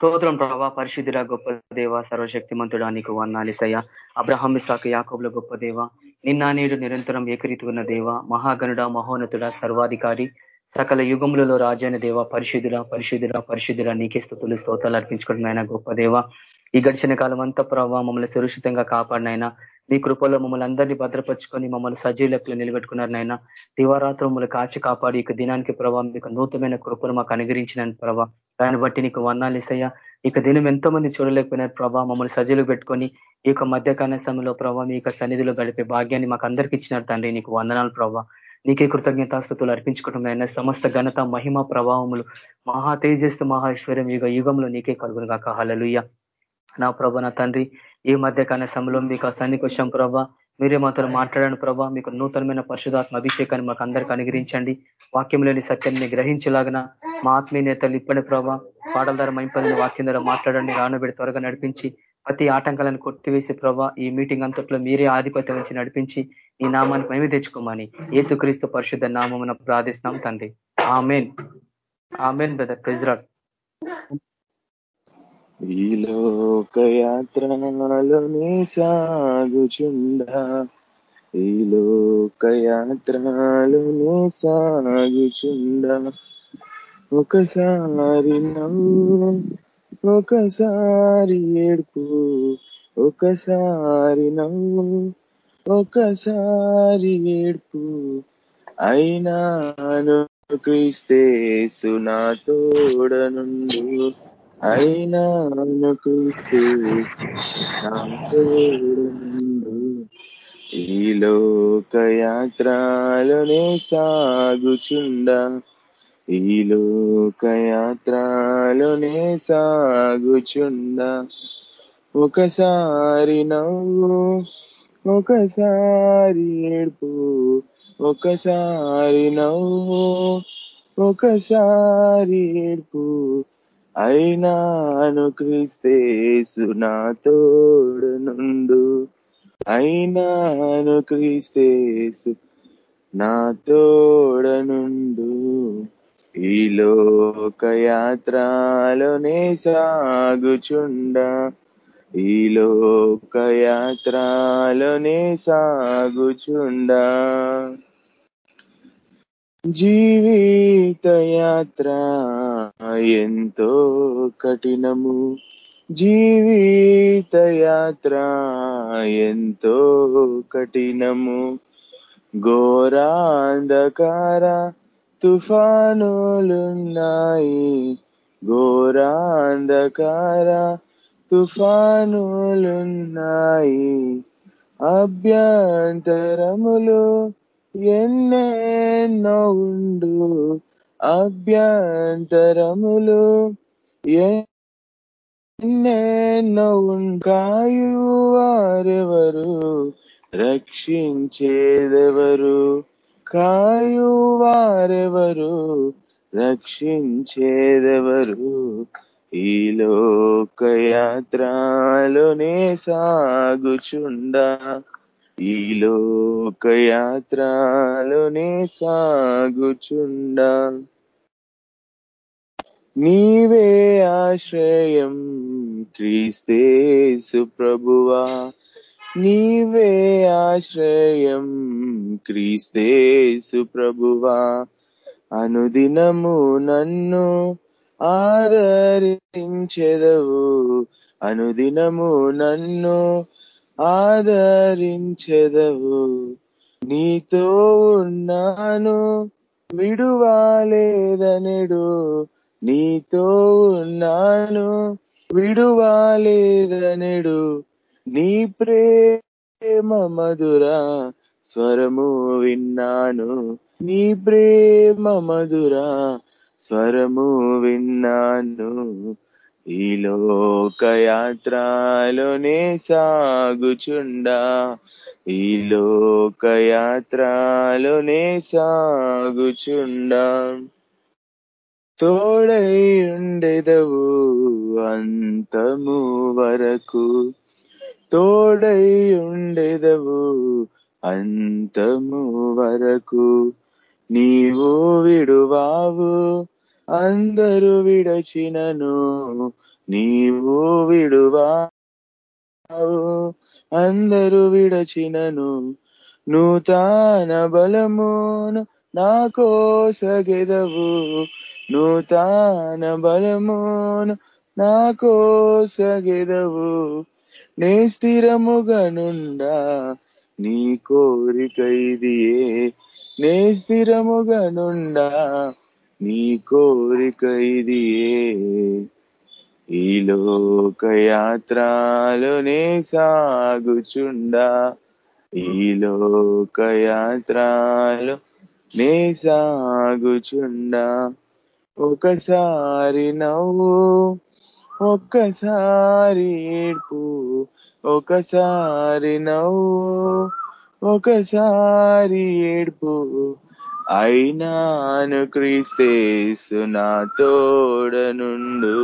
స్తోత్రం ప్రభా పరిశుద్ధిరా గొప్ప దేవ సర్వశక్తిమంతుడా నీకు వర్ణాలిసయ్య అబ్రహం సాకు యాకోబుల గొప్ప దేవ నిన్న నేడు నిరంతరం ఉన్న దేవ మహాగణుడ మహోన్నతుడ సర్వాధికారి సకల యుగములలో రాజైన దేవ పరిశుద్ధుల పరిశుద్ధుల పరిశుద్ధుల నీకే స్థుతులు స్తోతాలు అర్పించుకుంటున్నాయన గొప్ప దేవ. ఈ గడిచిన కాలం అంతా ప్రభావ మమ్మల్ని సురక్షితంగా కాపాడినైనా. మీ కృపలో మమ్మల్ని అందరినీ భద్రపరుచుకొని మమ్మల్ని సజీలకులు నిలబెట్టుకున్నారు నాయన. మమ్మల్ని కాచి కాపాడి ఇక దినానికి ప్రభావ మీకు నూతనమైన కృపను మాకు అనుగరించిన ప్రభావ దాన్ని బట్టి నీకు వర్ణాలు ఇస్తాయా ఇక దినం ఎంతో మంది చూడలేకపోయినారు ప్రభావ మమ్మల్ని సజీలు పెట్టుకొని. ఈ యొక్క మధ్యకాల సమయంలో ప్రభావ మీ యొక్క సన్నిధిలో గడిపే భాగ్యాన్ని మాకు అందరికీ ఇచ్చినారు తండ్రి. నీకు వందనాలు ప్రభావ నీకే కృతజ్ఞతాస్థుతులు అర్పించుకోవడం అయినా సమస్త ఘనత మహిమ ప్రభావములు మహా తేజస్సు మహేశ్వర్యం యుగ యుగంలో నీకే కలుగును కాక హలలుయ్య నా ప్రభ నా తండ్రి ఈ మధ్య కాల సమయంలో మీకు సన్నిధికి వచ్చాం ప్రభా. మీరే మాతో మాట్లాడని ప్రభా. మీకు నూతనమైన పరిశుధాత్మ అభిషేకాన్ని మాకు అందరికీ అనుగ్రహించండి. వాక్యంలోని సత్యాన్ని గ్రహించలాగిన మా ఆత్మీయ నేతలు ఇప్పటి ప్రభా పాటల ద్వారా మైంపల్లిని వాక్యం ద్వారా మాట్లాడండి రానబెడి త్వరగా నడిపించి ప్రతి ఆటంకాలను కొట్టివేసి ప్రభా ఈ మీటింగ్ అంతట్లో మీరే ఆధిపత్యం నుంచి నడిపించి ఈ నామాన్ని మేమే తెచ్చుకోమని ఏసుక్రీస్తు పరిశుద్ధ నామమున ప్రార్థిస్తున్నాం తండ్రి. ఆమెన్. Amen brother. ప్రెజరాట్ ఈ లోకయాత్రలోని సాగుచుండా. ఈ లోకయాత్రలోని సాగుచుండా. ఒకసారి నవ్వు ఒకసారి ఏడుపు ఒకసారి నవ్వు ఒకసారి ఏడుపు. అయినాను క్రీస్తే సునా తోడనుండు. అయినా ఈ లోకయాత్రలోనే సాగుచుండా. ఈ లోకయాత్రలోనే సాగుచుండా. ఒకసారి నవ్వు ఒకసారి ఏడుపు ఒకసారి నవ్వు ఒకసారి ఏడుపు అయినాను క్రీస్తేసు నా తోడునుండు. అయినాను క్రీస్తేసు నా తోడనుండు. ఈ లోకయాత్రలోనే సాగుచుండ. ఈ లోకయాత్రలోనే సాగుచుండా. జీవిత యాత్ర ఎంతో కఠినము. జీవిత యాత్ర ఎంతో కఠినము. ఘోరాంధకార తుఫానులున్నాయి. ఘోరాంధకార తుఫానులున్నాయి. అభ్యంతరములు ఎన్నెన్నో ఉండు అభ్యంతరములు. ఎన్నెన్నో కాయువారెవరు రక్షించేదెవరు? కాయువారెవరు రక్షించేదెవరు? ఈ లోకయాత్రలోనే సాగుచుండా. ఈ లోకయాత్రలోనే సాగుచుండా. నీవే ఆశ్రయం క్రీస్తేసు ప్రభువా. నీవే ఆశ్రయం క్రీస్తేసు ప్రభువా. అనుదినము నన్ను ఆదరించెదవు. అనుదినము నన్ను ఆదరించెదవు. నీతో ఉన్నాను విడువాలేదనడు. నీతో ఉన్నాను విడువాలేదనెడు. నీ ప్రేమ మధుర స్వరము విన్నాను. నీ ప్రేమ మధుర స్వరము విన్నాను. ఈ లోకయాత్రలోనే సాగుచుండా. ఈ లోకయాత్రలోనే సాగుచుండా. తోడై ఉండేదవు అంతము వరకు. తోడై ఉండేదవు అంతము వరకు. నీవు విడువావు అందరూ విడచినను నీవు విడువావు. అందరూ విడచినను నూతన బలమును నా కోసగెదవు. నూతన బలమును నా కోసగెదవు. నే స్థిరముగా నుండా నీ కోరిక ఇదియే. నే స్థిరముగా నుండా నీ కోరిక ఇదియే. ఈ లోకయాత్రలోనే సాగుచుండా. ఈ లోకయాత్రలో నే సాగుచుండా. ఒకసారి నవ్వు ఒక్కసారి ఏడ్పు ఒకసారి నవ్వు ఒకసారి ఏడ్పు అయినాను క్రీస్తేసు నా తోడనుండు.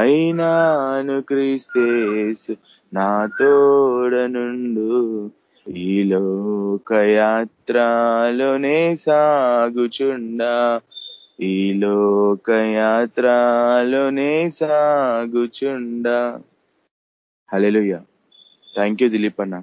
అయినాను క్రీస్తేసు నా తోడనుండు. ఈ లోకయాత్రలోనే సాగుచుండా ఈ లోకయాత్రలోనే సాగుచుండా హలెలుయ థ్యాంక్ యూ దిలీప్ అన్న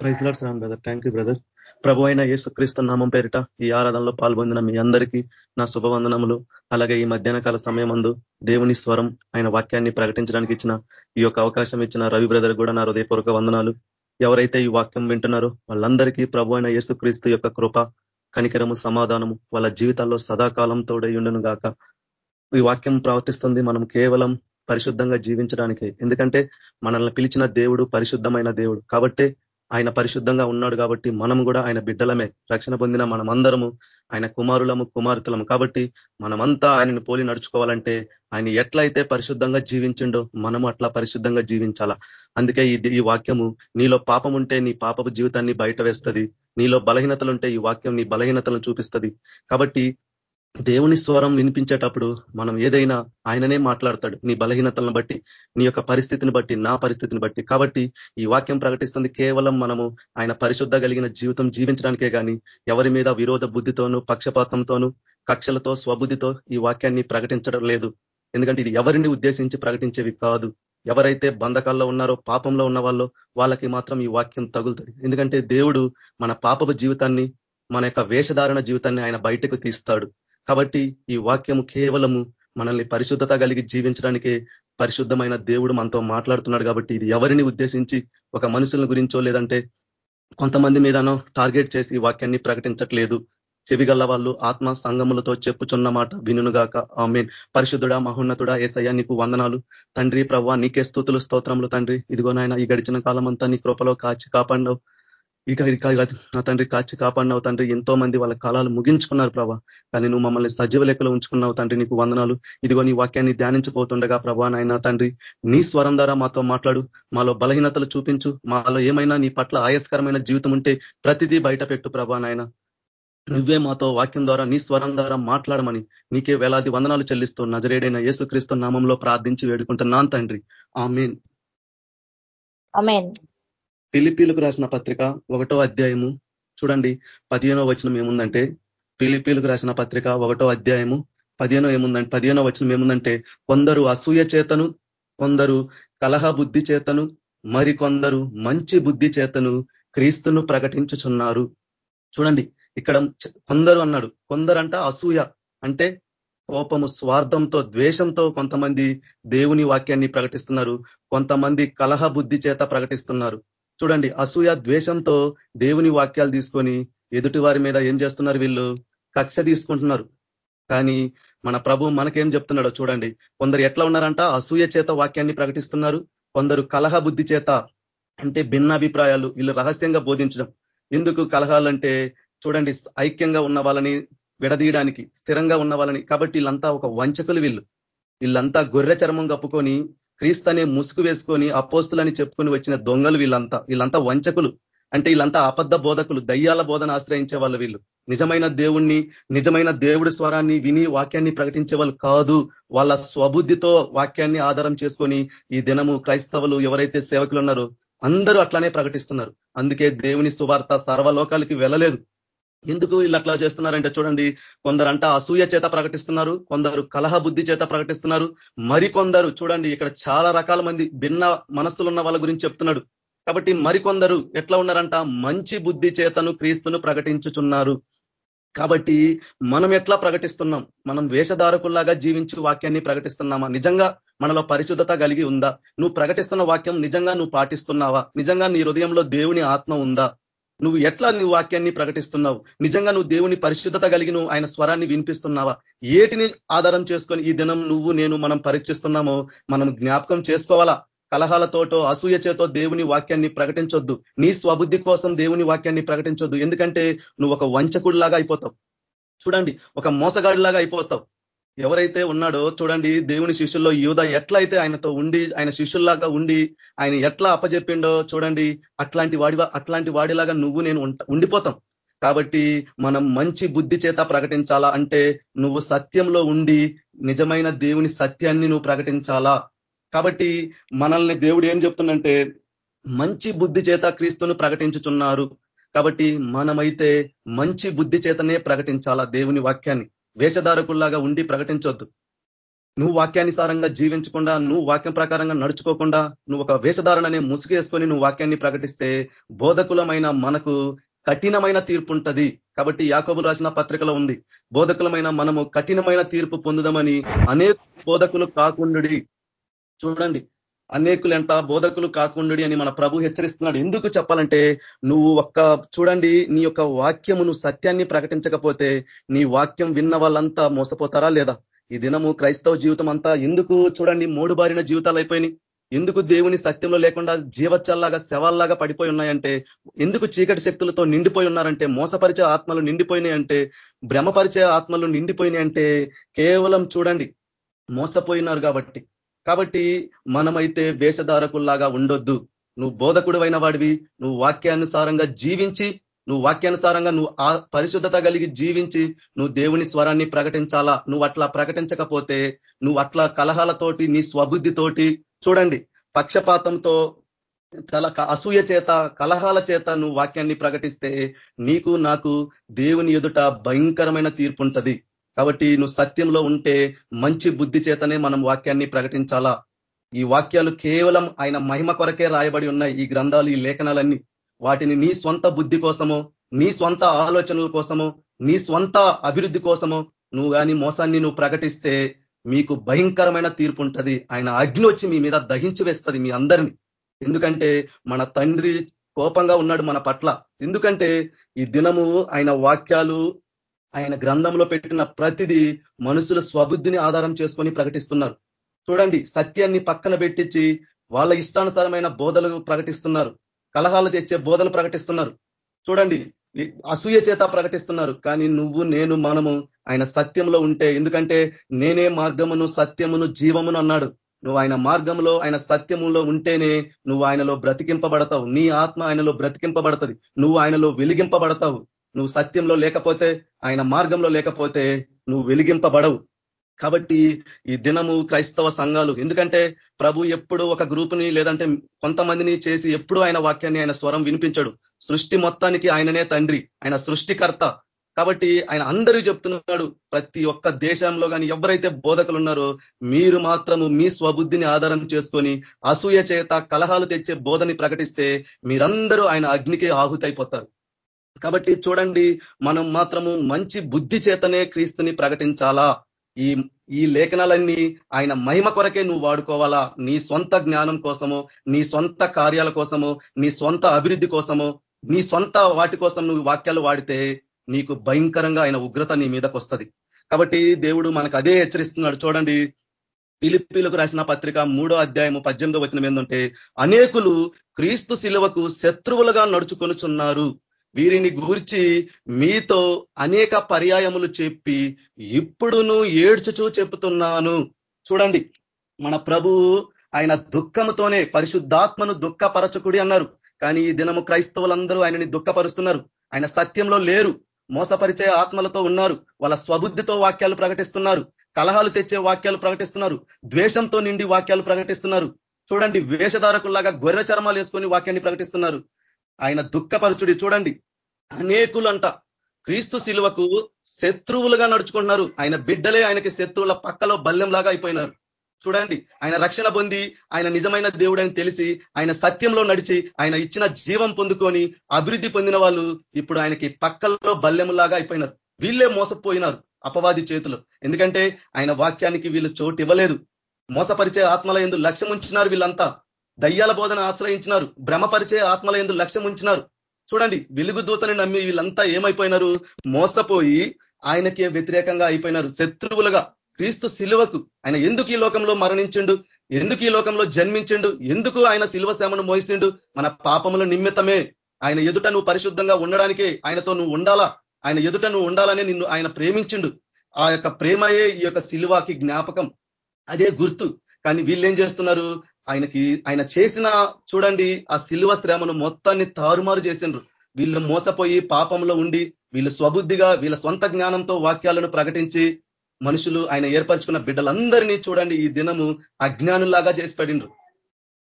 praise lord sir brother. Thank you brother. ప్రభు అయిన యేసుక్రీస్తు నామం పేరిట ఈ ఆరాధనలో పాల్పొందిన మీ అందరికీ నా శుభవందనములు. అలాగే ఈ మధ్యాహ్న కాల సమయం అందు దేవుని స్వరం ఆయన వాక్యాన్ని ప్రకటించడానికి ఇచ్చిన ఈ యొక్క అవకాశం ఇచ్చిన రవి బ్రదర్ కూడా నా హృదయపూర్వక వందనాలు. ఎవరైతే ఈ వాక్యం వింటున్నారో వాళ్ళందరికీ ప్రభు అయిన యేసుక్రీస్తు యొక్క కృప కనికరము సమాధానము వాళ్ళ జీవితాల్లో సదాకాలం తోడై ఉండును గాక. ఈ వాక్యం ప్రవర్తిస్తుంది మనం కేవలం పరిశుద్ధంగా జీవించడానికే. ఎందుకంటే మనల్ని పిలిచిన దేవుడు పరిశుద్ధమైన దేవుడు. కాబట్టే ఆయన పరిశుద్ధంగా ఉన్నాడు కాబట్టి మనం కూడా ఆయన బిడ్డలమే రక్షణ పొందిన మనమందరము ఆయన కుమారులము కుమార్తెలము. కాబట్టి మనమంతా ఆయనను పోలి నడుచుకోవాలంటే ఆయన ఎట్లయితే పరిశుద్ధంగా జీవించిండో మనము అట్లా పరిశుద్ధంగా జీవించాలా? అందుకే ఇది ఈ వాక్యము నీలో పాపం ఉంటే నీ పాపపు జీవితాన్ని బయట వేస్తుంది నీలో బలహీనతలుంటే ఈ వాక్యం నీ బలహీనతలను చూపిస్తుంది. కాబట్టి దేవుని స్వరం వినిపించేటప్పుడు మనం ఏదైనా ఆయననే మాట్లాడతాడు. నీ బలహీనతలను బట్టి నీ యొక్క పరిస్థితిని బట్టి నా పరిస్థితిని బట్టి. కాబట్టి ఈ వాక్యం ప్రకటిస్తుంది కేవలం మనము ఆయన పరిశుద్ధ కలిగిన జీవితం జీవించడానికే కానీ ఎవరి మీద విరోధ బుద్ధితోనూ పక్షపాతంతోనూ కక్షలతో స్వబుద్ధితో ఈ వాక్యాన్ని ప్రకటించడం లేదు. ఎందుకంటే ఇది ఎవరిని ఉద్దేశించి ప్రకటించేవి కాదు. ఎవరైతే బంధకాల్లో ఉన్నారో పాపంలో ఉన్న వాళ్ళో వాళ్ళకి మాత్రం ఈ వాక్యం తగులుతుంది. ఎందుకంటే దేవుడు మన పాపపు జీవితాన్ని మన యొక్క వేషధారణ జీవితాన్ని ఆయన బయటకు తీస్తాడు. కాబట్టి ఈ వాక్యము కేవలము మనల్ని పరిశుద్ధత కలిగి జీవించడానికే పరిశుద్ధమైన దేవుడు మనతో మాట్లాడుతున్నాడు కాబట్టి ఇది ఎవరిని ఉద్దేశించి ఒక మనుషుల గురించో లేదంటే కొంతమంది మీదనో టార్గెట్ చేసి ఈ వాక్యాన్ని ప్రకటించట్లేదు. చెవిగల్ల వాళ్ళు ఆత్మ సంగములతో చెప్పుచున్న మాట వినుగాక మీన్ పరిశుద్ధుడా మహోన్నతుడా ఏసయ్యా నీకు వందనాలు. తండ్రి ప్రవ్వా నీకే స్థుతులు స్తోత్రములు తండ్రి. ఇదిగో నాయన ఈ గడిచిన కాలం అంతా నీ కృపలో కాచి కాపాడినావు. ఇక నా తండ్రి కాచి కాపాడినావు తండ్రి. ఎంతో మంది వాళ్ళ కాలాలు ముగించుకున్నారు ప్రభా. కానీ నువ్వు మమ్మల్ని సజీవ లెక్కలో ఉంచుకున్నావు తండ్రి. నీకు వందనాలు. ఇదిగో నీ వాక్యాన్ని ధ్యానించబోతుండగా ప్రభా నాయన తండ్రి నీ స్వరం ద్వారా మాతో మాట్లాడు. మాలో బలహీనతలు చూపించు. మాలో ఏమైనా నీ పట్ల ఆయస్కరమైన జీవితం ఉంటే ప్రతిదీ బయట పెట్టు ప్రభా నాయన. నువ్వే మాతో వాక్యం ద్వారా నీ స్వరం ద్వారా మాట్లాడమని నీకే వేలాది వందనాలు చెల్లిస్తూ నజరేడైన యేసుక్రీస్తు నామంలో ప్రార్థించి వేడుకుంటున్నాను తండ్రి. ఆమెన్. పిలిపీలకు రాసిన పత్రిక ఒకటో అధ్యాయము చూడండి పదిహేనో వచనం ఏముందంటే పిలిపీలకు రాసిన పత్రిక ఒకటో అధ్యాయము పదిహేనో ఏముందంటే పదిహేనో వచనం ఏముందంటే కొందరు అసూయ చేతను కొందరు కలహ బుద్ధి చేతను మరికొందరు మంచి బుద్ధి చేతను క్రీస్తును ప్రకటించుచున్నారు. చూడండి ఇక్కడ కొందరు అన్నాడు కొందరంట అసూయ అంటే కోపము స్వార్థంతో ద్వేషంతో కొంతమంది దేవుని వాక్యాన్ని ప్రకటిస్తున్నారు కొంతమంది కలహ బుద్ధి చేత ప్రకటిస్తున్నారు. చూడండి అసూయ ద్వేషంతో దేవుని వాక్యాలు తీసుకొని ఎదుటి వారి మీద ఏం చేస్తున్నారు వీళ్ళు? కక్ష తీసుకుంటున్నారు. కానీ మన ప్రభు మనకేం చెప్తున్నాడో చూడండి. కొందరు ఎట్లా ఉన్నారంట? అసూయ చేత వాక్యాన్ని ప్రకటిస్తున్నారు. కొందరు కలహ బుద్ధి చేత అంటే భిన్నాభిప్రాయాలు వీళ్ళు రహస్యంగా బోధించడం. ఎందుకు కలహాలంటే చూడండి ఐక్యంగా ఉన్న వాళ్ళని విడదీయడానికి స్థిరంగా ఉన్న వాళ్ళని కాబట్టి వీళ్ళంతా ఒక వంచకులు వీళ్ళు. వీళ్ళంతా గొర్రె చర్మం కప్పుకొని క్రీస్తనే ముసుగు వేసుకొని అపోస్తులని చెప్పుకొని వచ్చిన దొంగలు వీళ్ళంతా. వీళ్ళంతా వంచకులు. అంటే వీళ్ళంతా అబద్ధ బోధకులు దయ్యాల బోధన ఆశ్రయించే వాళ్ళు వీళ్ళు. నిజమైన దేవుణ్ణి నిజమైన దేవుడి స్వరాన్ని విని వాక్యాన్ని ప్రకటించే వాళ్ళు కాదు. వాళ్ళ స్వబుద్ధితో వాక్యాన్ని ఆధారం చేసుకొని ఈ దినము క్రైస్తవులు ఎవరైతే సేవకులు ఉన్నారో అందరూ అట్లానే ప్రకటిస్తున్నారు. అందుకే దేవుని సువార్త సర్వలోకాలకి వెళ్ళలేదు. ఎందుకు వీళ్ళు అట్లా చేస్తున్నారంటే చూడండి కొందరంట అసూయ చేత ప్రకటిస్తున్నారు కొందరు కలహ బుద్ధి చేత ప్రకటిస్తున్నారు మరికొందరు చూడండి ఇక్కడ చాలా రకాల మంది భిన్న మనస్సులు ఉన్న వాళ్ళ గురించి చెప్తున్నాడు. కాబట్టి మరికొందరు ఎట్లా ఉన్నారంట? మంచి బుద్ధి చేతను క్రీస్తును ప్రకటించుచున్నారు. కాబట్టి మనం ఎట్లా ప్రకటిస్తున్నాం? మనం వేషధారకుల్లాగా జీవించు వాక్యాన్ని ప్రకటిస్తున్నామా? నిజంగా మనలో పరిశుద్ధత కలిగి ఉందా? నువ్వు ప్రకటిస్తున్న వాక్యం నిజంగా నువ్వు పాటిస్తున్నావా? నిజంగా నీ హృదయంలో దేవుని ఆత్మ ఉందా? నువ్వు ఎట్లా నీ వాక్యాన్ని ప్రకటిస్తున్నావు? నిజంగా నువ్వు దేవుని పరిశుద్ధత కలిగి నువ్వు ఆయన స్వరాన్ని వినిపిస్తున్నావా? ఏటిని ఆధారం చేసుకొని ఈ దినం నువ్వు నేను మనం పరీక్షిస్తున్నామో మనం జ్ఞాపకం చేసుకోవాలా? కలహాలతోటో అసూయ చేతో దేవుని వాక్యాన్ని ప్రకటించొద్దు. నీ స్వబుద్ధి కోసం దేవుని వాక్యాన్ని ప్రకటించొద్దు. ఎందుకంటే నువ్వు ఒక వంచకుడిలాగా అయిపోతావు. చూడండి ఒక మోసగాడిలాగా అయిపోతావు. ఎవరైతే ఉన్నాడో చూడండి దేవుని శిష్యుల్లో యూధ ఎట్లా అయితే ఆయనతో ఉండి ఆయన శిష్యుల్లాగా ఉండి ఆయన ఎట్లా అప్పచెప్పిండో చూడండి అట్లాంటి వాడి అట్లాంటి వాడిలాగా నువ్వు నేను ఉండిపోతాం. కాబట్టి మనం మంచి బుద్ధి చేత ప్రకటించాలా అంటే నువ్వు సత్యంలో ఉండి నిజమైన దేవుని సత్యాన్ని నువ్వు ప్రకటించాలా? కాబట్టి మనల్ని దేవుడు ఏం చెప్తుందంటే మంచి బుద్ధి చేత క్రీస్తును ప్రకటించుతున్నారు కాబట్టి మనమైతే మంచి బుద్ధి చేతనే ప్రకటించాలా దేవుని వాక్యాన్ని? వేషధారకుల్లాగా ఉండి ప్రకటించొద్దు. నువ్వు వాక్యానుసారంగా జీవించకుండా నువ్వు వాక్యం ప్రకారంగా నడుచుకోకుండా నువ్వు ఒక వేషధారణనే ముసుగేసుకొని నువ్వు వాక్యాన్ని ప్రకటిస్తే బోధకులమైన మనకు కఠినమైన తీర్పు ఉంటుంది కాబట్టి యాకోబు రాసిన పత్రికలో ఉంది బోధకులమైన మనము కఠినమైన తీర్పు పొందుదామని అనేక బోధకులు కాకుండుడి. చూడండి అనేకులు ఎంత బోధకులు కాకుండా అని మన ప్రభు హెచ్చరిస్తున్నాడు. ఎందుకు చెప్పాలంటే నువ్వు ఒక్క చూడండి నీ యొక్క వాక్యము సత్యాన్ని ప్రకటించకపోతే నీ వాక్యం విన్న వాళ్ళంతా మోసపోతారా లేదా? ఈ దినము క్రైస్తవ జీవితం అంతా ఎందుకు చూడండి మూడు బారిన జీవితాలు అయిపోయినాయి. ఎందుకు దేవుని సత్యంలో లేకుండా జీవచ్చల్లాగా శవాల్లాగా పడిపోయి ఉన్నాయంటే ఎందుకు చీకటి శక్తులతో నిండిపోయి ఉన్నారంటే మోసపరిచే ఆత్మలు నిండిపోయినాయంటే భ్రమపరిచే ఆత్మలు నిండిపోయినాయంటే కేవలం చూడండి మోసపోయినారు కాబట్టి. కాబట్టి మనమైతే వేషధారకుల్లాగా ఉండొద్దు. నువ్వు బోధకుడు అయిన వాడివి నువ్వు వాక్యానుసారంగా జీవించి నువ్వు వాక్యానుసారంగా నువ్వు ఆ పరిశుద్ధత కలిగి జీవించి నువ్వు దేవుని స్వరాన్ని ప్రకటించాలా? నువ్వు అట్లా ప్రకటించకపోతే నువ్వు అట్లా కలహాలతోటి నీ స్వబుద్ధితోటి చూడండి. పక్షపాతంతో చాలా అసూయ చేత కలహాల చేత నువ్వు వాక్యాన్ని ప్రకటిస్తే నీకు నాకు దేవుని ఎదుట భయంకరమైన తీర్పు ఉంటది కాబట్టి నువ్వు సత్యంలో ఉంటే మంచి బుద్ధి చేతనే మనం వాక్యాన్ని ప్రకటించాలా? ఈ వాక్యాలు కేవలం ఆయన మహిమ కొరకే రాయబడి ఉన్నాయి ఈ గ్రంథాలు ఈ లేఖనాలన్నీ వాటిని నీ స్వంత బుద్ధి కోసమో నీ స్వంత ఆలోచనల కోసమో నీ స్వంత అభివృద్ధి కోసమో నువ్వు కానీ మోసాన్ని నువ్వు ప్రకటిస్తే మీకు భయంకరమైన తీర్పు ఉంటుంది. ఆయన అగ్ని వచ్చి మీ మీద దహించి వేస్తుంది మీ అందరిని. ఎందుకంటే మన తండ్రి కోపంగా ఉన్నాడు మన పట్ల. ఎందుకంటే ఈ దినము ఆయన వాక్యాలు ఆయన గ్రంథంలో పెట్టిన ప్రతిదీ మనుషుల స్వబుద్ధిని ఆధారం చేసుకొని ప్రకటిస్తున్నారు. చూడండి సత్యాన్ని పక్కన పెట్టించి వాళ్ళ ఇష్టానుసారమైన బోధలు ప్రకటిస్తున్నారు. కలహాలు తెచ్చే బోధలు ప్రకటిస్తున్నారు. చూడండి అసూయ చేత ప్రకటిస్తున్నారు. కానీ నువ్వు నేను మనము ఆయన సత్యంలో ఉంటే ఎందుకంటే నేనే మార్గమును సత్యమును జీవమును అన్నాడు. నువ్వు ఆయన మార్గంలో ఆయన సత్యములో ఉంటేనే నువ్వు ఆయనలో బ్రతికింపబడతావు. నీ ఆత్మ ఆయనలో బ్రతికింపబడతది. నువ్వు ఆయనలో వెలిగింపబడతావు. నువ్వు సత్యంలో లేకపోతే ఆయన మార్గంలో లేకపోతే నువ్వు వెలిగింపబడవు. కాబట్టి ఈ దినము క్రైస్తవ సంఘాలు ఎందుకంటే ప్రభు ఎప్పుడు ఒక గ్రూపుని లేదంటే కొంతమందిని చేసి ఎప్పుడు ఆయన వాక్యాన్ని ఆయన స్వరం వినిపించడు. సృష్టి మొత్తానికి ఆయననే తండ్రి ఆయన సృష్టికర్త. కాబట్టి ఆయన అందరూ చెప్తున్నాడు ప్రతి ఒక్క దేశంలో కానీ ఎవరైతే బోధకులు ఉన్నారో మీరు మాత్రము మీ స్వబుద్ధిని ఆధారం చేసుకొని అసూయ చేత కలహాలు తెచ్చే బోధని ప్రకటిస్తే మీరందరూ ఆయన అగ్నికి ఆహుతైపోతారు. కాబట్టి చూడండి మనం మాత్రము మంచి బుద్ధి చేతనే క్రీస్తుని ప్రకటించాలా? ఈ ఈ లేఖనాలన్నీ ఆయన మహిమ కొరకే నువ్వు వాడుకోవాలా? నీ సొంత జ్ఞానం కోసమో నీ సొంత కార్యాల కోసమో నీ సొంత అభివృద్ధి కోసమో నీ సొంత వాటి కోసం నువ్వు వాక్యాలు వాడితే నీకు భయంకరంగా ఆయన ఉగ్రత నీ మీదకు వస్తుంది కాబట్టి దేవుడు మనకు అదే హెచ్చరిస్తున్నాడు. చూడండి పిలిపిలకు రాసిన పత్రిక మూడో అధ్యాయము పద్దెనిమిదో వచ్చిన ఏంటంటే అనేకులు క్రీస్తు శిలువకు శత్రువులుగా నడుచుకొనుచున్నారు. వీరిని గూర్చి మీతో అనేక పర్యాయములు చెప్పి ఇప్పుడును ఏడ్చుచూ చెప్తున్నాను చూడండి మన ప్రభు ఆయన దుఃఖముతోనే పరిశుద్ధాత్మను దుఃఖపరచకుడి అన్నారు. కానీ ఈ దినము క్రైస్తవులందరూ ఆయనని దుఃఖపరుస్తున్నారు. ఆయన సత్యంలో లేరు. మోసపరిచే ఆత్మలతో ఉన్నారు. వాళ్ళ స్వబుద్ధితో వాక్యాలు ప్రకటిస్తున్నారు. కలహాలు తెచ్చే వాక్యాలు ప్రకటిస్తున్నారు. ద్వేషంతో నిండి వాక్యాలు ప్రకటిస్తున్నారు. చూడండి వేషధారకుల్లాగా గొర్రె చర్మాలు వేసుకొని వాక్యాన్ని ప్రకటిస్తున్నారు. ఆయన దుఃఖపరచుడి చూడండి అనేకులంట. క్రీస్తు శిలువకు శత్రువులుగా నడుచుకుంటున్నారు. ఆయన బిడ్డలే ఆయనకి శత్రువుల పక్కలో బల్లెంలాగా అయిపోయినారు. చూడండి ఆయన రక్షణ పొంది ఆయన నిజమైన దేవుడు తెలిసి ఆయన సత్యంలో నడిచి ఆయన ఇచ్చిన జీవం పొందుకొని అభివృద్ధి పొందిన వాళ్ళు ఇప్పుడు ఆయనకి పక్కలో బల్లెములాగా అయిపోయినారు. వీళ్ళే మోసపోయినారు అపవాది చేతులు. ఎందుకంటే ఆయన వాక్యానికి వీళ్ళు చోటు ఇవ్వలేదు. మోసపరిచే ఆత్మల ఎందు లక్ష్యం ఉంచినారు వీళ్ళంతా. దయ్యాల బోధన ఆశ్రయించినారు. భ్రమపరిచే ఆత్మల ఎందు లక్ష్యం ఉంచినారు చూడండి వెలుగు దూతని నమ్మి వీళ్ళంతా ఏమైపోయినారు? మోసపోయి ఆయనకి వ్యతిరేకంగా అయిపోయినారు. శత్రువులుగా. క్రీస్తు శిలువకు ఆయన ఎందుకు ఈ లోకంలో మరణించిండు? ఎందుకు ఈ లోకంలో జన్మించిండు? ఎందుకు ఆయన శిలువ శ్రమను మోయిసిండు మన పాపముల నిమిత్తమే. ఆయన ఎదుట నువ్వు పరిశుద్ధంగా ఉండడానికే ఆయనతో నువ్వు ఉండాలా? ఆయన ఎదుట నువ్వు ఉండాలని నిన్ను ఆయన ప్రేమించిండు. ఆ యొక్క ప్రేమయే ఈ యొక్క శిలువాకి జ్ఞాపకం. అదే గుర్తు. కానీ వీళ్ళేం చేస్తున్నారు? ఆయనకి ఆయన చేసిన చూడండి ఆ శిలువ శ్రమను మొత్తాన్ని తారుమారు చేసిండ్రు. వీళ్ళు మోసపోయి పాపంలో ఉండి వీళ్ళు స్వబుద్ధిగా వీళ్ళ సొంత జ్ఞానంతో వాక్యాలను ప్రకటించి మనుషులు ఆయన ఏర్పరచుకున్న బిడ్డలందరినీ చూడండి ఈ దినము అజ్ఞానులాగా చేసి పడిండ్రు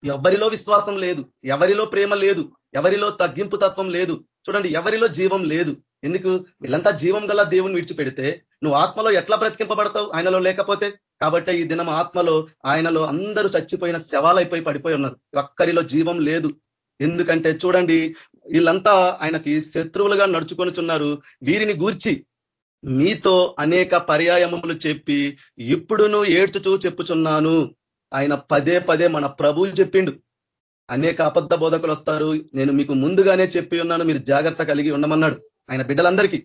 ఎవరిలో విశ్వాసం లేదు ఎవరిలో ప్రేమ లేదు ఎవరిలో తగ్గింపు తత్వం లేదు చూడండి ఎవరిలో జీవం లేదు. ఎందుకు? వీళ్ళంతా జీవం గల దేవుని విడిచిపెడితే నువ్వు ఆత్మలో ఎట్లా బ్రతికింపబడతావు? ఆయనలో లేకపోతే కాబట్టి ఈ దినం ఆత్మలో ఆయనలో అందరూ చచ్చిపోయిన శవాలైపోయి పడిపోయి ఉన్నారు. ఒక్కరిలో జీవం లేదు. ఎందుకంటే చూడండి వీళ్ళంతా ఆయనకి శత్రువులుగా నడుచుకొనిచున్నారు. వీరిని గూర్చి మీతో అనేక పర్యాయములు చెప్పి ఇప్పుడును ఏడ్చుచూ చెప్పుచున్నాను. ఆయన పదే పదే మన ప్రభువు చెప్పిండు. అనేక అబద్ధ బోధకులు వస్తారు నేను మీకు ముందుగానే చెప్పి ఉన్నాను. మీరు జాగ్రత్త కలిగి ఉండమన్నాడు. ఆయన బిడ్డలందరికీ.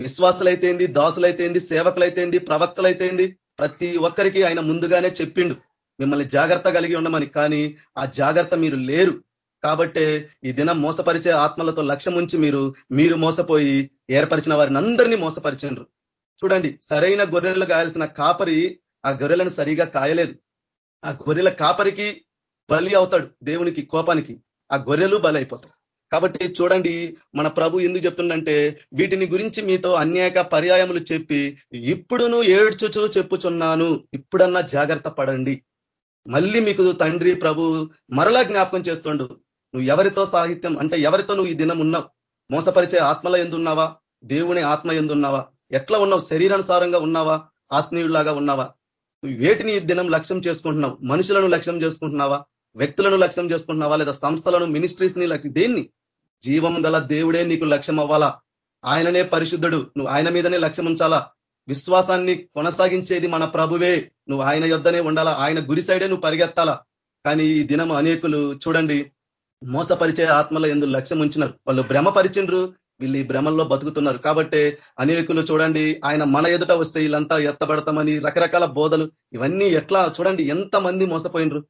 విశ్వాసులైతేంది దాసులైతేంది సేవకులైతేంది ప్రవక్తలైతేంది ప్రతి ఒక్కరికి ఆయన ముందుగానే చెప్పిండు. మిమ్మల్ని జాగ్రత్త కలిగి ఉండమని. కానీ ఆ జాగ్రత్త మీరు లేరు. కాబట్టే ఈ దినం మోసపరిచే ఆత్మలతో లక్ష్యం ఉంచి మీరు మీరు మోసపోయి ఏర్పరిచిన వారిని అందరినీ మోసపరిచిండ్రు చూడండి సరైన గొర్రెలు కాయాల్సిన కాపరి ఆ గొర్రెలను సరిగా కాయలేదు. ఆ గొర్రెల కాపరికి బలి అవుతాడు దేవునికి కోపానికి. ఆ గొర్రెలు బలి అయిపోతాయి కాబట్టి చూడండి మన ప్రభు ఎందుకు చెప్తుండంటే వీటిని గురించి మీతో అనేక పర్యాయములు చెప్పి ఇప్పుడును ఏడ్చుచూ చెప్పుచున్నాను. ఇప్పుడన్నా జాగ్రత్త పడండి. మళ్ళీ మీకు తండ్రి ప్రభు మరలా జ్ఞాపకం చేస్తుండు నువ్వు ఎవరితో సాహిత్యం అంటే ఎవరితో నువ్వు ఈ దినం ఉన్నావు? మోసపరిచే ఆత్మల ఎందున్నావా? దేవుని ఆత్మ ఎందున్నావా? ఎట్లా ఉన్నావు? శరీరానుసారంగా ఉన్నావా? ఆత్మీయులాగా ఉన్నావా? వేటిని ఈ దినం లక్ష్యం చేసుకుంటున్నావు? మనుషులను లక్ష్యం చేసుకుంటున్నావా? వ్యక్తులను లక్ష్యం చేసుకుంటున్నావా? లేదా సంస్థలను మినిస్ట్రీస్ని దేన్ని? జీవం గల దేవుడే నీకు లక్ష్యం అవ్వాలా ఆయననే పరిశుద్ధుడు. నువ్వు ఆయన మీదనే లక్ష్యం ఉంచాలా విశ్వాసాన్ని కొనసాగించేది మన ప్రభువే. నువ్వు ఆయన యొద్దనే ఉండాలా? ఆయన గురి సైడే నువ్వు పరిగెత్తాలా? కానీ ఈ దినం అనేకులు చూడండి మోసపరిచే ఆత్మల ఎందు లక్ష్యం ఉంచినారు వాళ్ళు భ్రమ పరిచిండ్రు వీళ్ళు ఈ భ్రమల్లో బతుకుతున్నారు. కాబట్టి అనేకులు చూడండి ఆయన మన ఎదుట వస్తే వీళ్ళంతా ఎత్తబడతామని రకరకాల బోధలు. ఇవన్నీ ఎట్లా? చూడండి ఎంత మంది మోసపోయినరు?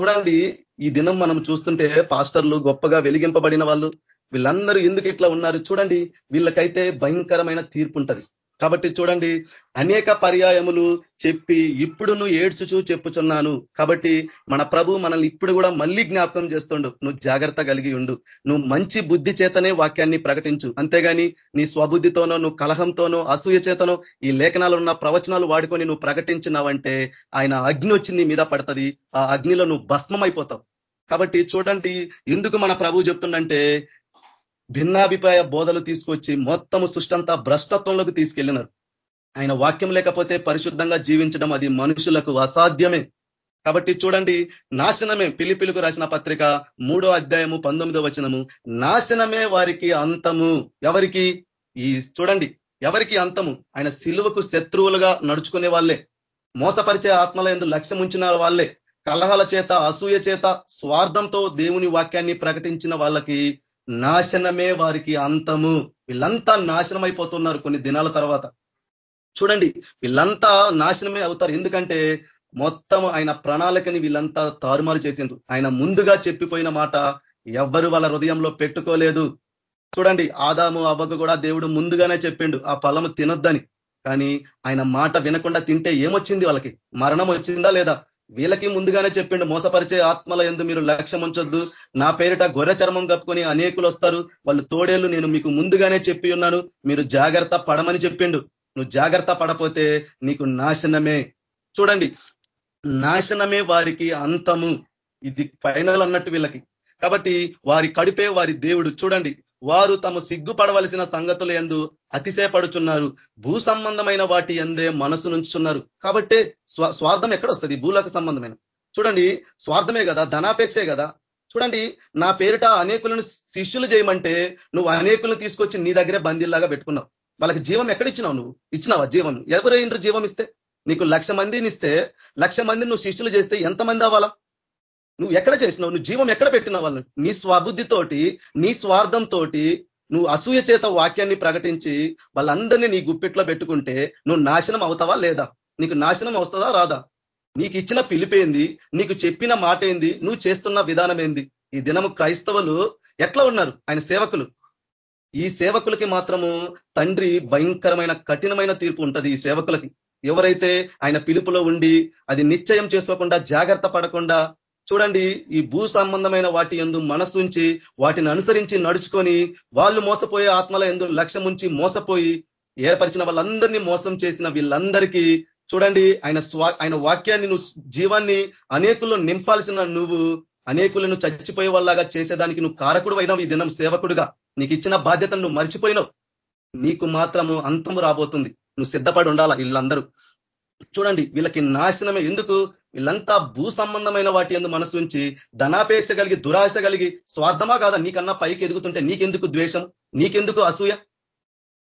చూడండి ఈ దినం మనం చూస్తుంటే పాస్టర్లు గొప్పగా వెలిగింపబడిన వాళ్ళు. వీళ్ళందరూ ఎందుకు ఇట్లా ఉన్నారు? చూడండి వీళ్ళకైతే భయంకరమైన తీర్పు ఉంటుంది కాబట్టి చూడండి అనేక పర్యాయములు చెప్పి ఇప్పుడును ఏడ్చుచూ చెప్పుచున్నాను. కాబట్టి మన ప్రభు మనల్ని ఇప్పుడు కూడా మళ్ళీ జ్ఞాపకం చేస్తుండు. నువ్వు జాగ్రత్త కలిగి ఉండు. నువ్వు మంచి బుద్ధి చేతనే వాక్యాన్ని ప్రకటించు. అంతేగాని నీ స్వబుద్ధితోనో నువ్వు కలహంతోనో అసూయ చేతనో ఈ లేఖనాలు ఉన్న ప్రవచనాలు వాడుకొని నువ్వు ప్రకటించినావంటే ఆయన అగ్ని వచ్చి నీ మీద పడుతుంది. ఆ అగ్నిలో నువ్వు భస్మం అయిపోతావు కాబట్టి చూడండి ఎందుకు మన ప్రభు చెప్తుండంటే భిన్నాభిప్రాయ బోధలు తీసుకొచ్చి మొత్తము సృష్టంతా భ్రష్టత్వంలోకి తీసుకెళ్ళినారు. ఆయన వాక్యం లేకపోతే పరిశుద్ధంగా జీవించడం అది మనుషులకు అసాధ్యమే. కాబట్టి చూడండి నాశనమే. పిలిపిలుకు రాసిన పత్రిక మూడో అధ్యాయము పంతొమ్మిదో వచనము నాశనమే వారికి అంతము. ఎవరికి? ఈ చూడండి ఎవరికి అంతము? ఆయన సిలువకు శత్రువులుగా నడుచుకునే వాళ్ళే. మోసపరిచే ఆత్మల ఎందు లక్ష్యం ఉంచిన వాళ్ళే. కలహాల చేత అసూయ చేత స్వార్థంతో దేవుని వాక్యాన్ని ప్రకటించిన వాళ్ళకి నాశనమే వారికి అంతము. వీళ్ళంతా నాశనం అయిపోతున్నారు కొన్ని దినాల తర్వాత. చూడండి వీళ్ళంతా నాశనమే అవుతారు. ఎందుకంటే మొత్తం ఆయన ప్రణాళికని వీళ్ళంతా తారుమారు చేసిండ్రు. ఆయన ముందుగా చెప్పిపోయిన మాట ఎవ్వరు వాళ్ళ హృదయంలో పెట్టుకోలేదు. చూడండి ఆదాము అవ్వకు కూడా దేవుడు ముందుగానే చెప్పిండు ఆ ఫలము తినొద్దని. కానీ ఆయన మాట వినకుండా తింటే ఏమొచ్చింది వాళ్ళకి? మరణం వచ్చిందా లేదా? వీళ్ళకి ముందుగానే చెప్పిండు మోసపరిచే ఆత్మల ఎందు మీరు లక్ష్యం ఉంచొద్దు. నా పేరిట గొర్రె చర్మం కప్పుకొని అనేకులు వస్తారు. వాళ్ళు తోడేళ్ళు నేను మీకు ముందుగానే చెప్పి ఉన్నాను. మీరు జాగ్రత్త పడమని చెప్పిండు. నువ్వు జాగ్రత్త పడపోతే నీకు నాశనమే. చూడండి నాశనమే వారికి అంతము. ఇది ఫైనల్ అన్నట్టు వీళ్ళకి. కాబట్టి వారి కడిపే వారి దేవుడు. చూడండి వారు తమ సిగ్గుపడవలసిన సంగతులు ఎందు అతిశయపడుచున్నారు. భూ సంబంధమైన వాటి ఎందే మనసు నుంచున్నారు. కాబట్టి స్వార్థం ఎక్కడ వస్తుంది భూలకు సంబంధమైన. చూడండి స్వార్థమే కదా ధనాపేక్షే కదా. చూడండి నా పేరిట అనేకులను శిష్యులు చేయమంటే నువ్వు అనేకులను తీసుకొచ్చి నీ దగ్గరే బందీల్లాగా పెట్టుకున్నావు. వాళ్ళకి జీవం ఎక్కడ ఇచ్చినావు నువ్వు? ఇచ్చినావా జీవం? ఎవరైనా జీవం ఇస్తే? నీకు లక్ష మందిని ఇస్తే లక్ష మందిని నువ్వు శిష్యులు చేస్తే ఎంతమంది అవ్వాలా? నువ్వు ఎక్కడ చేసినావు? నువ్వు జీవం ఎక్కడ పెట్టినా వాళ్ళని? నీ స్వబుద్ధితోటి నీ స్వార్థంతో నువ్వు అసూయ చేత వాక్యాన్ని ప్రకటించి వాళ్ళందరినీ నీ గుప్పిట్లో పెట్టుకుంటే నువ్వు నాశనం అవుతావా లేదా? నీకు నాశనం అవుతుందా రాదా? నీకు ఇచ్చిన పిలిపేంది నీకు చెప్పిన మాట ఏంది? నువ్వు చేస్తున్న విధానం ఏంది? ఈ దినము క్రైస్తవులు ఎట్లా ఉన్నారు? ఆయన సేవకులు. ఈ సేవకులకి మాత్రము తండ్రి భయంకరమైన కఠినమైన తీర్పు ఉంటది ఈ సేవకులకి. ఎవరైతే ఆయన పిలుపులో ఉండి అది నిశ్చయం చేసుకోకుండా జాగ్రత్త పడకుండా చూడండి ఈ భూ సంబంధమైన వాటి ఎందు మనసుంచి వాటిని అనుసరించి నడుచుకొని వాళ్ళు మోసపోయే ఆత్మల ఎందు లక్ష్యం ఉంచి మోసపోయి ఏర్పరిచిన వాళ్ళందరినీ మోసం చేసిన వీళ్ళందరికీ చూడండి ఆయన స్వా ఆయన వాక్యాన్ని నువ్వు జీవాన్ని అనేకుల్లో నింపాల్సిన నువ్వు అనేకులను చచ్చిపోయే వాళ్ళగా చేసేదానికి నువ్వు కారకుడు అయినావు ఈ దినం సేవకుడుగా. నీకు ఇచ్చిన బాధ్యతను నువ్వు మర్చిపోయినావు. నీకు మాత్రము అంతము రాబోతుంది. నువ్వు సిద్ధపడి ఉండాలా వీళ్ళందరూ? చూడండి వీళ్ళకి నాశనమే ఎందుకు? వీళ్ళంతా భూ సంబంధమైన వాటి ఎందు మనసు ఉంచి ధనాపేక్ష కలిగి దురాశ కలిగి స్వార్థమా కాదా? నీకన్నా పైకి ఎదుగుతుంటే నీకెందుకు ద్వేషం? నీకెందుకు అసూయ?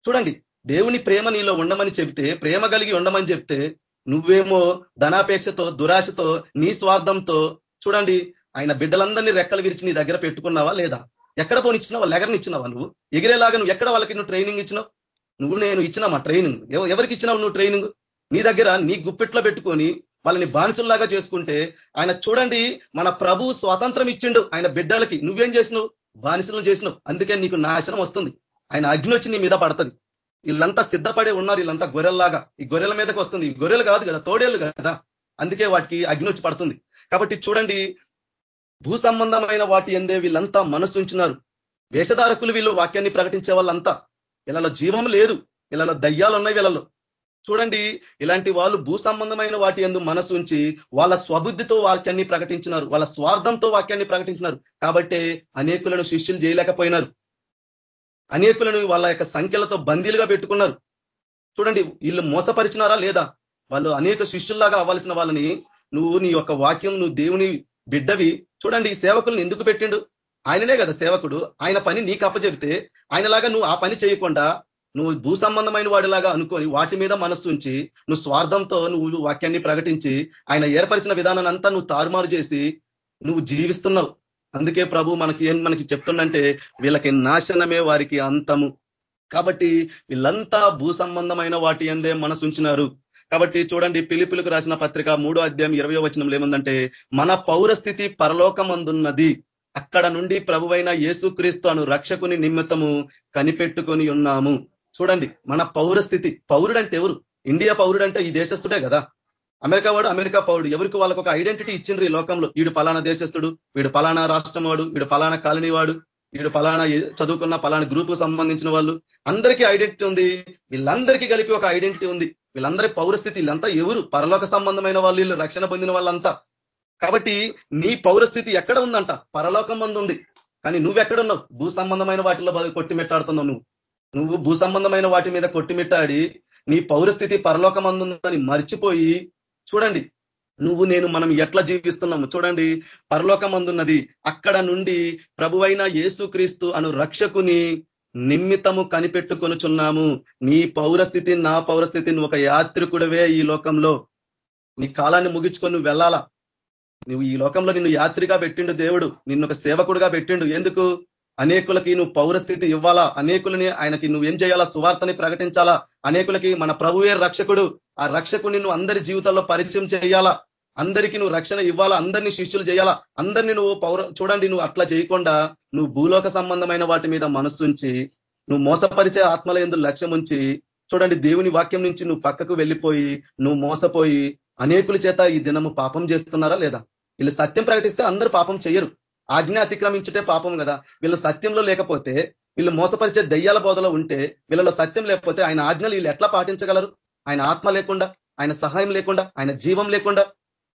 చూడండి దేవుని ప్రేమ నీలో ఉండమని చెప్తే ప్రేమ కలిగి ఉండమని చెప్తే నువ్వేమో ధనాపేక్షతో దురాశతో నీ స్వార్థంతో చూడండి ఆయన బిడ్డలందరినీ రెక్కలు విరిచి నీ దగ్గర పెట్టుకున్నావా లేదా? ఎక్కడ పోనిచ్చినావా? లెగర్ని ఇచ్చినావా నువ్వు? ఎగిరేలాగా నువ్వు ఎక్కడ వాళ్ళకి నువ్వు ట్రైనింగ్ ఇచ్చినావు? నువ్వు నేను ఇచ్చినామా ట్రైనింగ్ ఎవరికి ఇచ్చినావు నువ్వు ట్రైనింగ్ నీ దగ్గర నీ గుప్పెట్లో పెట్టుకొని వాళ్ళని బానిసుల్లాగా చేసుకుంటే ఆయన చూడండి మన ప్రభు స్వాతంత్రం ఇచ్చిండు ఆయన బిడ్డలకి. నువ్వేం చేసినావు? బానిసలను చేసినావు. అందుకే నీకు నాశనం వస్తుంది. ఆయన అగ్ని వచ్చి నీ మీద పడుతుంది. వీళ్ళంతా సిద్ధపడే ఉన్నారు వీళ్ళంతా గొర్రెల్లాగా. ఈ గొర్రెల మీదకి వస్తుంది. ఈ గొర్రెలు కాదు కదా తోడేళ్ళు కదా. అందుకే వాటికి అగ్ని వచ్చి పడుతుంది. కాబట్టి చూడండి భూ సంబంధమైన వాటి ఎందే వీళ్ళంతా మనసు ఉంచున్నారు వేషధారకులు వీళ్ళు వాక్యాన్ని ప్రకటించే వాళ్ళంతా. వీళ్ళలో జీవం లేదు. వీళ్ళలో దయ్యాలు ఉన్నాయి వీళ్ళలో. చూడండి ఇలాంటి వాళ్ళు భూ సంబంధమైన వాటి ఎందు మనసు ఉంచి వాళ్ళ స్వబుద్ధితో వాక్యాన్ని ప్రకటించినారు. వాళ్ళ స్వార్థంతో వాక్యాన్ని ప్రకటించినారు. కాబట్టే అనేకులను శిష్యులు చేయలేకపోయినారు. అనేకులను వాళ్ళ యొక్క సంఖ్యలతో బందీలుగా పెట్టుకున్నారు. చూడండి వీళ్ళు మోసపరిచినారా లేదా? వాళ్ళు అనేక శిష్యుల్లాగా అవ్వాల్సిన వాళ్ళని నువ్వు నీ యొక్క వాక్యం నువ్వు దేవుని బిడ్డవి చూడండి ఈ సేవకులను ఎందుకు పెట్టిండు? ఆయననే కదా సేవకుడు. ఆయన పని నీకు అప్పచెబితే ఆయనలాగా నువ్వు ఆ పని చేయకుండా నువ్వు భూ సంబంధమైన వాడిలాగా అనుకొని వాటి మీద మనస్సు ఉంచి నువ్వు స్వార్థంతో నువ్వు వాక్యాన్ని ప్రకటించి ఆయన ఏర్పరిచిన విధానాన్ని అంతా నువ్వు తారుమారు చేసి నువ్వు జీవిస్తున్నావు. అందుకే ప్రభు మనకి ఏం మనకి చెప్తుండంటే వీళ్ళకి నాశనమే వారికి అంతము. కాబట్టి వీళ్ళంతా భూ సంబంధమైన వాటి అందే మనసుంచినారు కాబట్టి చూడండి పిలిపిలకు రాసిన పత్రిక మూడో అధ్యాయం ఇరవయో వచనంలో ఏముందంటే మన పౌరస్థితి పరలోకమందున్నది. అక్కడ నుండి ప్రభువైన యేసుక్రీస్తు అను రక్షకుని నిమిత్తము కనిపెట్టుకొని ఉన్నాము. చూడండి మన పౌరస్థితి పౌరుడు అంటే ఎవరు? ఇండియా పౌరుడంటే ఈ దేశస్తుడే కదా. అమెరికా వాడు అమెరికా పౌరుడు. ఎవరికి వాళ్ళకు ఒక ఐడెంటిటీ ఇచ్చిండ్రు ఈ లోకంలో? వీడు పలానా దేశస్తుడు వీడు పలానా రాష్ట్రం వాడు వీడు పలానా కాలనీ వాడు వీడు పలానా చదువుకున్న పలానా గ్రూప్ సంబంధించిన వాళ్ళు. అందరికీ ఐడెంటిటీ ఉంది. వీళ్ళందరికీ కలిపి ఒక ఐడెంటిటీ ఉంది. వీళ్ళందరి పౌరస్థితి వీళ్ళంతా ఎవరు? పరలోక సంబంధమైన వాళ్ళు వీళ్ళు రక్షణ పొందిన వాళ్ళంతా. కాబట్టి నీ పౌరస్థితి ఎక్కడ ఉందంట? పరలోకం మంది ఉంది. కానీ నువ్వెక్కడున్నావు? భూ సంబంధమైన వాటిలో కొట్టిమెట్టాడుతున్నావు నువ్వు. నువ్వు భూ సంబంధమైన వాటి మీద కొట్టిమిట్టాడి నీ పౌరస్థితి పరలోకమందుందని మర్చిపోయి చూడండి. నువ్వు నేను మనం ఎట్లా జీవిస్తున్నాము? చూడండి. పరలోకమందున్నది అక్కడ నుండి ప్రభువైన యేసుక్రీస్తు అను రక్షకుని నిమ్మితము కనిపెట్టుకొనుచున్నాము. నీ పౌరస్థితి నా పౌరస్థితిని ఒక యాత్రికుడవే ఈ లోకంలో. నీ కాలాన్ని ముగించుకొని నువ్వు వెళ్ళాలా? నువ్వు ఈ లోకంలో నిన్ను యాత్రిగా పెట్టిండు దేవుడు నిన్ను ఒక సేవకుడుగా పెట్టిండు. ఎందుకు? అనేకులకి నువ్వు పౌరస్థితి ఇవ్వాలా? అనేకులని ఆయనకి నువ్వు ఏం చేయాలా? సువార్తని ప్రకటించాలా? అనేకులకి మన ప్రభువే రక్షకుడు. ఆ రక్షకుని నువ్వు అందరి జీవితాల్లో పరిచయం చేయాలా? అందరికీ నువ్వు రక్షణ ఇవ్వాలా? అందరినీ శిష్యులు చేయాలా? అందరినీ నువ్వు పౌర చూడండి నువ్వు అట్లా చేయకుండా నువ్వు భూలోక సంబంధమైన వాటి మీద మనస్సుంచి నువ్వు మోసపరిచే ఆత్మల ఎందు లక్ష్యం ఉంచి చూడండి దేవుని వాక్యం నుంచి నువ్వు పక్కకు వెళ్ళిపోయి నువ్వు మోసపోయి అనేకుల చేత ఈ దినము పాపం చేస్తున్నారా లేదా? వీళ్ళు సత్యం ప్రకటిస్తే అందరూ పాపం చేయరు. ఆజ్ఞ అతిక్రమించుటే పాపం కదా. వీళ్ళు సత్యంలో లేకపోతే వీళ్ళు మోసపరిచే దయ్యాల బోధలో ఉంటే వీళ్ళలో సత్యం లేకపోతే ఆయన ఆజ్ఞలు వీళ్ళు ఎట్లా పాటించగలరు? ఆయన ఆత్మ లేకుండా ఆయన సహాయం లేకుండా ఆయన జీవం లేకుండా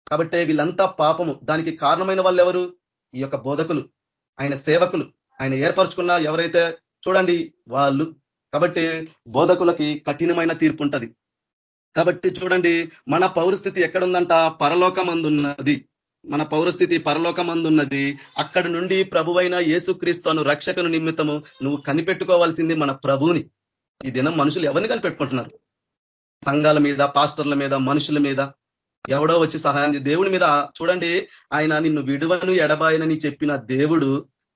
కాబట్టి వీళ్ళంతా పాపము. దానికి కారణమైన వాళ్ళు ఎవరు ఈ యొక్క బోధకులు. ఆయన సేవకులు. ఆయన ఏర్పరచుకున్న ఎవరైతే చూడండి వాళ్ళు. కాబట్టి బోధకులకి కఠినమైన తీర్పు ఉంటుంది కాబట్టి చూడండి మన పౌరస్థితి ఎక్కడుందంట? పరలోకమందున్నది. మన పౌరస్థితి పరలోకమందున్నది. అక్కడి నుండి ప్రభువైన యేసుక్రీస్తును రక్షకను నిమిత్తము నువ్వు కనిపెట్టుకోవాల్సింది మన ప్రభుని ఈ దినం మనుషులు ఎవరిని కనిపెట్టుకుంటున్నారు? సంఘాల మీద పాస్టర్ల మీద మనుషుల మీద. ఎవడో వచ్చి సహాయం దేవుడి మీద చూడండి ఆయన నిన్ను విడువను ఎడబాయనని చెప్పిన దేవుడు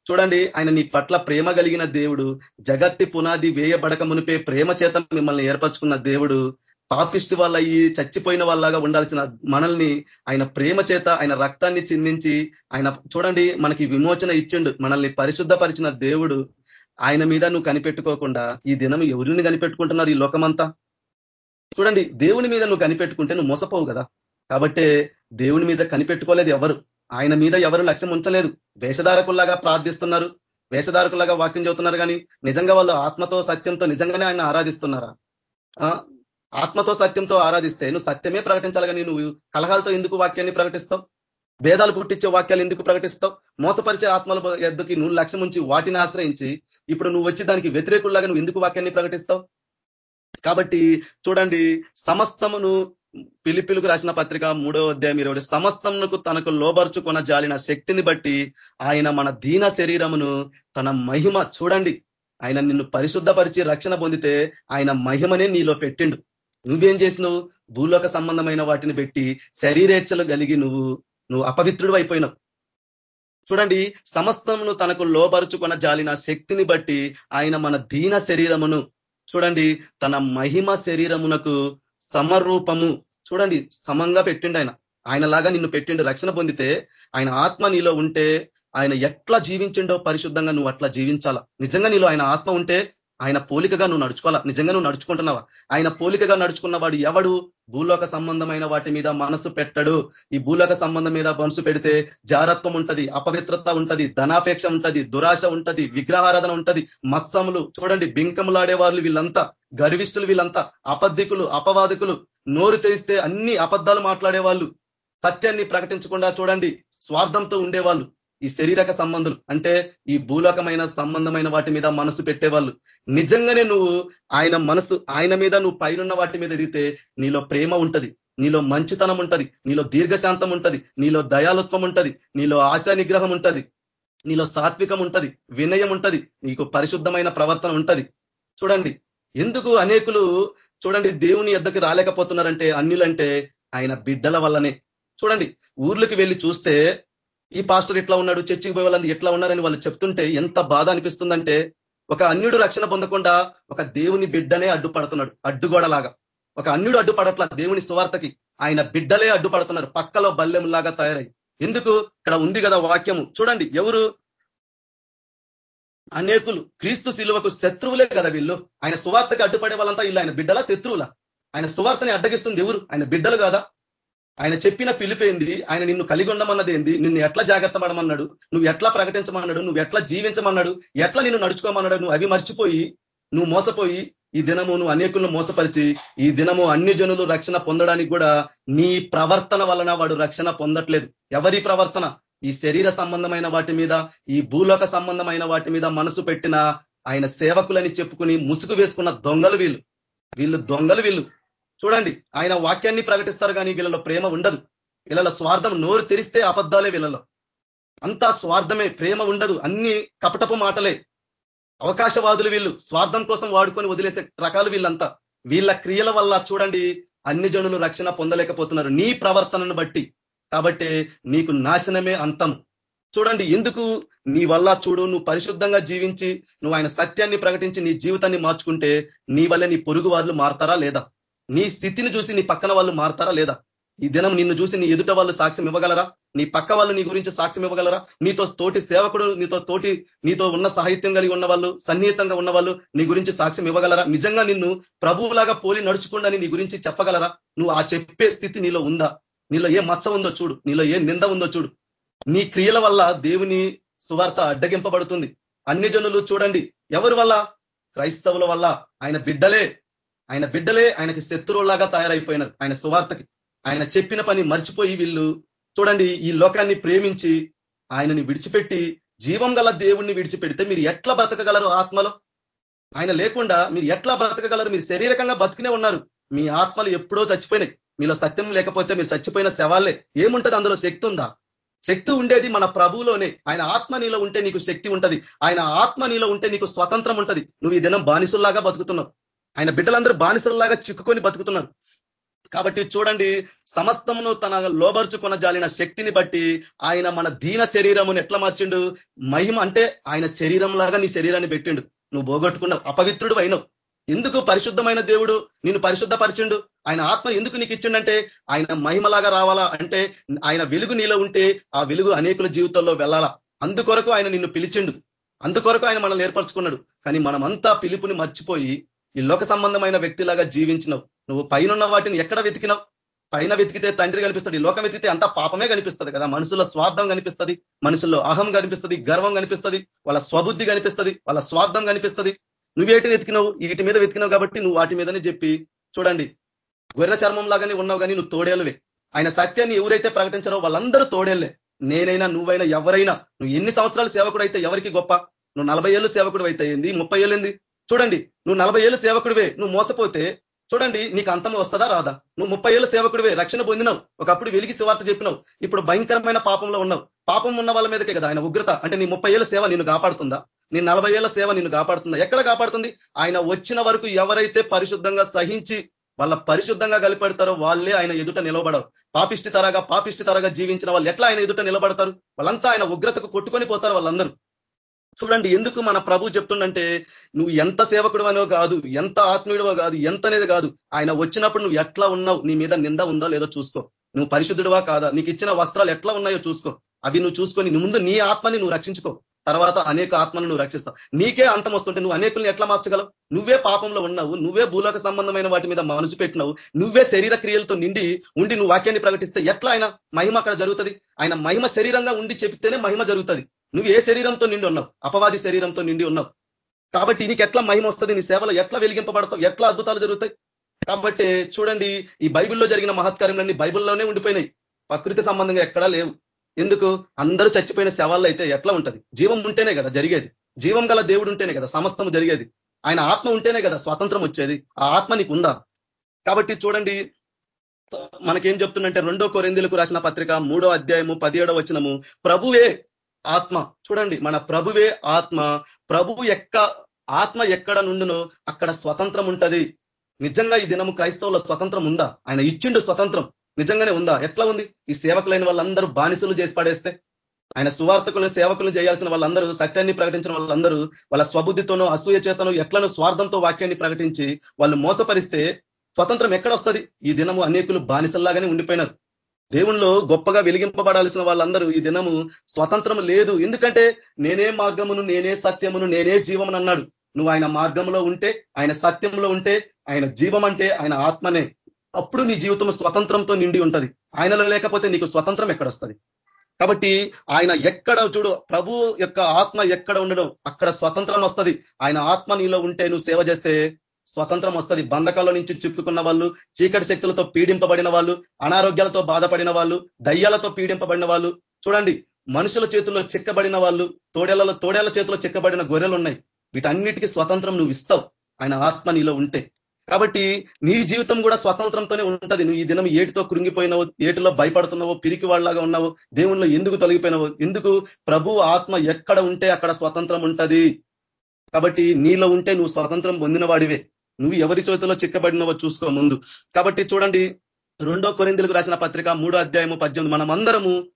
చూడండి ఆయన నీ పట్ల ప్రేమ కలిగిన దేవుడు జగత్తి పునాది వేయబడక మునిపే ప్రేమ చేత మిమ్మల్ని ఏర్పరచుకున్న దేవుడు పాపిష్టి వాళ్ళ ఈ చచ్చిపోయిన వాళ్ళగా ఉండాల్సిన మనల్ని ఆయన ప్రేమ చేత ఆయన రక్తాన్ని చిందించి ఆయన చూడండి మనకి విమోచన ఇచ్చిండు మనల్ని పరిశుద్ధపరిచిన దేవుడు ఆయన మీద నువ్వు కనిపెట్టుకోకుండా ఈ దినం ఎవరిని కనిపెట్టుకుంటున్నారు ఈ లోకమంతా? చూడండి దేవుని మీద నువ్వు కనిపెట్టుకుంటే నువ్వు మోసపోవు కదా? కాబట్టి దేవుని మీద కనిపెట్టుకోలేదు ఎవరు? ఆయన మీద ఎవరు లక్ష్యం ఉంచలేదు. వేషధారకుల్లాగా ప్రార్థిస్తున్నారు. వేషధారకులాగా వాక్యం చదువుతున్నారు కానీ నిజంగా వాళ్ళు ఆత్మతో సత్యంతో నిజంగానే ఆయన ఆరాధిస్తున్నారా? ఆత్మతో సత్యంతో ఆరాధిస్తే నువ్వు సత్యమే ప్రకటించాలి కానీ నువ్వు కలహాలతో ఎందుకు వాక్యాన్ని ప్రకటిస్తావు? భేదాలు పుట్టించే వాక్యాలు ఎందుకు ప్రకటిస్తావు? మోసపరిచే ఆత్మల ఎద్దుకి నువ్వు లక్ష్యం ఉంచి వాటిని ఆశ్రయించి ఇప్పుడు నువ్వు వచ్చి దానికి వ్యతిరేకుల్లాగా నువ్వు ఎందుకు వాక్యాన్ని ప్రకటిస్తావు? కాబట్టి చూడండి సమస్తమును పిలిపిలుకు రాసిన పత్రిక మూడో అధ్యాయం ఇరవై సమస్తమునకు తనకు లోబరుచుకొన జాలిన శక్తిని బట్టి ఆయన మన దీన శరీరమును తన మహిమ చూడండి. ఆయన నిన్ను పరిశుద్ధపరిచి రక్షణ పొందితే ఆయన మహిమనే నీలో పెట్టిండు. నువ్వేం చేసినావు? భూలోక సంబంధమైన వాటిని పెట్టి శరీరేచ్ఛలు కలిగి నువ్వు నువ్వు అపవిత్రుడు అయిపోయినావు. చూడండి సమస్తమును తనకు లోబరుచుకున్న జాలిన శక్తిని బట్టి ఆయన మన దీన శరీరమును చూడండి తన మహిమ శరీరమునకు సమరూపము. చూడండి సమంగా పెట్టిండు ఆయన. ఆయనలాగా నిన్ను పెట్టిండు రక్షణ పొందితే ఆయన ఆత్మ నీలో ఉంటే ఆయన ఎట్లా జీవించిండో పరిశుద్ధంగా నువ్వు అట్లా జీవించాలా. నిజంగా నీలో ఆయన ఆత్మ ఉంటే ఆయన పోలికగా నువ్వు నడుచుకోవాలా? నిజంగా నువ్వు నడుచుకుంటున్నావా? ఆయన పోలికగా నడుచుకున్నవాడు ఎవడు? భూలోక సంబంధమైన వాటి మీద మనసు పెట్టడు. ఈ భూలోక సంబంధం మీద మనసు పెడితే జారత్వం ఉంటది అపవిత్రత ఉంటది ధనాపేక్ష ఉంటది దురాశ ఉంటది విగ్రహారాధన ఉంటది మత్సములు చూడండి బింకములాడే వాళ్ళు వీళ్ళంతా గర్విష్ఠులు వీళ్ళంతా అపద్ధికులు అపవాదికులు నోరు తెరిస్తే అన్ని అబద్ధాలు మాట్లాడే వాళ్ళు సత్యాన్ని ప్రకటించకుండా చూడండి స్వార్థంతో ఉండేవాళ్ళు. ఈ శరీరక సంబంధులు అంటే ఈ భూలోకమైన సంబంధమైన వాటి మీద మనసు పెట్టేవాళ్ళు. నిజంగానే నువ్వు ఆయన మనసు ఆయన మీద నువ్వు పైనున్న వాటి మీద ఎదిగితే నీలో ప్రేమ ఉంటది నీలో మంచితనం ఉంటది నీలో దీర్ఘశాంతం ఉంటది నీలో దయాలుత్వం ఉంటది నీలో ఆశా నిగ్రహం ఉంటది నీలో సాత్వికం ఉంటది వినయం ఉంటది నీకు పరిశుద్ధమైన ప్రవర్తన ఉంటది. చూడండి ఎందుకు అనేకులు చూడండి దేవుని ఎద్దకు రాలేకపోతున్నారంటే అన్యులంటే ఆయన బిడ్డల వల్లనే. చూడండి ఊర్లకి వెళ్ళి చూస్తే ఈ పాస్టర్ ఇట్లా ఉన్నాడు చర్చికి పోయే వాళ్ళంది ఎట్లా ఉన్నారని వాళ్ళు చెప్తుంటే ఎంత బాధ అనిపిస్తుందంటే ఒక అన్యుడు రక్షణ పొందకుండా ఒక దేవుని బిడ్డనే అడ్డుపడుతున్నాడు అడ్డుగోడలాగా. ఒక అన్యుడు అడ్డుపడట్ల దేవుని సువార్తకి ఆయన బిడ్డలే అడ్డుపడుతున్నారు పక్కలో బల్లెంలాగా తయారై. ఎందుకు? ఇక్కడ ఉంది కదా వాక్యము. చూడండి ఎవరు? అనేకులు. క్రీస్తు శిలువకు శత్రువులే కదా వీళ్ళు. ఆయన సువార్తకి అడ్డుపడే వాళ్ళంతా వీళ్ళు. ఆయన బిడ్డల శత్రువుల? ఆయన సువార్తని అడ్డగిస్తుంది ఎవరు? ఆయన బిడ్డలు కాదా? ఆయన చెప్పిన పిలిపేంది ఆయన నిన్ను కలిగి ఉండమన్నది ఏంది నిన్ను ఎట్లా జాగ్రత్త పడమన్నాడు నువ్వు ఎట్లా ప్రకటించమన్నాడు? నువ్వు ఎట్లా జీవించమన్నాడు? ఎట్లా నిన్ను నడుచుకోమన్నాడు? నువ్వు అవి మర్చిపోయి నువ్వు మోసపోయి ఈ దినము నువ్వు అనేకులను మోసపరిచి ఈ దినము అన్ని జనులు రక్షణ పొందడానికి కూడా నీ ప్రవర్తన వలన వాడు రక్షణ పొందట్లేదు. ఎవరి ప్రవర్తన? ఈ శరీర సంబంధమైన వాటి మీద ఈ భూలోక సంబంధమైన వాటి మీద మనసు పెట్టిన ఆయన సేవకులని చెప్పుకుని ముసుగు వేసుకున్న దొంగలు వీళ్ళు. వీళ్ళు దొంగలు వీళ్ళు. చూడండి ఆయన వాక్యాన్ని ప్రకటిస్తారు కానీ వీళ్ళలో ప్రేమ ఉండదు. వీళ్ళలో స్వార్థం నోరు తెరిస్తే అబద్ధాలే వీళ్ళలో. అంతా స్వార్థమే ప్రేమ ఉండదు అన్ని కపటపు మాటలే. అవకాశవాదులు వీళ్ళు స్వార్థం కోసం వాడుకొని వదిలేసే రకాలు వీళ్ళంతా. వీళ్ళ క్రియల వల్ల చూడండి అన్ని జనులు రక్షణ పొందలేకపోతున్నారు. నీ ప్రవర్తనను బట్టి. కాబట్టి నీకు నాశనమే అంతం. చూడండి ఎందుకు నీ వల్ల చూడు నువ్వు పరిశుద్ధంగా జీవించి నువ్వు ఆయన సత్యాన్ని ప్రకటించి నీ జీవితాన్ని మార్చుకుంటే నీ వల్ల నీ పొరుగు మారతారా లేదా? నీ స్థితిని చూసి నీ పక్కన వాళ్ళు మారతారా లేదా? ఈ దినం నిన్ను చూసి నీ ఎదుట వాళ్ళు సాక్ష్యం ఇవ్వగలరా? నీ పక్క వాళ్ళు నీ గురించి సాక్ష్యం ఇవ్వగలరా? నీతో తోటి సేవకుడు నీతో తోటి నీతో ఉన్న సాహిత్యం కలిగి ఉన్న వాళ్ళు సన్నిహితంగా ఉన్న వాళ్ళు నీ గురించి సాక్ష్యం ఇవ్వగలరా? నిజంగా నిన్ను ప్రభువులాగా పోలి నడుచుకుండని నీ గురించి చెప్పగలరా? నువ్వు ఆ చెప్పే స్థితి నీలో ఉందా? నీలో ఏ మచ్చ ఉందో చూడు. నీలో ఏ నింద ఉందో చూడు. నీ క్రియల వల్ల దేవుని సువార్త అడ్డగింపబడుతుంది. అన్ని జనులు చూడండి. ఎవరి వల్ల? క్రైస్తవుల వల్ల. ఆయన బిడ్డలే. ఆయన బిడ్డలే ఆయనకి శత్రువులాగా తయారైపోయినారు. ఆయన సువార్తకి. ఆయన చెప్పిన పని మర్చిపోయి వీళ్ళు. చూడండి ఈ లోకాన్ని ప్రేమించి ఆయనని విడిచిపెట్టి జీవం గల దేవుణ్ణి విడిచిపెడితే మీరు ఎట్లా బ్రతకగలరు ఆత్మలో? ఆయన లేకుండా మీరు ఎట్లా బ్రతకగలరు? మీరు శరీరకంగా బతికినే ఉన్నారు. మీ ఆత్మలు ఎప్పుడో చచ్చిపోయినాయి. మీలో సత్యం లేకపోతే మీరు చచ్చిపోయిన శవాలే. ఏముంటది అందులో? శక్తి ఉందా? శక్తి ఉండేది మన ప్రభువులోనే. ఆయన ఆత్మ నీలో ఉంటే నీకు శక్తి ఉంటది. ఆయన ఆత్మ నీలో ఉంటే నీకు స్వతంత్రం ఉంటది. నువ్వు ఈ దినం బానిసుల్లాగా బతుకుతున్నావు. ఆయన బిడ్డలందరూ బానిసల్లాగా చిక్కుకొని బతుకుతున్నారు. కాబట్టి చూడండి సమస్తమును తన లోబరుచుకున్న జాలిన శక్తిని బట్టి ఆయన మన దీన శరీరమును ఎట్లా మార్చిండు? మహిమ అంటే ఆయన శరీరం లాగా నీ శరీరాన్ని పెట్టిండు. నువ్వు పోగొట్టుకున్నావు అపవిత్రుడు అయినవు. ఎందుకు పరిశుద్ధమైన దేవుడు నిన్ను పరిశుద్ధపరిచిండు? ఆయన ఆత్మ ఎందుకు నీకు ఇచ్చిండంటే ఆయన మహిమలాగా రావాలా? అంటే ఆయన వెలుగు నీలో ఉంటే ఆ వెలుగు అనేకుల జీవితంలో వెళ్ళాలా? అందుకొరకు ఆయన నిన్ను పిలిచిండు. అందుకొరకు ఆయన మనల్ని ఏర్పరచుకున్నాడు. కానీ మనమంతా పిలుపుని మర్చిపోయి ఈ లోక సంబంధమైన వ్యక్తిలాగా జీవించినవు. నువ్వు పైన వాటిని ఎక్కడ వెతికినావు? పైన వెతికితే తండ్రి కనిపిస్తాడు. ఈ లోకం వెతికితే అంతా పాపమే కనిపిస్తుంది కదా. మనుషుల్లో స్వార్థం కనిపిస్తుంది. మనుషుల్లో అహం కనిపిస్తుంది. గర్వం కనిపిస్తుంది. వాళ్ళ స్వబుద్ధి కనిపిస్తుంది. వాళ్ళ స్వార్థం కనిపిస్తుంది. నువ్వేటి వెతికినావు? వీటి మీద వెతికినావు కాబట్టి నువ్వు వాటి మీదనే చెప్పి చూడండి. గొర్రె చర్మం లాగానే ఉన్నావు కానీ నువ్వు తోడేళ్ళవే. ఆయన సత్యాన్ని ఎవరైతే ప్రకటించారో వాళ్ళందరూ తోడేళ్ళే. నేనైనా నువ్వైనా ఎవరైనా నువ్వు ఎన్ని సంవత్సరాలు సేవకుడు అయితే ఎవరికి గొప్ప? నువ్వు నలభై ఏళ్ళు సేవకుడు అయితే ఏంది? ముప్పై ఏళ్ళింది చూడండి నువ్వు నలభై ఏళ్ళు సేవకుడివే నువ్వు మోసపోతే చూడండి నీకు అంతం వస్తుందా రాదా? నువ్వు ముప్పై ఏళ్ళ సేవకుడివే రక్షణ పొందినావు ఒకప్పుడు వెలిగి శివార్త చెప్పినావు ఇప్పుడు భయంకరమైన పాపంలో ఉన్నావు. పాపం ఉన్న వాళ్ళ మీదకే కదా ఆయన ఉగ్రత. అంటే నీ ముప్పై ఏళ్ళ సేవ నిన్ను కాపాడుతుందా? నీ నలభై ఏళ్ళ సేవ నిన్ను కాపాడుతుందా? ఎక్కడ కాపాడుతుంది? ఆయన వచ్చిన వరకు ఎవరైతే పరిశుద్ధంగా సహించి వాళ్ళ పరిశుద్ధంగా కలిపెడతారో వాళ్ళే ఆయన ఎదుట నిలబడరు పాపిష్టి తరగా పాపిష్టి తరగా జీవించిన వాళ్ళు ఎట్లా ఆయన ఎదుట నిలబడతారు? వాళ్ళంతా ఆయన ఉగ్రతకు కొట్టుకొని పోతారు వాళ్ళందరూ. చూడండి ఎందుకు మన ప్రభు చెప్తుండంటే నువ్వు ఎంత సేవకుడు అనో కాదు ఎంత ఆత్మీయుడవో కాదు ఎంత అనేది కాదు. ఆయన వచ్చినప్పుడు నువ్వు ఎట్లా ఉన్నావు? నీ మీద నింద ఉందో లేదో చూసుకో. నువ్వు పరిశుద్ధుడివా కాదా? నీకు ఇచ్చిన వస్త్రాలు ఎట్లా ఉన్నాయో చూసుకో. అవి నువ్వు చూసుకొని ముందు నీ ఆత్మని నువ్వు రక్షించుకో. తర్వాత అనేక ఆత్మను నువ్వు రక్షిస్తావు. నీకే అంతం వస్తుంటే నువ్వు అనేకుల్ని ఎట్లా మార్చగలవు? నువ్వే పాపంలో ఉన్నావు నువ్వే భూలోక సంబంధమైన వాటి మీద మనసు పెట్టినావు నువ్వే శరీర క్రియలతో నిండి ఉండి నువ్వు వాక్యాన్ని ప్రకటిస్తే ఎట్లా ఆయన మహిమ అక్కడ జరుగుతుంది? ఆయన మహిమ శరీరంగా ఉండి చెప్తేనే మహిమ జరుగుతుంది. నువ్వు ఏ శరీరంతో నిండి ఉన్నావు? అపవాది శరీరంతో నిండి ఉన్నావు. కాబట్టి నీకు ఎట్లా మహిమ వస్తుంది? నీ సేవలో ఎట్లా వెలిగింపబడతావు? ఎట్లా అద్భుతాలు జరుగుతాయి? కాబట్టి చూడండి ఈ బైబిల్లో జరిగిన మహత్కార్యములన్నీ బైబిల్లోనే ఉండిపోయినాయి. ప్రకృతి సంబంధంగా ఎక్కడా లేవు. ఎందుకు? అందరూ చచ్చిపోయిన శవాల్లో అయితే ఎట్లా ఉంటది? జీవం ఉంటేనే కదా జరిగేది. జీవం గల దేవుడు ఉంటేనే కదా సమస్తము జరిగేది. ఆయన ఆత్మ ఉంటేనే కదా స్వాతంత్రం వచ్చేది. ఆ ఆత్మ నీకు ఉందా? కాబట్టి చూడండి మనకేం చెప్తుందంటే రెండో కొరిందులకు రాసిన పత్రిక మూడో అధ్యాయము పదిహేడో వచ్చినము ప్రభువే ఆత్మ. చూడండి మన ప్రభువే ఆత్మ. ప్రభు ఎక్క ఆత్మ ఎక్కడ నుండునో అక్కడ స్వతంత్రం ఉంటది. నిజంగా ఈ దినము క్రైస్తవుల స్వతంత్రం ఉందా? ఆయన ఇచ్చిండు స్వతంత్రం. నిజంగానే ఉందా? ఎట్లా ఉంది? ఈ సేవకులైన వాళ్ళందరూ బానిసలు చేసి పడేస్తే. ఆయన సువార్థకులను సేవకులను చేయాల్సిన వాళ్ళందరూ సత్యాన్ని ప్రకటించిన వాళ్ళందరూ వాళ్ళ స్వబుద్ధితోనో అసూయ చేతనో ఎట్లనో స్వార్థంతో వాక్యాన్ని ప్రకటించి వాళ్ళు మోసపరిస్తే స్వతంత్రం ఎక్కడ వస్తుంది? ఈ దినము అనేకులు బానిసల్లాగానే ఉండిపోయినారు. దేవుణ్ణిలో గొప్పగా వెలిగింపబడాల్సిన వాళ్ళందరూ ఈ దినము స్వతంత్రం లేదు. ఎందుకంటే నేనే మార్గమును నేనే సత్యమును నేనే జీవమును అన్నాడు. నువ్వు ఆయన మార్గంలో ఉంటే ఆయన సత్యంలో ఉంటే ఆయన జీవం అంటే ఆయన ఆత్మనే. అప్పుడు నీ జీవితం స్వతంత్రంతో నిండి ఉంటది. ఆయనలో లేకపోతే నీకు స్వతంత్రం ఎక్కడ వస్తుంది కాబట్టి ఆయన ఎక్కడ చూడు ప్రభు యొక్క ఆత్మ ఎక్కడ ఉండడం అక్కడ స్వతంత్రం వస్తుంది. ఆయన ఆత్మ నీలో ఉంటే నువ్వు సేవ చేస్తే స్వతంత్రం వస్తుంది. బంధకాల నుంచి చిక్కుకున్న వాళ్ళు చీకటి శక్తులతో పీడింపబడిన వాళ్ళు అనారోగ్యాలతో బాధపడిన వాళ్ళు దయ్యాలతో పీడింపబడిన వాళ్ళు. చూడండి మనుషుల చేతుల్లో చిక్కబడిన వాళ్ళు తోడేళ్ళలో తోడేళ్ళ చేతిలో చిక్కబడిన గొర్రెలు ఉన్నాయి. వీటన్నిటికీ స్వతంత్రం నువ్వు ఇస్తావు. ఆయన ఆత్మ నీలో ఉంటే. కాబట్టి నీ జీవితం కూడా స్వతంత్రంతోనే ఉంటది. నువ్వు ఈ దినం ఏటితో కృంగిపోయినావో ఏటిలో భయపడుతున్నావో పిరికి వాళ్ళలాగా ఉన్నావు దేవుణ్ణిలో ఎందుకు తొలగిపోయినావో ఎందుకు ప్రభు ఆత్మ ఎక్కడ ఉంటే అక్కడ స్వతంత్రం ఉంటది. కాబట్టి నీలో ఉంటే నువ్వు స్వతంత్రం పొందిన వాడివే నువ్వు ఎవరి చేతిలో చిక్కబడినవో చూసుకో ముందు. కాబట్టి చూడండి రెండో కొరిందులకు రాసిన పత్రిక మూడో అధ్యాయము పద్దెనిమిది. మనమందరము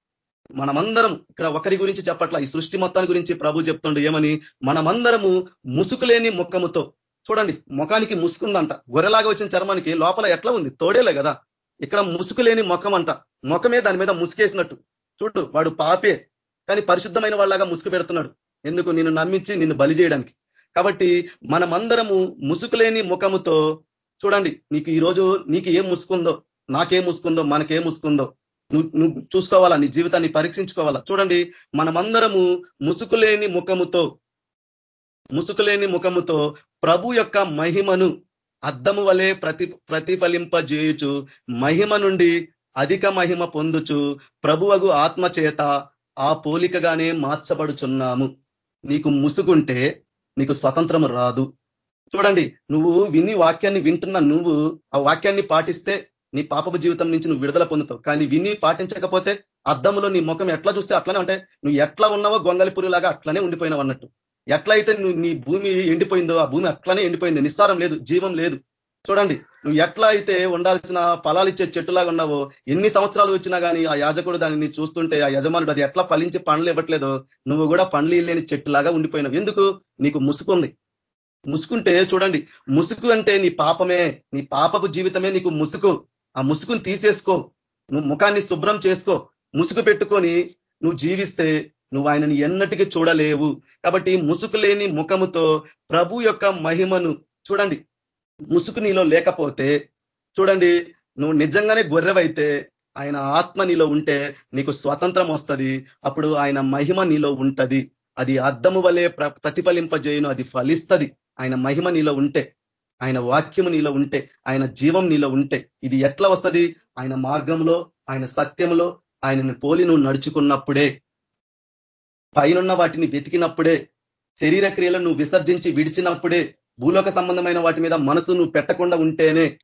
మనమందరం ఇక్కడ ఒకరి గురించి చెప్పట్ల ఈ సృష్టి మొత్తాన్ని గురించి ప్రభు చెప్తుండే ఏమని మనమందరము ముసుకులేని ముఖముతో చూడండి ముఖానికి ముసుకుందంట. గొర్రెలాగా వచ్చిన చర్మానికి లోపల ఎట్లా ఉంది? తోడేలే కదా. ఇక్కడ ముసుకులేని ముఖం అంట ముఖమే దాని మీద ముసుకేసినట్టు చూడు వాడు పాపే కానీ పరిశుద్ధమైన వాళ్ళగా ముసుగు పెడుతున్నాడు. ఎందుకు? నిన్ను నమ్మించి నిన్ను బలి చేయడానికి. కాబట్టి మనమందరము ముసుకులేని ముఖముతో చూడండి నీకు ఈరోజు నీకు ఏం ముసుకుందో నాకేం ముసుకుందో మనకేం ముసుకుందో నువ్వు నువ్వు చూసుకోవాలా నీ జీవితాన్ని పరీక్షించుకోవాలా? చూడండి మనమందరము ముసుకులేని ముఖముతో ముసుకులేని ముఖముతో ప్రభు యొక్క మహిమను అద్దము వలె ప్రతి ప్రతిఫలింపజేయుచు మహిమ నుండి అధిక మహిమ పొందుచు ప్రభువగు ఆత్మ చేత ఆ పోలికగానే మార్చబడుచున్నాము. నీకు ముసుగుంటే నీకు స్వతంత్రం రాదు. చూడండి నువ్వు విని వాక్యాన్ని వింటున్న నువ్వు ఆ వాక్యాన్ని పాటిస్తే నీ పాపపు జీవితం నుంచి నువ్వు విడుదల పొందుతావు. కానీ విని పాటించకపోతే అద్దంలో నీ ముఖం ఎట్లా చూస్తే అట్లనే అంటే నువ్వు ఎట్లా ఉన్నావో గొంగలి పురిలాగా అట్లనే ఉండిపోయినావు అన్నట్టు. ఎట్లయితే నువ్వు నీ భూమి ఎండిపోయిందో ఆ భూమి అట్లనే ఎండిపోయింది. నిస్సారం లేదు జీవం లేదు. చూడండి నువ్వు ఎట్లా అయితే ఉండాల్సిన ఫలాలు ఇచ్చే చెట్టులాగా ఉన్నావో ఎన్ని సంవత్సరాలు వచ్చినా కానీ ఆ యాజకుడు దానిని చూస్తుంటే ఆ యజమానుడు అది ఎట్లా ఫలించి పండ్లు ఇవ్వట్లేదో నువ్వు కూడా పండ్లు లేని చెట్టులాగా ఉండిపోయినావు. ఎందుకు? నీకు ముసుకుంది. ముసుకుంటే చూడండి ముసుగు అంటే నీ పాపమే నీ పాపపు జీవితమే నీకు ముసుగు. ఆ ముసుకుని తీసేసుకో. నువ్వు ముఖాన్ని శుభ్రం చేసుకో. ముసుగు పెట్టుకొని నువ్వు జీవిస్తే నువ్వు ఆయనని ఎన్నటికీ చూడలేవు. కాబట్టి ముసుగు లేని ముఖముతో ప్రభు యొక్క మహిమను చూడండి ముసుగు నీలో లేకపోతే చూడండి నువ్వు నిజంగానే గొర్రెవైతే ఆయన ఆత్మ నీలో ఉంటే నీకు స్వతంత్రం వస్తుంది. అప్పుడు ఆయన మహిమ నీలో ఉంటది. అది అద్దము వలె ప్రతిఫలింపజేయను అది ఫలిస్తుంది. ఆయన మహిమ నీలో ఉంటే ఆయన వాక్యము నీలో ఉంటే ఆయన జీవం నీలో ఉంటే ఇది ఎట్లా వస్తుంది? ఆయన మార్గంలో ఆయన సత్యంలో ఆయనని పోలి నువ్వు నడుచుకున్నప్పుడే పైనున్న వాటిని వెతికినప్పుడే శరీర క్రియలను నువ్వు విసర్జించి విడిచినప్పుడే భూలోక సంబంధమైన వాటి మీద మనసు నువ్వు పెట్టకుండా ఉంటేనే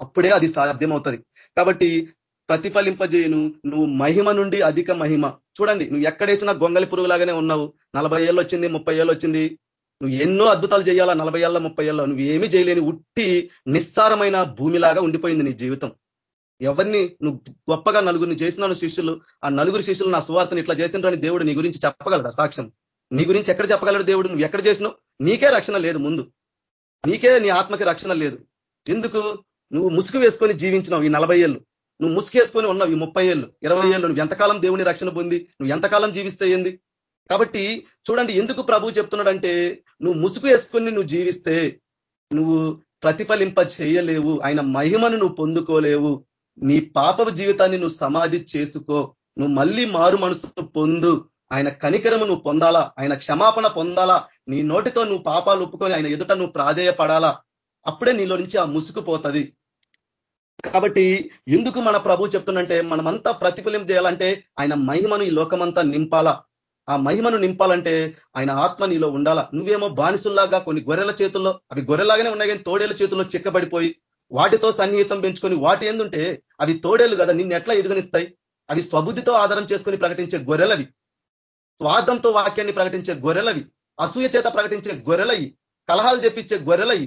అప్పుడే అది సాధ్యమవుతుంది. కాబట్టి ప్రతిఫలింపజేయును నువ్వు మహిమ నుండి అధిక మహిమ. చూడండి నువ్వు ఎక్కడేసినా గొంగలి పురుగులాగానే ఉన్నావు. నలభై ఏళ్ళు వచ్చింది ముప్పై ఏళ్ళు వచ్చింది. నువ్వు ఎన్నో అద్భుతాలు చేయాలా? నలభై ఏళ్ళ ముప్పై ఏళ్ళ. నువ్వు ఏమీ చేయలేని ఉట్టి నిస్సారమైన భూమిలాగా ఉండిపోయింది నీ జీవితం. ఎవరిని నువ్వు గొప్పగా నలుగురిని చేసినాను శిష్యులు ఆ నలుగురు శిష్యులు నా సువార్తను ఇట్లా చేసినారని దేవుడు నీ గురించి చెప్పగలడా సాక్ష్యం? నీ గురించి ఎక్కడ చెప్పగలడు దేవుడు? నువ్వు ఎక్కడ చేసినావు? నీకే రక్షణ లేదు ముందు. నీకే నీ ఆత్మకి రక్షణ లేదు. ఎందుకు? నువ్వు ముసుగు వేసుకొని జీవించినావు ఈ నలభై ఏళ్ళు. నువ్వు ముసుగు వేసుకొని ఉన్నావు ఈ ముప్పై ఏళ్ళు. ఇరవై ఏళ్ళు నువ్వు ఎంతకాలం దేవుని రక్షణ పొంది? నువ్వు ఎంతకాలం జీవిస్తే ఏంది? కాబట్టి చూడండి ఎందుకు ప్రభు చెప్తున్నాడంటే నువ్వు ముసుగు వేసుకొని నువ్వు జీవిస్తే నువ్వు ప్రతిఫలింప చేయలేవు. ఆయన మహిమను నువ్వు పొందుకోలేవు. నీ పాప జీవితాన్ని నువ్వు సమాధి చేసుకో. నువ్వు మళ్ళీ మారు మనసు పొందు. ఆయన కనికరము నువ్వు పొందాలా? ఆయన క్షమాపణ పొందాలా? నీ నోటితో నువ్వు పాపాలు ఒప్పుకొని ఆయన ఎదుట నువ్వు ప్రాధేయపడాలా? అప్పుడే నీలో నుంచి ఆ ముసుకుపోతుంది కాబట్టి ఎందుకు మన ప్రభు చెప్తుందంటే మనమంతా ప్రతిఫలం చేయాలంటే ఆయన మహిమను ఈ లోకమంతా నింపాలా? ఆ మహిమను నింపాలంటే ఆయన ఆత్మ నీలో ఉండాలా? నువ్వేమో బానిసుల్లాగా కొన్ని గొర్రెల చేతుల్లో అవి గొర్రెలాగానే ఉన్నాయి కానీ తోడేల చేతుల్లో చిక్కబడిపోయి వాటితో సన్నిహితం పెంచుకొని వాటి ఎందుంటే అవి తోడేలు కదా నిన్ను ఎట్లా ఎదుగనిస్తాయి? అవి స్వబుద్ధితో ఆధారం చేసుకొని ప్రకటించే గొర్రెలవి. స్వార్థంతో వాక్యాన్ని ప్రకటించే గొర్రెలవి అసూయ చేత ప్రకటించే గొర్రెలవి కలహాలు చెప్పించే గొర్రెలవి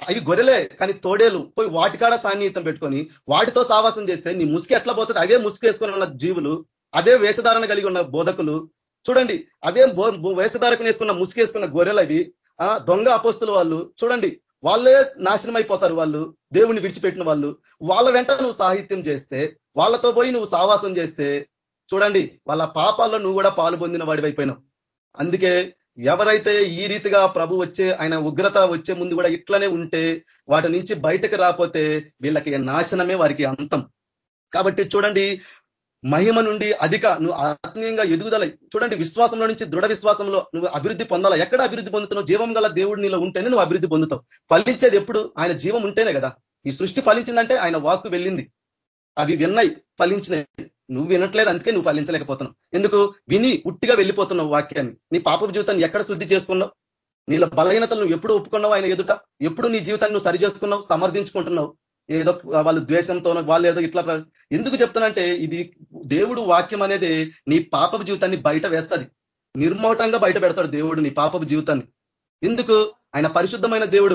అవి గొర్రెలే కానీ తోడేలు. పోయి వాటికాడ సాన్నిహితం పెట్టుకొని వాటితో సావాసం చేస్తే నీ ముసుగు ఎట్లా పోతుంది? అవే ముసుగు వేసుకొని ఉన్న జీవులు అదే వేషధారణ కలిగి ఉన్న బోధకులు. చూడండి అవే వేషధారకు వేసుకున్న ముసుగేసుకున్న గొర్రెలు అవి దొంగ అపోస్తుల వాళ్ళు చూడండి వాళ్ళే నాశనం అయిపోతారు వాళ్ళు దేవుని విడిచిపెట్టిన వాళ్ళు. వాళ్ళ వెంట నువ్వు సాహిత్యం చేస్తే వాళ్ళతో పోయి నువ్వు సావాసం చేస్తే చూడండి వాళ్ళ పాపాల్లో నువ్వు కూడా పాలు పొందిన వాడివైపోయినావు. అందుకే ఎవరైతే ఈ రీతిగా ప్రభు వచ్చే ఆయన ఉగ్రత వచ్చే ముందు కూడా ఇట్లనే ఉంటే వాటి నుంచి బయటకు రాకపోతే వీళ్ళకి నాశనమే వారికి అంతం. కాబట్టి చూడండి మహిమ నుండి అధిక నువ్వు ఆత్మీయంగా ఎదుగుదల చూడండి విశ్వాసంలో నుంచి దృఢ విశ్వాసంలో నువ్వు అభివృద్ధి పొందాలా? ఎక్కడ అభివృద్ధి పొందుతున్నావు? జీవం గల దేవుడు నీలో ఉంటేనే నువ్వు అభివృద్ధి పొందుతావు. ఫలించేది ఎప్పుడు? ఆయన జీవం ఉంటేనే కదా. ఈ సృష్టి ఫలించిందంటే ఆయన వాక్కు వెళ్ళింది. అవి విన్నాయి ఫలించినాయి నువ్వు వినట్లేదు అందుకే నువ్వు ఫలించలేకపోతున్నావు. ఎందుకు? విని ఉట్టిగా వెళ్ళిపోతున్నావు వాక్యాన్ని. నీ పాప జీవితాన్ని ఎక్కడ శుద్ధి చేసుకున్నావు? నీలో బలహీనతలు నువ్వు ఎప్పుడు ఒప్పుకున్నావు ఆయన ఎదుట? ఎప్పుడు నీ జీవితాన్ని నువ్వు సరి చేసుకున్నావు సమర్థించుకుంటున్నావు? ఏదో వాళ్ళు ద్వేషంతో వాళ్ళు ఏదో ఇట్లా ఎందుకు చెప్తానంటే ఇది దేవుడు వాక్యం అనేది నీ పాపపు జీవితాన్ని బయట వేస్తుంది. నిర్మోటంగా బయట పెడతాడు దేవుడు నీ పాపపు జీవితాన్ని. ఎందుకు? ఆయన పరిశుద్ధమైన దేవుడు.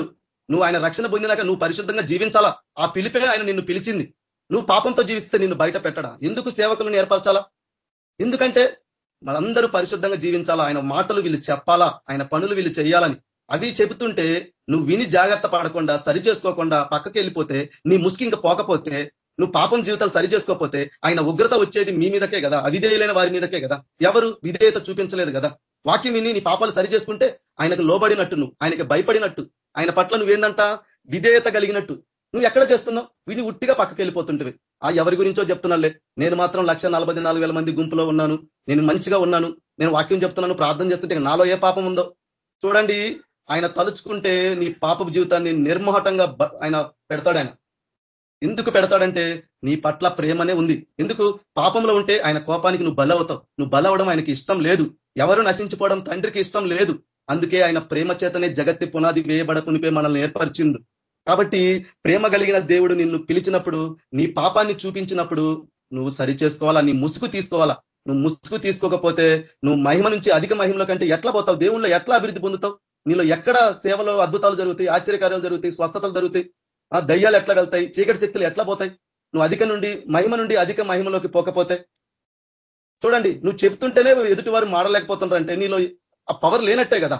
నువ్వు ఆయన రక్షణ పొందినాక నువ్వు పరిశుద్ధంగా జీవించాలా? ఆ పిలిపే ఆయన నిన్ను పిలిచింది. నువ్వు పాపంతో జీవిస్తే నిన్ను బయట పెట్టడా? ఎందుకు సేవకులను ఏర్పరచాలా? ఎందుకంటే మనందరూ పరిశుద్ధంగా జీవించాలా? ఆయన మాటలు వీళ్ళు చెప్పాలా? ఆయన పనులు వీళ్ళు చేయాలని అవి చెబుతుంటే నువ్వు విని జాగ్రత్త పడకుండా సరి చేసుకోకుండా పక్కకి వెళ్ళిపోతే నీ ముసుకి ఇంకా పోకపోతే నువ్వు పాపం జీవితాలు సరి చేసుకోకపోతే ఆయన ఉగ్రత వచ్చేది మీ మీదకే కదా? అవిధేయులైన వారి మీదకే కదా? ఎవరు విధేయత చూపించలేదు కదా? వాక్యం విని నీ పాపాలు సరి చేసుకుంటే ఆయనకు లోబడినట్టు నువ్వు ఆయనకి భయపడినట్టు ఆయన పట్ల నువ్వేందంట? విధేయత కలిగినట్టు. నువ్వు ఎక్కడ చేస్తున్నావు? విని ఉట్టిగా పక్కకి వెళ్ళిపోతుంటివి. ఆ ఎవరి గురించో చెప్తున్నాలే నేను మాత్రం లక్ష మంది గుంపులో ఉన్నాను. నేను మంచిగా ఉన్నాను. నేను వాక్యం చెప్తున్నాను ప్రార్థన చేస్తుంటే నాలో ఏ పాపం ఉందో? చూడండి ఆయన తలుచుకుంటే నీ పాపపు జీవితాన్ని నిర్మహటంగా ఆయన పెడతాడు ఆయన. ఎందుకు పెడతాడంటే నీ పట్ల ప్రేమనే ఉంది. ఎందుకు? పాపంలో ఉంటే ఆయన కోపానికి నువ్వు బలవుతావు. నువ్వు బలవడం ఆయనకి ఇష్టం లేదు. ఎవరు నశించిపోవడం తండ్రికి ఇష్టం లేదు. అందుకే ఆయన ప్రేమ చేతనే జగత్తి పునాది వేయబడకునిపై మనల్ని ఏర్పరిచిండు. కాబట్టి ప్రేమ కలిగిన దేవుడు నిన్ను పిలిచినప్పుడు నీ పాపాన్ని చూపించినప్పుడు నువ్వు సరి చేసుకోవాలా నీ ముసుగు తీసుకోవాలా? నువ్వు ముసుగు తీసుకోకపోతే నువ్వు మహిమ నుంచి అధిక మహిమల కంటే ఎట్లా పోతావు? దేవుళ్ళు ఎట్లా అభివృద్ధి పొందుతావు? నీలో ఎక్కడ సేవలో అద్భుతాలు జరుగుతాయి ఆశ్చర్యకార్యాలు జరుగుతాయి స్వస్థతలు జరుగుతాయి? ఆ దయ్యాలు ఎట్లా వెళ్తాయి? చీకటి శక్తులు ఎట్లా పోతాయి? నువ్వు అధిక నుండి మహిమ నుండి అధిక మహిమలోకి పోకపోతే? చూడండి నువ్వు చెప్తుంటేనే ఎదుటి వారు మాడలేకపోతుంటారంటే నీలో ఆ పవర్ లేనట్టే కదా.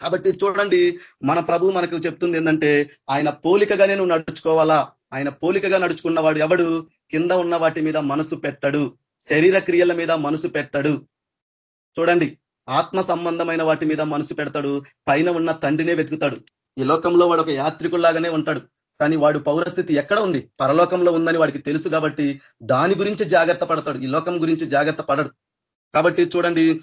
కాబట్టి చూడండి మన ప్రభు మనకు చెప్తుంది ఏంటంటే ఆయన పోలికగానే నువ్వు నడుచుకోవాలా? ఆయన పోలికగా నడుచుకున్నవాడు ఎవడు? కింద ఉన్న వాటి మీద మనసు పెట్టడు. శరీర క్రియల మీద మనసు పెట్టడు. చూడండి ఆత్మ సంబంధమైన వాటి మీద మనసు పెడతాడు. పైన ఉన్న తండ్రినే వెతుకుతాడు. ఈ లోకంలో వాడు ఒక యాత్రికుల్లాగానే ఉంటాడు. కానీ వాడు పౌరస్థితి ఎక్కడ ఉంది? పరలోకంలో ఉందని వాడికి తెలుసు కాబట్టి దాని గురించి జాగ్రత్త పడతాడు. ఈ లోకం గురించి జాగ్రత్త పడడు. కాబట్టి చూడండి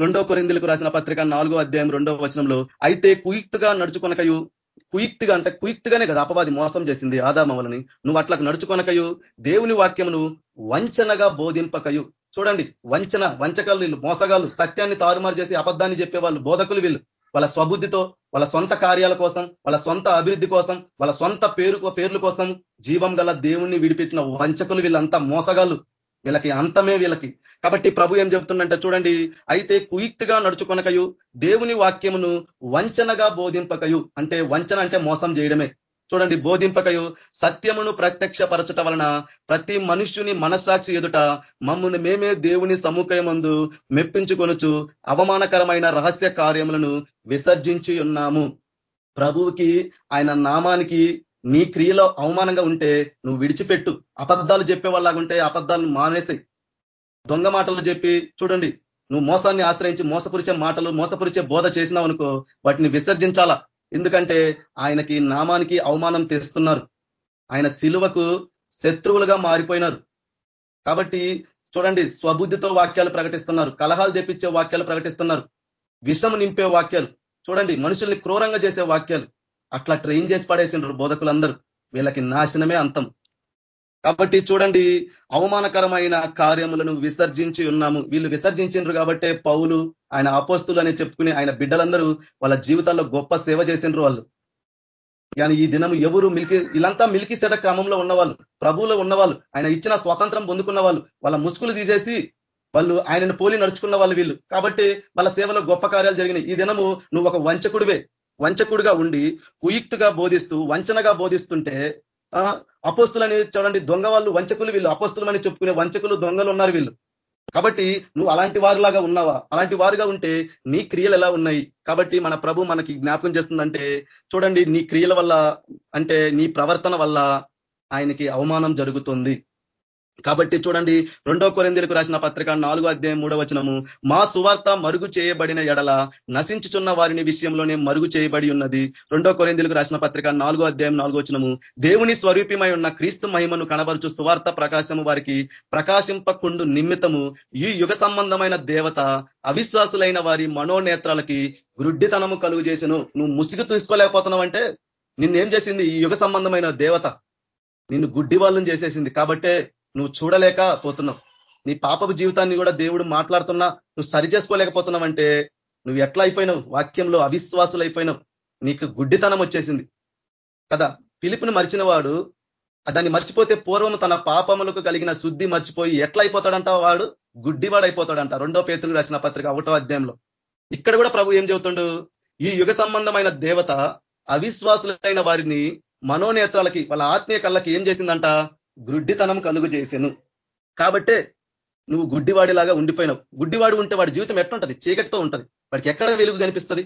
రెండో కొరిందులకు రాసిన పత్రిక నాలుగో అధ్యాయం రెండో వచనంలో అయితే కుయుక్తుగా నడుచుకొనకయు కుయుక్తిగా అంటే కుయుక్తిగానే కదా అపవాది మోసం చేసింది ఆదామవలని నువ్వు అట్లకు నడుచుకొనకయు దేవుని వాక్యమును వంచనగా బోధింపకయు. చూడండి వంచన వంచకాలు వీళ్ళు మోసగాళ్ళు సత్యాన్ని తారుమారు చేసి అబద్ధాన్ని చెప్పేవాళ్ళు బోధకులు వీళ్ళు. వాళ్ళ స్వబుద్ధితో వాళ్ళ సొంత కార్యాల కోసం వాళ్ళ సొంత అభివృద్ధి కోసం వాళ్ళ సొంత పేరు పేర్ల కోసం జీవం గల దేవుణ్ణి విడిపెట్టిన వంచకులు వీళ్ళంతా మోసగాళ్ళు. వీళ్ళకి అంతమే వీళ్ళకి. కాబట్టి ప్రభు ఏం చెప్తుండంటే చూడండి అయితే కుయుక్తిగా నడుచుకొనకయు దేవుని వాక్యమును వంచనగా బోధింపకయు. అంటే వంచన అంటే మోసం చేయడమే. చూడండి బోధింపకయు సత్యమును ప్రత్యక్షపరచట వలన ప్రతి మనుష్యుని మనస్సాక్షి ఎదుట మమ్మల్ని మేమే దేవుని సముఖయమందు మెప్పించుకొనుచు అవమానకరమైన రహస్య కార్యములను విసర్జించి ఉన్నాము ప్రభువుకి ఆయన నామానికి నీ క్రియలో అవమానంగా ఉంటే నువ్వు విడిచిపెట్టు. అబద్ధాలు చెప్పే వాళ్ళలాగుంటే అబద్ధాలను మానేసి దొంగ మాటలు చెప్పి చూడండి నువ్వు మోసాన్ని ఆశ్రయించి మోసపరిచే మాటలు మోసపరిచే బోధ చేసినావు అనుకో వాటిని విసర్జించాలా? ఎందుకంటే ఆయనకి నామానికి అవమానం తెస్తున్నారు. ఆయన శిలువకు శత్రువులుగా మారిపోయినారు. కాబట్టి చూడండి స్వబుద్ధితో వాక్యాలు ప్రకటిస్తున్నారు. కలహాలు తెప్పించే వాక్యాలు ప్రకటిస్తున్నారు. విషం నింపే వాక్యాలు. చూడండి మనుషుల్ని క్రూరంగా చేసే వాక్యాలు. అట్లా ట్రైన్ చేసి పడేసిండ్రు బోధకులందరూ. వీళ్ళకి నాశనమే అంతం. కాబట్టి చూడండి అవమానకరమైన కార్యములను విసర్జించి ఉన్నాము. వీళ్ళు విసర్జించిండ్రు కాబట్టే పౌలు ఆయన అపోస్తులు అని చెప్పుకుని ఆయన బిడ్డలందరూ వాళ్ళ జీవితాల్లో గొప్ప సేవ చేసిండ్రు వాళ్ళు. కానీ ఈ దినం ఎవరు మిల్కి వీళ్ళంతా మిల్కి సెద క్రమంలో ఉన్నవాళ్ళు ప్రభువులో ఉన్నవాళ్ళు ఆయన ఇచ్చిన స్వాతంత్రం పొందుకున్న వాళ్ళు వాళ్ళ ముసుగులు తీసేసి వాళ్ళు ఆయనను పోలి నడుచుకున్న వాళ్ళు వీళ్ళు. కాబట్టి వాళ్ళ సేవలో గొప్ప కార్యాలు జరిగినాయి. ఈ దినము నువ్వు ఒక వంచకుడివే. వంచకుడుగా ఉండి కుయుక్తుగా బోధిస్తూ వంచనగా బోధిస్తుంటే అపోస్తులని చూడండి దొంగ వాళ్ళు వంచకులు వీళ్ళు. అపోస్తులమని చెప్పుకునే వంచకులు దొంగలు ఉన్నారు వీళ్ళు. కాబట్టి నువ్వు అలాంటి వారిలాగా ఉన్నావా? అలాంటి వారుగా ఉంటే నీ క్రియలు ఎలా ఉన్నాయి? కాబట్టి మన ప్రభు మనకి జ్ఞాపకం చేస్తుందంటే చూడండి నీ క్రియల వల్ల అంటే నీ ప్రవర్తన వల్ల ఆయనకి అవమానం జరుగుతుంది. కాబట్టి చూడండి రెండో కొరిందీలకు రాసిన పత్రిక నాలుగో అధ్యాయం మూడో వచనము మా సువార్త మరుగు చేయబడిన ఎడల నశించుచున్న వారిని విషయంలోనే మరుగు చేయబడి ఉన్నది. రెండో కొరిందీలకు రాసిన పత్రిక నాలుగో అధ్యాయం నాలుగో వచనము దేవుని స్వరూపిమై ఉన్న క్రీస్తు మహిమను కనబరుచు సువార్త ప్రకాశము వారికి ప్రకాశింపకుండు నిమిత్తము. ఈ యుగ సంబంధమైన దేవత అవిశ్వాసులైన వారి మనోనేత్రాలకి వృద్ధితనము కలుగు చేసను. నువ్వు ముసుగు తీసుకోలేకపోతున్నావు అంటే నిన్నేం చేసింది ఈ యుగ సంబంధమైన దేవత? నిన్ను గుడ్డి వాళ్ళని చేసేసింది. కాబట్టే నువ్వు చూడలేక పోతున్నావు. నీ పాపపు జీవితాన్ని కూడా దేవుడు మాట్లాడుతున్నా నువ్వు సరి చేసుకోలేకపోతున్నావంటే నువ్వు ఎట్లా అయిపోయినావు? వాక్యంలో అవిశ్వాసులు అయిపోయినావు నీకు గుడ్డితనం వచ్చేసింది. కదా? పిలుపుని మరిచిన వాడు దాన్ని మర్చిపోతే పూర్వం తన పాపములకు కలిగిన శుద్ధి మర్చిపోయి ఎట్లా అయిపోతాడంట వాడు? గుడ్డివాడు అయిపోతాడంట రెండో పేతులు రాసిన పత్రిక ఒకటో అధ్యాయంలో. ఇక్కడ కూడా ప్రభు ఏం చెబుతుండు? ఈ యుగ సంబంధమైన దేవత అవిశ్వాసులైన వారిని మనోనేత్రాలకి వాళ్ళ ఆత్మీయ కళ్ళకి ఏం చేసిందంట? గుడ్డితనం కలుగు చేసాను. కాబట్టే నువ్వు గుడ్డివాడిలాగా ఉండిపోయినావు. గుడ్డివాడు ఉంటే వాడి జీవితం ఎట్లుంటది? చీకటితో ఉంటది. వాడికి ఎక్కడ వెలుగు కనిపిస్తుంది?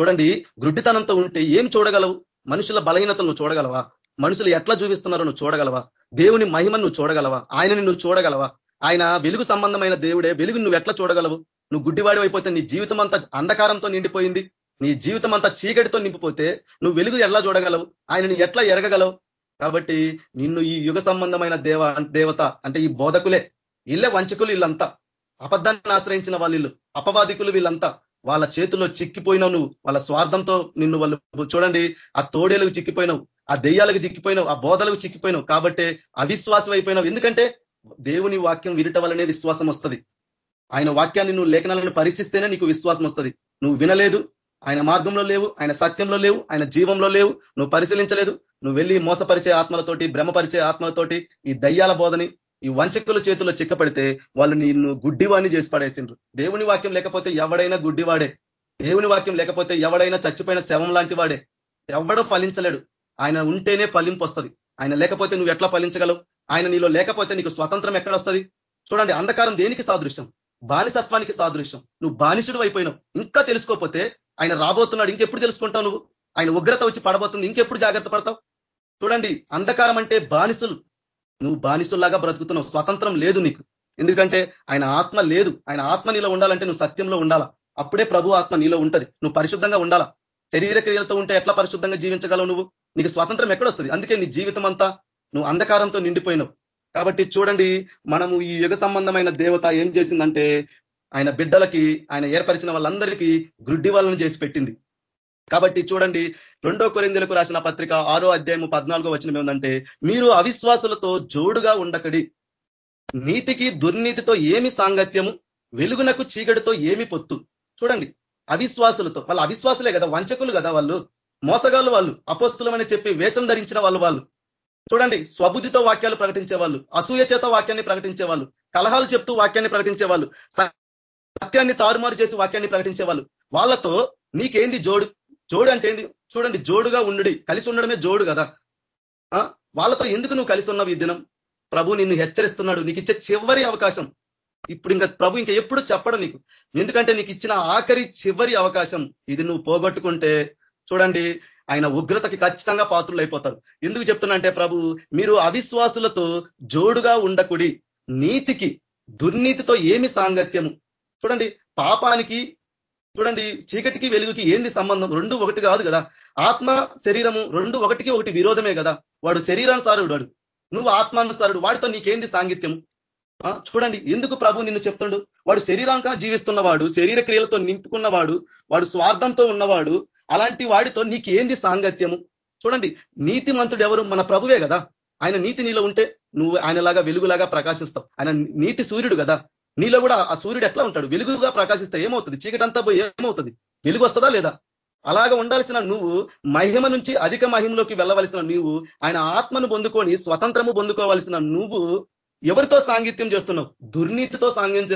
చూడండి గుడ్డితనంతో ఉంటే ఏం చూడగలవు? మనుషుల బలహీనతలు నువ్వు చూడగలవా? మనుషులు ఎట్లా చూపిస్తున్నారో నువ్వు చూడగలవా? దేవుని మహిమను నువ్వు చూడగలవా? ఆయనని నువ్వు చూడగలవా? ఆయన వెలుగు సంబంధమైన దేవుడే. వెలుగు నువ్వు ఎట్లా చూడగలవు? నువ్వు గుడ్డివాడి అయిపోతే నీ జీవితం అంతా అంధకారంతో నిండిపోయింది. నీ జీవితం అంతా చీకటితో నింపిపోతే నువ్వు వెలుగు ఎలా చూడగలవు? ఆయనని ఎట్లా ఎరగగలవు? కాబట్టి నిన్ను ఈ యుగ సంబంధమైన దేవ దేవత అంటే ఈ బోధకులే వీళ్ళే వంచకులు వీళ్ళంతా. అబద్ధాన్ని ఆశ్రయించిన వాళ్ళు అపవాదికులు వీళ్ళంతా. వాళ్ళ చేతిలో చిక్కిపోయినావు నువ్వు వాళ్ళ స్వార్థంతో నిన్ను వాళ్ళు చూడండి ఆ తోడేలకు చిక్కిపోయినావు ఆ దెయ్యాలకు చిక్కిపోయినావు ఆ బోధలకు చిక్కిపోయినావు. కాబట్టే అవిశ్వాసం అయిపోయినావు. ఎందుకంటే దేవుని వాక్యం వినట వల్లనే విశ్వాసం వస్తుంది. ఆయన వాక్యాన్ని నువ్వు లేఖనాలను పరీక్షిస్తేనే నీకు విశ్వాసం వస్తుంది. నువ్వు వినలేదు ఆయన మార్గంలో లేవు ఆయన సత్యంలో లేవు ఆయన జీవంలో లేవు నువ్వు పరిశీలించలేదు నువ్వు వెళ్ళి మోసపరిచే ఆత్మలతోటి భ్రమపరిచే ఆత్మలతోటి ఈ దయ్యాల బోధని ఈ వంచకుల చేతుల్లో చిక్కపడితే వాళ్ళు నిన్ను గుడ్డివాణి చేసి పడేసిండ్రు. దేవుని వాక్యం లేకపోతే ఎవడైనా గుడ్డివాడే. దేవుని వాక్యం లేకపోతే ఎవడైనా చచ్చిపోయిన శవం లాంటి వాడే. ఎవడో ఫలించలేడు. ఆయన ఉంటేనే ఫలింపు వస్తుంది. ఆయన లేకపోతే నువ్వు ఎట్లా ఫలించగలవు? ఆయన నీలో లేకపోతే నీకు స్వతంత్రం ఎక్కడ వస్తుంది? చూడండి అంధకారం దేనికి సాదృశ్యం? బానిసత్వానికి సాదృశ్యం. నువ్వు బానిసుడు అయిపోయినావు. ఇంకా తెలుసుకోకపోతే ఆయన రాబోతున్నాడు ఇంకెప్పుడు తెలుసుకుంటావు నువ్వు? ఆయన ఉగ్రత వచ్చి పడబోతుంది ఇంకెప్పుడు జాగ్రత్త పడతావు? చూడండి అంధకారం అంటే బానిసులు. నువ్వు బానిసుల్లాగా బ్రతుకుతున్నావు స్వతంత్రం లేదు నీకు. ఎందుకంటే ఆయన ఆత్మ లేదు. ఆయన ఆత్మ నీలో ఉండాలంటే నువ్వు సత్యంలో ఉండాలా. అప్పుడే ప్రభు ఆత్మ నీలో ఉంటది. నువ్వు పరిశుద్ధంగా ఉండాలా. శరీర క్రియలతో ఉంటే ఎట్లా పరిశుద్ధంగా జీవించగలవు నువ్వు? నీకు స్వాతంత్రం ఎక్కడొస్తుంది? అందుకే నీ జీవితం అంతా నువ్వు అంధకారంతో నిండిపోయినావు. కాబట్టి చూడండి మనము ఈ యుగ సంబంధమైన దేవత ఏం చేసిందంటే ఆయన బిడ్డలకి ఆయన ఏర్పరిచిన వాళ్ళందరికీ గ్రుడ్డి చేసి పెట్టింది. కాబట్టి చూడండి రెండో కొరిందలకు రాసిన పత్రిక ఆరో అధ్యాయము పద్నాలుగో వచ్చిన ఏంటంటే మీరు అవిశ్వాసులతో జోడుగా ఉండకడి. నీతికి దుర్నీతితో ఏమి సాంగత్యము? వెలుగునకు చీకటితో ఏమి పొత్తు? చూడండి అవిశ్వాసులతో. వాళ్ళు అవిశ్వాసులే కదా వంచకులు కదా వాళ్ళు. మోసగాళ్ళు వాళ్ళు అపోస్తులమని చెప్పి వేషం ధరించిన వాళ్ళు వాళ్ళు. చూడండి స్వబుద్ధితో వాక్యాలు ప్రకటించే వాళ్ళు అసూయ చేత వాక్యాన్ని ప్రకటించే వాళ్ళు కలహాలు చెప్తూ వాక్యాన్ని ప్రకటించే వాళ్ళు సత్యాన్ని తారుమారు చేసి వాక్యాన్ని ప్రకటించే వాళ్ళు వాళ్ళతో నీకేంది జోడు? జోడు అంటే ఏంది? చూడండి జోడుగా ఉండు కలిసి ఉండడమే జోడు కదా. వాళ్ళతో ఎందుకు నువ్వు కలిసి ఉన్నావు ఈ దినం? ప్రభు నిన్ను హెచ్చరిస్తున్నాడు. నీకు ఇచ్చే చివరి అవకాశం. ఇప్పుడు ఇంకా ప్రభు ఇంకా ఎప్పుడు చెప్పడం నీకు. ఎందుకంటే నీకు ఇచ్చిన ఆఖరి చివరి అవకాశం. ఇది నువ్వు పోగొట్టుకుంటే చూడండి ఆయన ఉగ్రతకి ఖచ్చితంగా పాత్రులు అయిపోతారు. ఎందుకు చెప్తున్నంటే ప్రభు మీరు అవిశ్వాసులతో జోడుగా ఉండకుడి. నీతికి దుర్నీతితో ఏమి సాంగత్యము? చూడండి పాపానికి చూడండి చీకటికి వెలుగుకి ఏంది సంబంధం? రెండు ఒకటి కాదు కదా. ఆత్మ శరీరము రెండు ఒకటికి ఒకటి విరోధమే కదా. వాడు శరీరానుసారుడు వాడు. నువ్వు ఆత్మానుసారుడు. వాడితో నీకేంది సాంగిత్యం? చూడండి ఎందుకు ప్రభు నిన్ను చెప్తుండు? వాడు శరీరాంగా జీవిస్తున్నవాడు శరీర క్రియలతో నింపుకున్నవాడు వాడు స్వార్థంతో ఉన్నవాడు అలాంటి వాడితో నీకేంది సాంగత్యము? చూడండి నీతి మంతుడు ఎవరు మన ప్రభువే కదా. ఆయన నీతి నీలో ఉంటే నువ్వు ఆయనలాగా వెలుగులాగా ప్రకాశిస్తావు. ఆయన నీతి సూర్యుడు కదా. నీలో కూడా ఆ సూర్యుడు ఎట్లా ఉంటాడు? వెలుగుగా ప్రకాశిస్తే ఏమవుతుంది? చీకటంతా పోయి ఏమవుతుంది? వెలుగు వస్తుందా లేదా? అలాగ ఉండాల్సిన నువ్వు మహిమ నుంచి అధిక మహిమలోకి వెళ్ళవలసిన నువ్వు ఆయన ఆత్మను పొందుకొని స్వతంత్రము పొందుకోవలసిన నువ్వు ఎవరితో సాంగిత్యం చేస్తున్నావు? దుర్నీతితో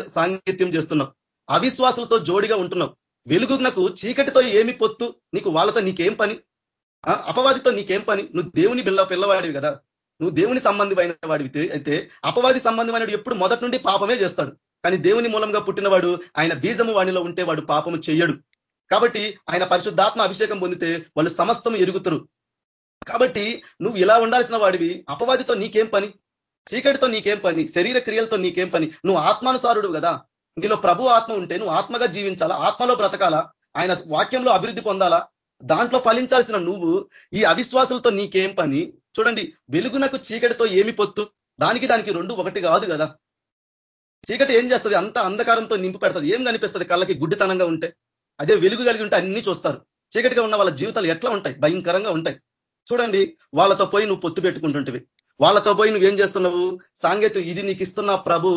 సాంగిత్యం చేస్తున్నావు. అవిశ్వాసులతో జోడిగా ఉంటున్నావు. వెలుగునకు చీకటితో ఏమి పొత్తు? నీకు వాళ్ళతో నీకేం పని? అపవాదితో నీకేం పని? నువ్వు దేవుని పిల్ల పిల్లవాడివి కదా. నువ్వు దేవుని సంబంధమైన వాడివి అయితే అపవాది సంబంధమైన ఎప్పుడు మొదటి నుండి పాపమే చేస్తాడు. కానీ దేవుని మూలంగా పుట్టినవాడు ఆయన బీజము వాణిలో ఉంటే వాడు పాపము చెయ్యడు కాబట్టి ఆయన పరిశుద్ధాత్మ అభిషేకం పొందితే వాళ్ళు సమస్తం ఎరుగుతారు. కాబట్టి నువ్వు ఇలా ఉండాల్సిన వాడివి అపవాదితో నీకేం పని? చీకటితో నీకేం పని? శరీర క్రియలతో నీకేం పని? నువ్వు ఆత్మానుసారుడు కదా. నీలో ప్రభు ఆత్మ ఉంటే నువ్వు ఆత్మగా జీవించాలా? ఆత్మలో బ్రతకాలా? ఆయన వాక్యంలో అభివృద్ధి పొందాలా? దాంట్లో ఫలించాల్సిన నువ్వు ఈ అవిశ్వాసులతో నీకేం పని? చూడండి వెలుగునకు చీకటితో ఏమి పొత్తు? దానికి దానికి రెండు ఒకటి కాదు కదా. చీకటి ఏం చేస్తుంది? అంతా అంధకారంతో నింపు పెడుతుంది. ఏం కనిపిస్తుంది? కళ్ళకి గుడ్డితనంగా ఉంటే. అదే వెలుగు కలిగి ఉంటే అన్ని చూస్తారు. చీకటిగా ఉన్న వాళ్ళ జీవితాలు ఎట్లా ఉంటాయి? భయంకరంగా ఉంటాయి. చూడండి వాళ్ళతో పోయి నువ్వు పొత్తు పెట్టుకుంటుంటివి. వాళ్ళతో పోయి నువ్వేం చేస్తున్నావు? సాంకేతిక ఇది నీకు ఇస్తున్న ప్రభు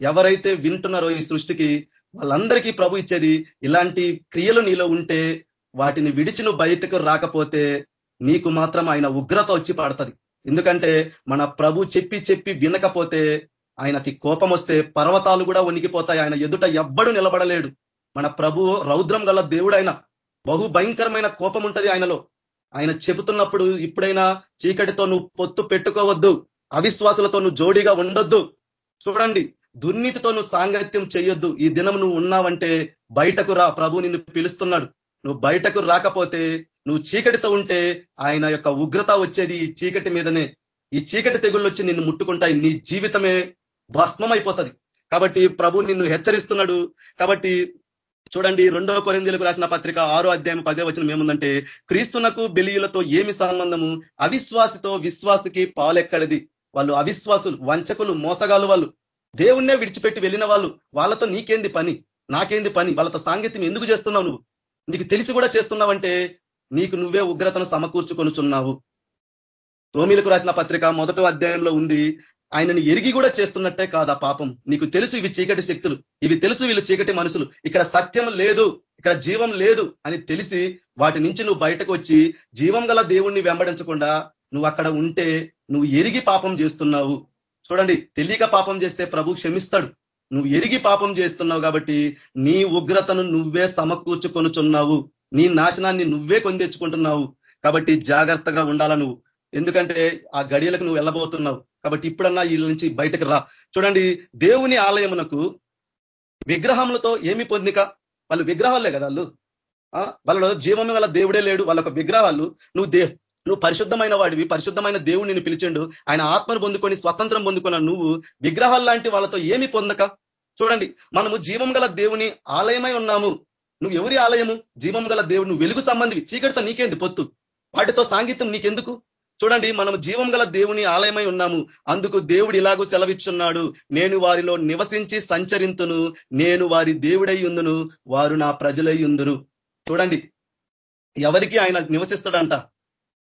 ఎవరైతే వింటున్నారో ఈ సృష్టికి వాళ్ళందరికీ ప్రభు ఇచ్చేది ఇలాంటి క్రియలు నీలో ఉంటే వాటిని విడిచి నువ్వు బయటకు రాకపోతే నీకు మాత్రం ఆయన ఉగ్రత వచ్చి పడుతుంది. ఎందుకంటే మన ప్రభు చెప్పి చెప్పి వినకపోతే ఆయనకి కోపం వస్తే పర్వతాలు కూడా వణికిపోతాయి. ఆయన ఎదుట ఎవ్వడు నిలబడలేడు. మన ప్రభు రౌద్రం గల దేవుడైన బహు భయంకరమైన కోపం ఉంటది ఆయనలో. ఆయన చెబుతున్నప్పుడు ఇప్పుడైనా చీకటితో నువ్వు పొత్తు పెట్టుకోవద్దు. అవిశ్వాసులతో నువ్వు జోడిగా ఉండొద్దు. చూడండి దుర్నీతితో నువ్వు సాంగత్యం చేయొద్దు ఈ దినం నువ్వు ఉన్నావంటే బయటకు రా. ప్రభు నిన్ను పిలుస్తున్నాడు. నువ్వు బయటకు రాకపోతే నువ్వు చీకటితో ఉంటే ఆయన యొక్క ఉగ్రత వచ్చేది ఈ చీకటి మీదనే. ఈ చీకటి తెగుళ్ళు వచ్చి నిన్ను ముట్టుకుంటాయి. నీ జీవితమే భస్మం అయిపోతుంది కాబట్టి ప్రభు నిన్ను హెచ్చరిస్తున్నాడు. కాబట్టి చూడండి రెండవ కొరిందీలకు రాసిన పత్రిక ఆరో అధ్యాయం పదే వచ్చిన ఏముందంటే క్రీస్తునకు బెలియులతో ఏమి సంబంధము? అవిశ్వాసితో విశ్వాసికి పాలెక్కడిది. వాళ్ళు అవిశ్వాసులు వంచకులు మోసగాలు వాళ్ళు. దేవుణ్ణే విడిచిపెట్టి వెళ్ళిన వాళ్ళు. వాళ్ళతో నీకేంది పని? నాకేంది పని? వాళ్ళతో సాంగత్యం ఎందుకు చేస్తున్నావు నువ్వు? నీకు తెలిసి కూడా చేస్తున్నావంటే నీకు నువ్వే ఉగ్రతను సమకూర్చుకొనుచున్నావు. రోమిలకు రాసిన పత్రిక మొదటి అధ్యాయంలో ఉంది ఆయనని ఎరిగి కూడా చేస్తున్నట్టే కాదా పాపం. నీకు తెలుసు ఇవి చీకటి శక్తులు. ఇవి తెలుసు వీళ్ళు చీకటి మనుషులు ఇక్కడ సత్యం లేదు. ఇక్కడ జీవం లేదు అని తెలిసి వాటి నుంచి నువ్వు బయటకు వచ్చి జీవం గల దేవుణ్ణి వెంబడించకుండా నువ్వు అక్కడ ఉంటే నువ్వు ఎరిగి పాపం చేస్తున్నావు. చూడండి తెలియక పాపం చేస్తే ప్రభు క్షమిస్తాడు. నువ్వు ఎరిగి పాపం చేస్తున్నావు కాబట్టి నీ ఉగ్రతను నువ్వే సమకూర్చుకొనుచున్నావు. నీ నాశనాన్ని నువ్వే కొందెచ్చుకుంటున్నావు కాబట్టి జాగ్రత్తగా ఉండాల నువ్వు? ఎందుకంటే ఆ గడియలకు నువ్వు వెళ్ళబోతున్నావు. కాబట్టి ఇప్పుడన్నా వీళ్ళ నుంచి బయటకు రా. చూడండి దేవుని ఆలయమునకు విగ్రహములతో ఏమి పొందిక? వాళ్ళు విగ్రహాలే కదా వాళ్ళు. వాళ్ళలో జీవమే వాళ్ళ దేవుడే లేడు. వాళ్ళ విగ్రహాలు. నువ్వు దే నువ్వు పరిశుద్ధమైన వాడివి. పరిశుద్ధమైన దేవుడు నిన్ను పిలిచిండు. ఆయన ఆత్మను పొందుకొని స్వతంత్రం పొందుకున్న నువ్వు విగ్రహాలు లాంటి వాళ్ళతో ఏమి పొందక? చూడండి మనము జీవం గల దేవుని ఆలయమై ఉన్నాము. నువ్వు ఎవరి ఆలయము? జీవం గల దేవుడు. నువ్వు వెలుగు సంబంధివి. చీకటితో నీకేంది పొత్తు? వాటితో సాంగీతం నీకెందుకు? చూడండి మనం జీవం గల దేవుని ఆలయమై ఉన్నాము. అందుకు దేవుడు ఇలాగూ సెలవిచ్చున్నాడు. నేను వారిలో నివసించి సంచరింతును. నేను వారి దేవుడై ఉందును. వారు నా ప్రజలై ఉందురు. చూడండి ఎవరికి ఆయన నివసిస్తాడంట?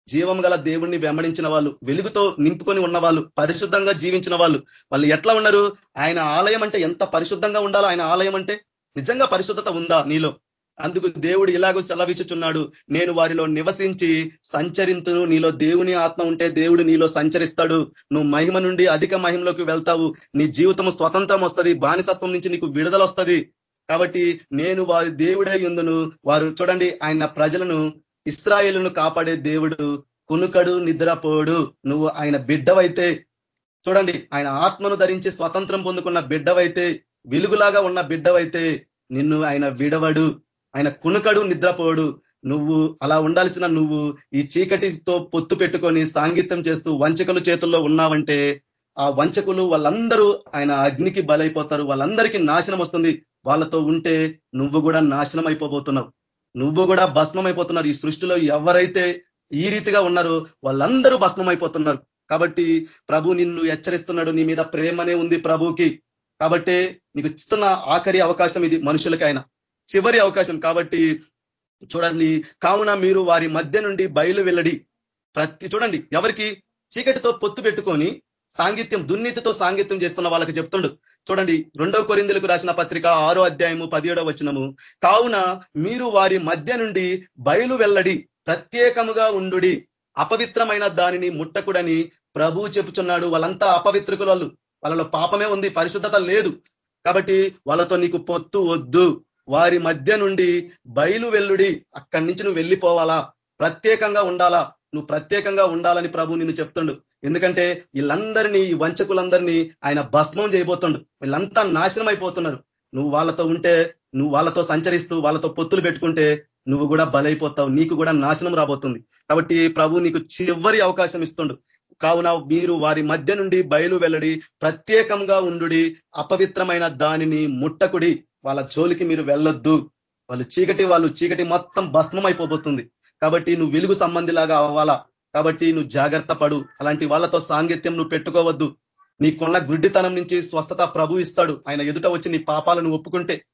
జీవం గల దేవుణ్ణి వెంబడించిన వాళ్ళు వెలుగుతో నింపుకొని ఉన్న వాళ్ళు పరిశుద్ధంగా జీవించిన వాళ్ళు. వాళ్ళు ఎట్లా ఉన్నారు? ఆయన ఆలయం అంటే ఎంత పరిశుద్ధంగా ఉండాలో ఆయన ఆలయం అంటే నిజంగా పరిశుద్ధత ఉందా నీలో? అందుకు దేవుడు ఇలాగో సెలవిచ్చుచున్నాడు. నేను వారిలో నివసించి సంచరింతును. నీలో దేవుని ఆత్మ ఉంటే దేవుడు నీలో సంచరిస్తాడు. నువ్వు మహిమ నుండి అధిక మహిమలోకి వెళ్తావు. నీ జీవితం స్వతంత్రం వస్తుంది. బానిసత్వం నుంచి నీకు విడుదల వస్తుంది. కాబట్టి నేను వారి దేవుడే ఎందును? వారు చూడండి ఆయన ప్రజలను ఇస్రాయేలును కాపాడే దేవుడు కునుకడు నిద్రపోడు. నువ్వు ఆయన బిడ్డవైతే చూడండి ఆయన ఆత్మను ధరించి స్వతంత్రం పొందుకున్న బిడ్డవైతే వెలుగులాగా ఉన్న బిడ్డవైతే నిన్ను ఆయన విడవడు. ఆయన కునుకడు నిద్రపోడు. నువ్వు అలా ఉండాల్సిన నువ్వు ఈ చీకటితో పొత్తు పెట్టుకొని సాంగీత్యం చేస్తూ వంచకులు చేతుల్లో ఉన్నావంటే ఆ వంచకులు వాళ్ళందరూ ఆయన అగ్నికి బలైపోతారు. వాళ్ళందరికీ నాశనం వస్తుంది. వాళ్ళతో ఉంటే నువ్వు కూడా నాశనం అయిపోబోతున్నావు నువ్వు కూడా భస్మం అయిపోతున్నారు ఈ సృష్టిలో ఎవరైతే ఈ రీతిగా ఉన్నారో వాళ్ళందరూ భస్మం అయిపోతున్నారు కాబట్టి ప్రభు నిన్ను హెచ్చరిస్తున్నాడు. నీ మీద ప్రేమనే ఉంది ప్రభుకి. కాబట్టే నీకు ఇస్తున్న ఆఖరి అవకాశం ఇది మనుషులకైనా చివరి అవకాశం కాబట్టి చూడండి కావున మీరు వారి మధ్య నుండి బయలు వెళ్ళడి. ప్రతి చూడండి ఎవరికి చీకటితో పొత్తు పెట్టుకొని సాంగిత్యం దుర్నీతితో సాంగిత్యం చేస్తున్న వాళ్ళకి చెప్తుండు. చూడండి రెండవ కొరిందులకు రాసిన పత్రిక ఆరో అధ్యాయము పదిహేడవ వచనము. కావున మీరు వారి మధ్య నుండి బయలు వెళ్ళడి ప్రత్యేకముగా ఉండు అపవిత్రమైన దానిని ముట్టకుడని ప్రభు చెప్పుచున్నాడు. వాళ్ళంతా అపవిత్రకులు వాళ్ళు. వాళ్ళలో పాపమే ఉంది పరిశుద్ధత లేదు. కాబట్టి వాళ్ళతో నీకు పొత్తు వద్దు. వారి మధ్య నుండి బయలు వెల్లుడి అక్కడి నుంచి నువ్వు వెళ్ళిపోవాలా? ప్రత్యేకంగా ఉండాలా? నువ్వు ప్రత్యేకంగా ఉండాలని ప్రభు నిన్ను చెప్తుండు. ఎందుకంటే వీళ్ళందరినీ ఈ వంచకులందరినీ ఆయన భస్మం చేయబోతుండు. వీళ్ళంతా నాశనం అయిపోతున్నారు నువ్వు వాళ్ళతో ఉంటే నువ్వు వాళ్ళతో సంచరిస్తూ వాళ్ళతో పొత్తులు పెట్టుకుంటే నువ్వు కూడా బలైపోతావు. నీకు కూడా నాశనం రాబోతుంది. కాబట్టి ప్రభు నీకు చివరి అవకాశం ఇస్తుండు. కావున మీరు వారి మధ్య నుండి బయలు వెళ్ళడి. ప్రత్యేకంగా ఉండు అపవిత్రమైన దానిని ముట్టకుడి. వాళ్ళ జోలికి మీరు వెళ్ళొద్దు. వాళ్ళు చీకటి వాళ్ళు చీకటి మొత్తం భస్మం అయిపోబోతుంది. కాబట్టి నువ్వు వెలుగు సంబంధిలాగా అవ్వాలా? కాబట్టి నువ్వు జాగ్రత్త పడు. అలాంటి వాళ్ళతో సాంగత్యం నువ్వు పెట్టుకోవద్దు. నీకున్న గుడ్డితనం నుంచి స్వస్థత ప్రభు ఇస్తాడు. ఆయన ఎదుట వచ్చి నీ పాపాలను ఒప్పుకుంటే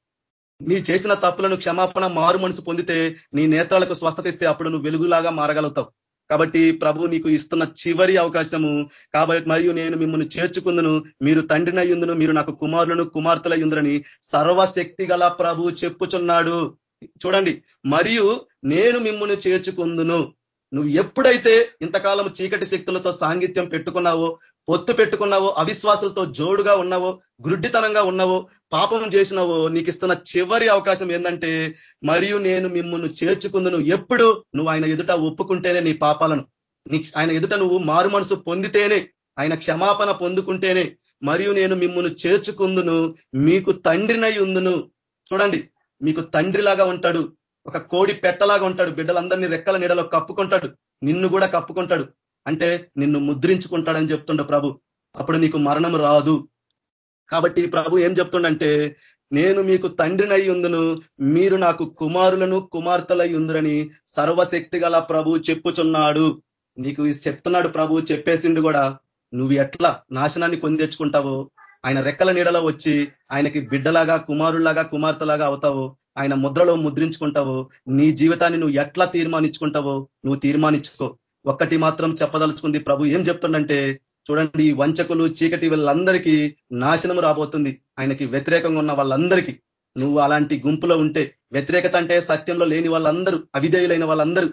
నీ చేసిన తప్పులను క్షమాపణ మారు మనసు పొందితే నీ నేత్రాలకు స్వస్థత ఇస్తే అప్పుడు నువ్వు వెలుగులాగా మారగలుగుతావు. కాబట్టి ప్రభు నీకు ఇస్తున్న చివరి అవకాశము. కాబట్టి మరియు నేను మిమ్మల్ని చేర్చుకుందును. మీరు తండ్రినయ్యుందును మీరు నాకు కుమారులను కుమార్తెలయ్యుందరని సర్వశక్తి గల ప్రభు చెప్పుచున్నాడు. చూడండి. మరియు నేను మిమ్మల్ని చేర్చుకుందును. నువ్వు ఎప్పుడైతే ఇంతకాలం చీకటి శక్తులతో సాంగిత్యం పెట్టుకున్నావో పొత్తు పెట్టుకున్నావో అవిశ్వాసులతో జోడుగా ఉన్నావో గురుడ్డితనంగా ఉన్నావో పాపం చేసినావో నీకు ఇస్తున్న చివరి అవకాశం ఏంటంటే మరియు నేను మిమ్మల్ని చేర్చుకుందును ఎప్పుడు? నువ్వు ఆయన ఎదుట ఒప్పుకుంటేనే నీ పాపాలను. నీ ఆయన ఎదుట నువ్వు మారు మనసు పొందితేనే ఆయన క్షమాపణ పొందుకుంటేనే మరియు నేను మిమ్మల్ని చేర్చుకుందును మీకు తండ్రినై ఉందును. చూడండి మీకు తండ్రిలాగా ఉంటాడు ఒక కోడి పెట్టలాగా ఉంటాడు బిడ్డలందరినీ రెక్కల నీడలో కప్పుకుంటాడు నిన్ను కూడా కప్పుకుంటాడు. అంటే నిన్ను ముద్రించుకుంటాడని చెప్తుండ ప్రభు. అప్పుడు నీకు మరణం రాదు. కాబట్టి ప్రభు ఏం చెప్తుండంటే నేను మీకు తండ్రినై ఉందును మీరు నాకు కుమారులను కుమార్తెలై ఉందిరని సర్వశక్తి గల ప్రభు చెప్పుచున్నాడు. నీకు చెప్తున్నాడు ప్రభు చెప్పేసిండు కూడా నువ్వు ఎట్లా నాశనాన్ని కొని ఆయన రెక్కల నీడలో వచ్చి ఆయనకి బిడ్డలాగా కుమారులాగా కుమార్తెలాగా అవుతావో ఆయన ముద్రలో ముద్రించుకుంటావో నీ జీవితాన్ని నువ్వు ఎట్లా తీర్మానించుకుంటావో నువ్వు తీర్మానించుకో. ఒక్కటి మాత్రం చెప్పదలుచుకుంది. ప్రభు ఏం చెప్తుండంటే చూడండి ఈ వంచకులు చీకటి వీళ్ళందరికీ నాశనం రాబోతుంది. ఆయనకి వ్యతిరేకంగా ఉన్న వాళ్ళందరికీ. నువ్వు అలాంటి గుంపులో ఉంటే వ్యతిరేకత అంటే సత్యంలో లేని వాళ్ళందరూ అవిధేయులైన వాళ్ళందరూ.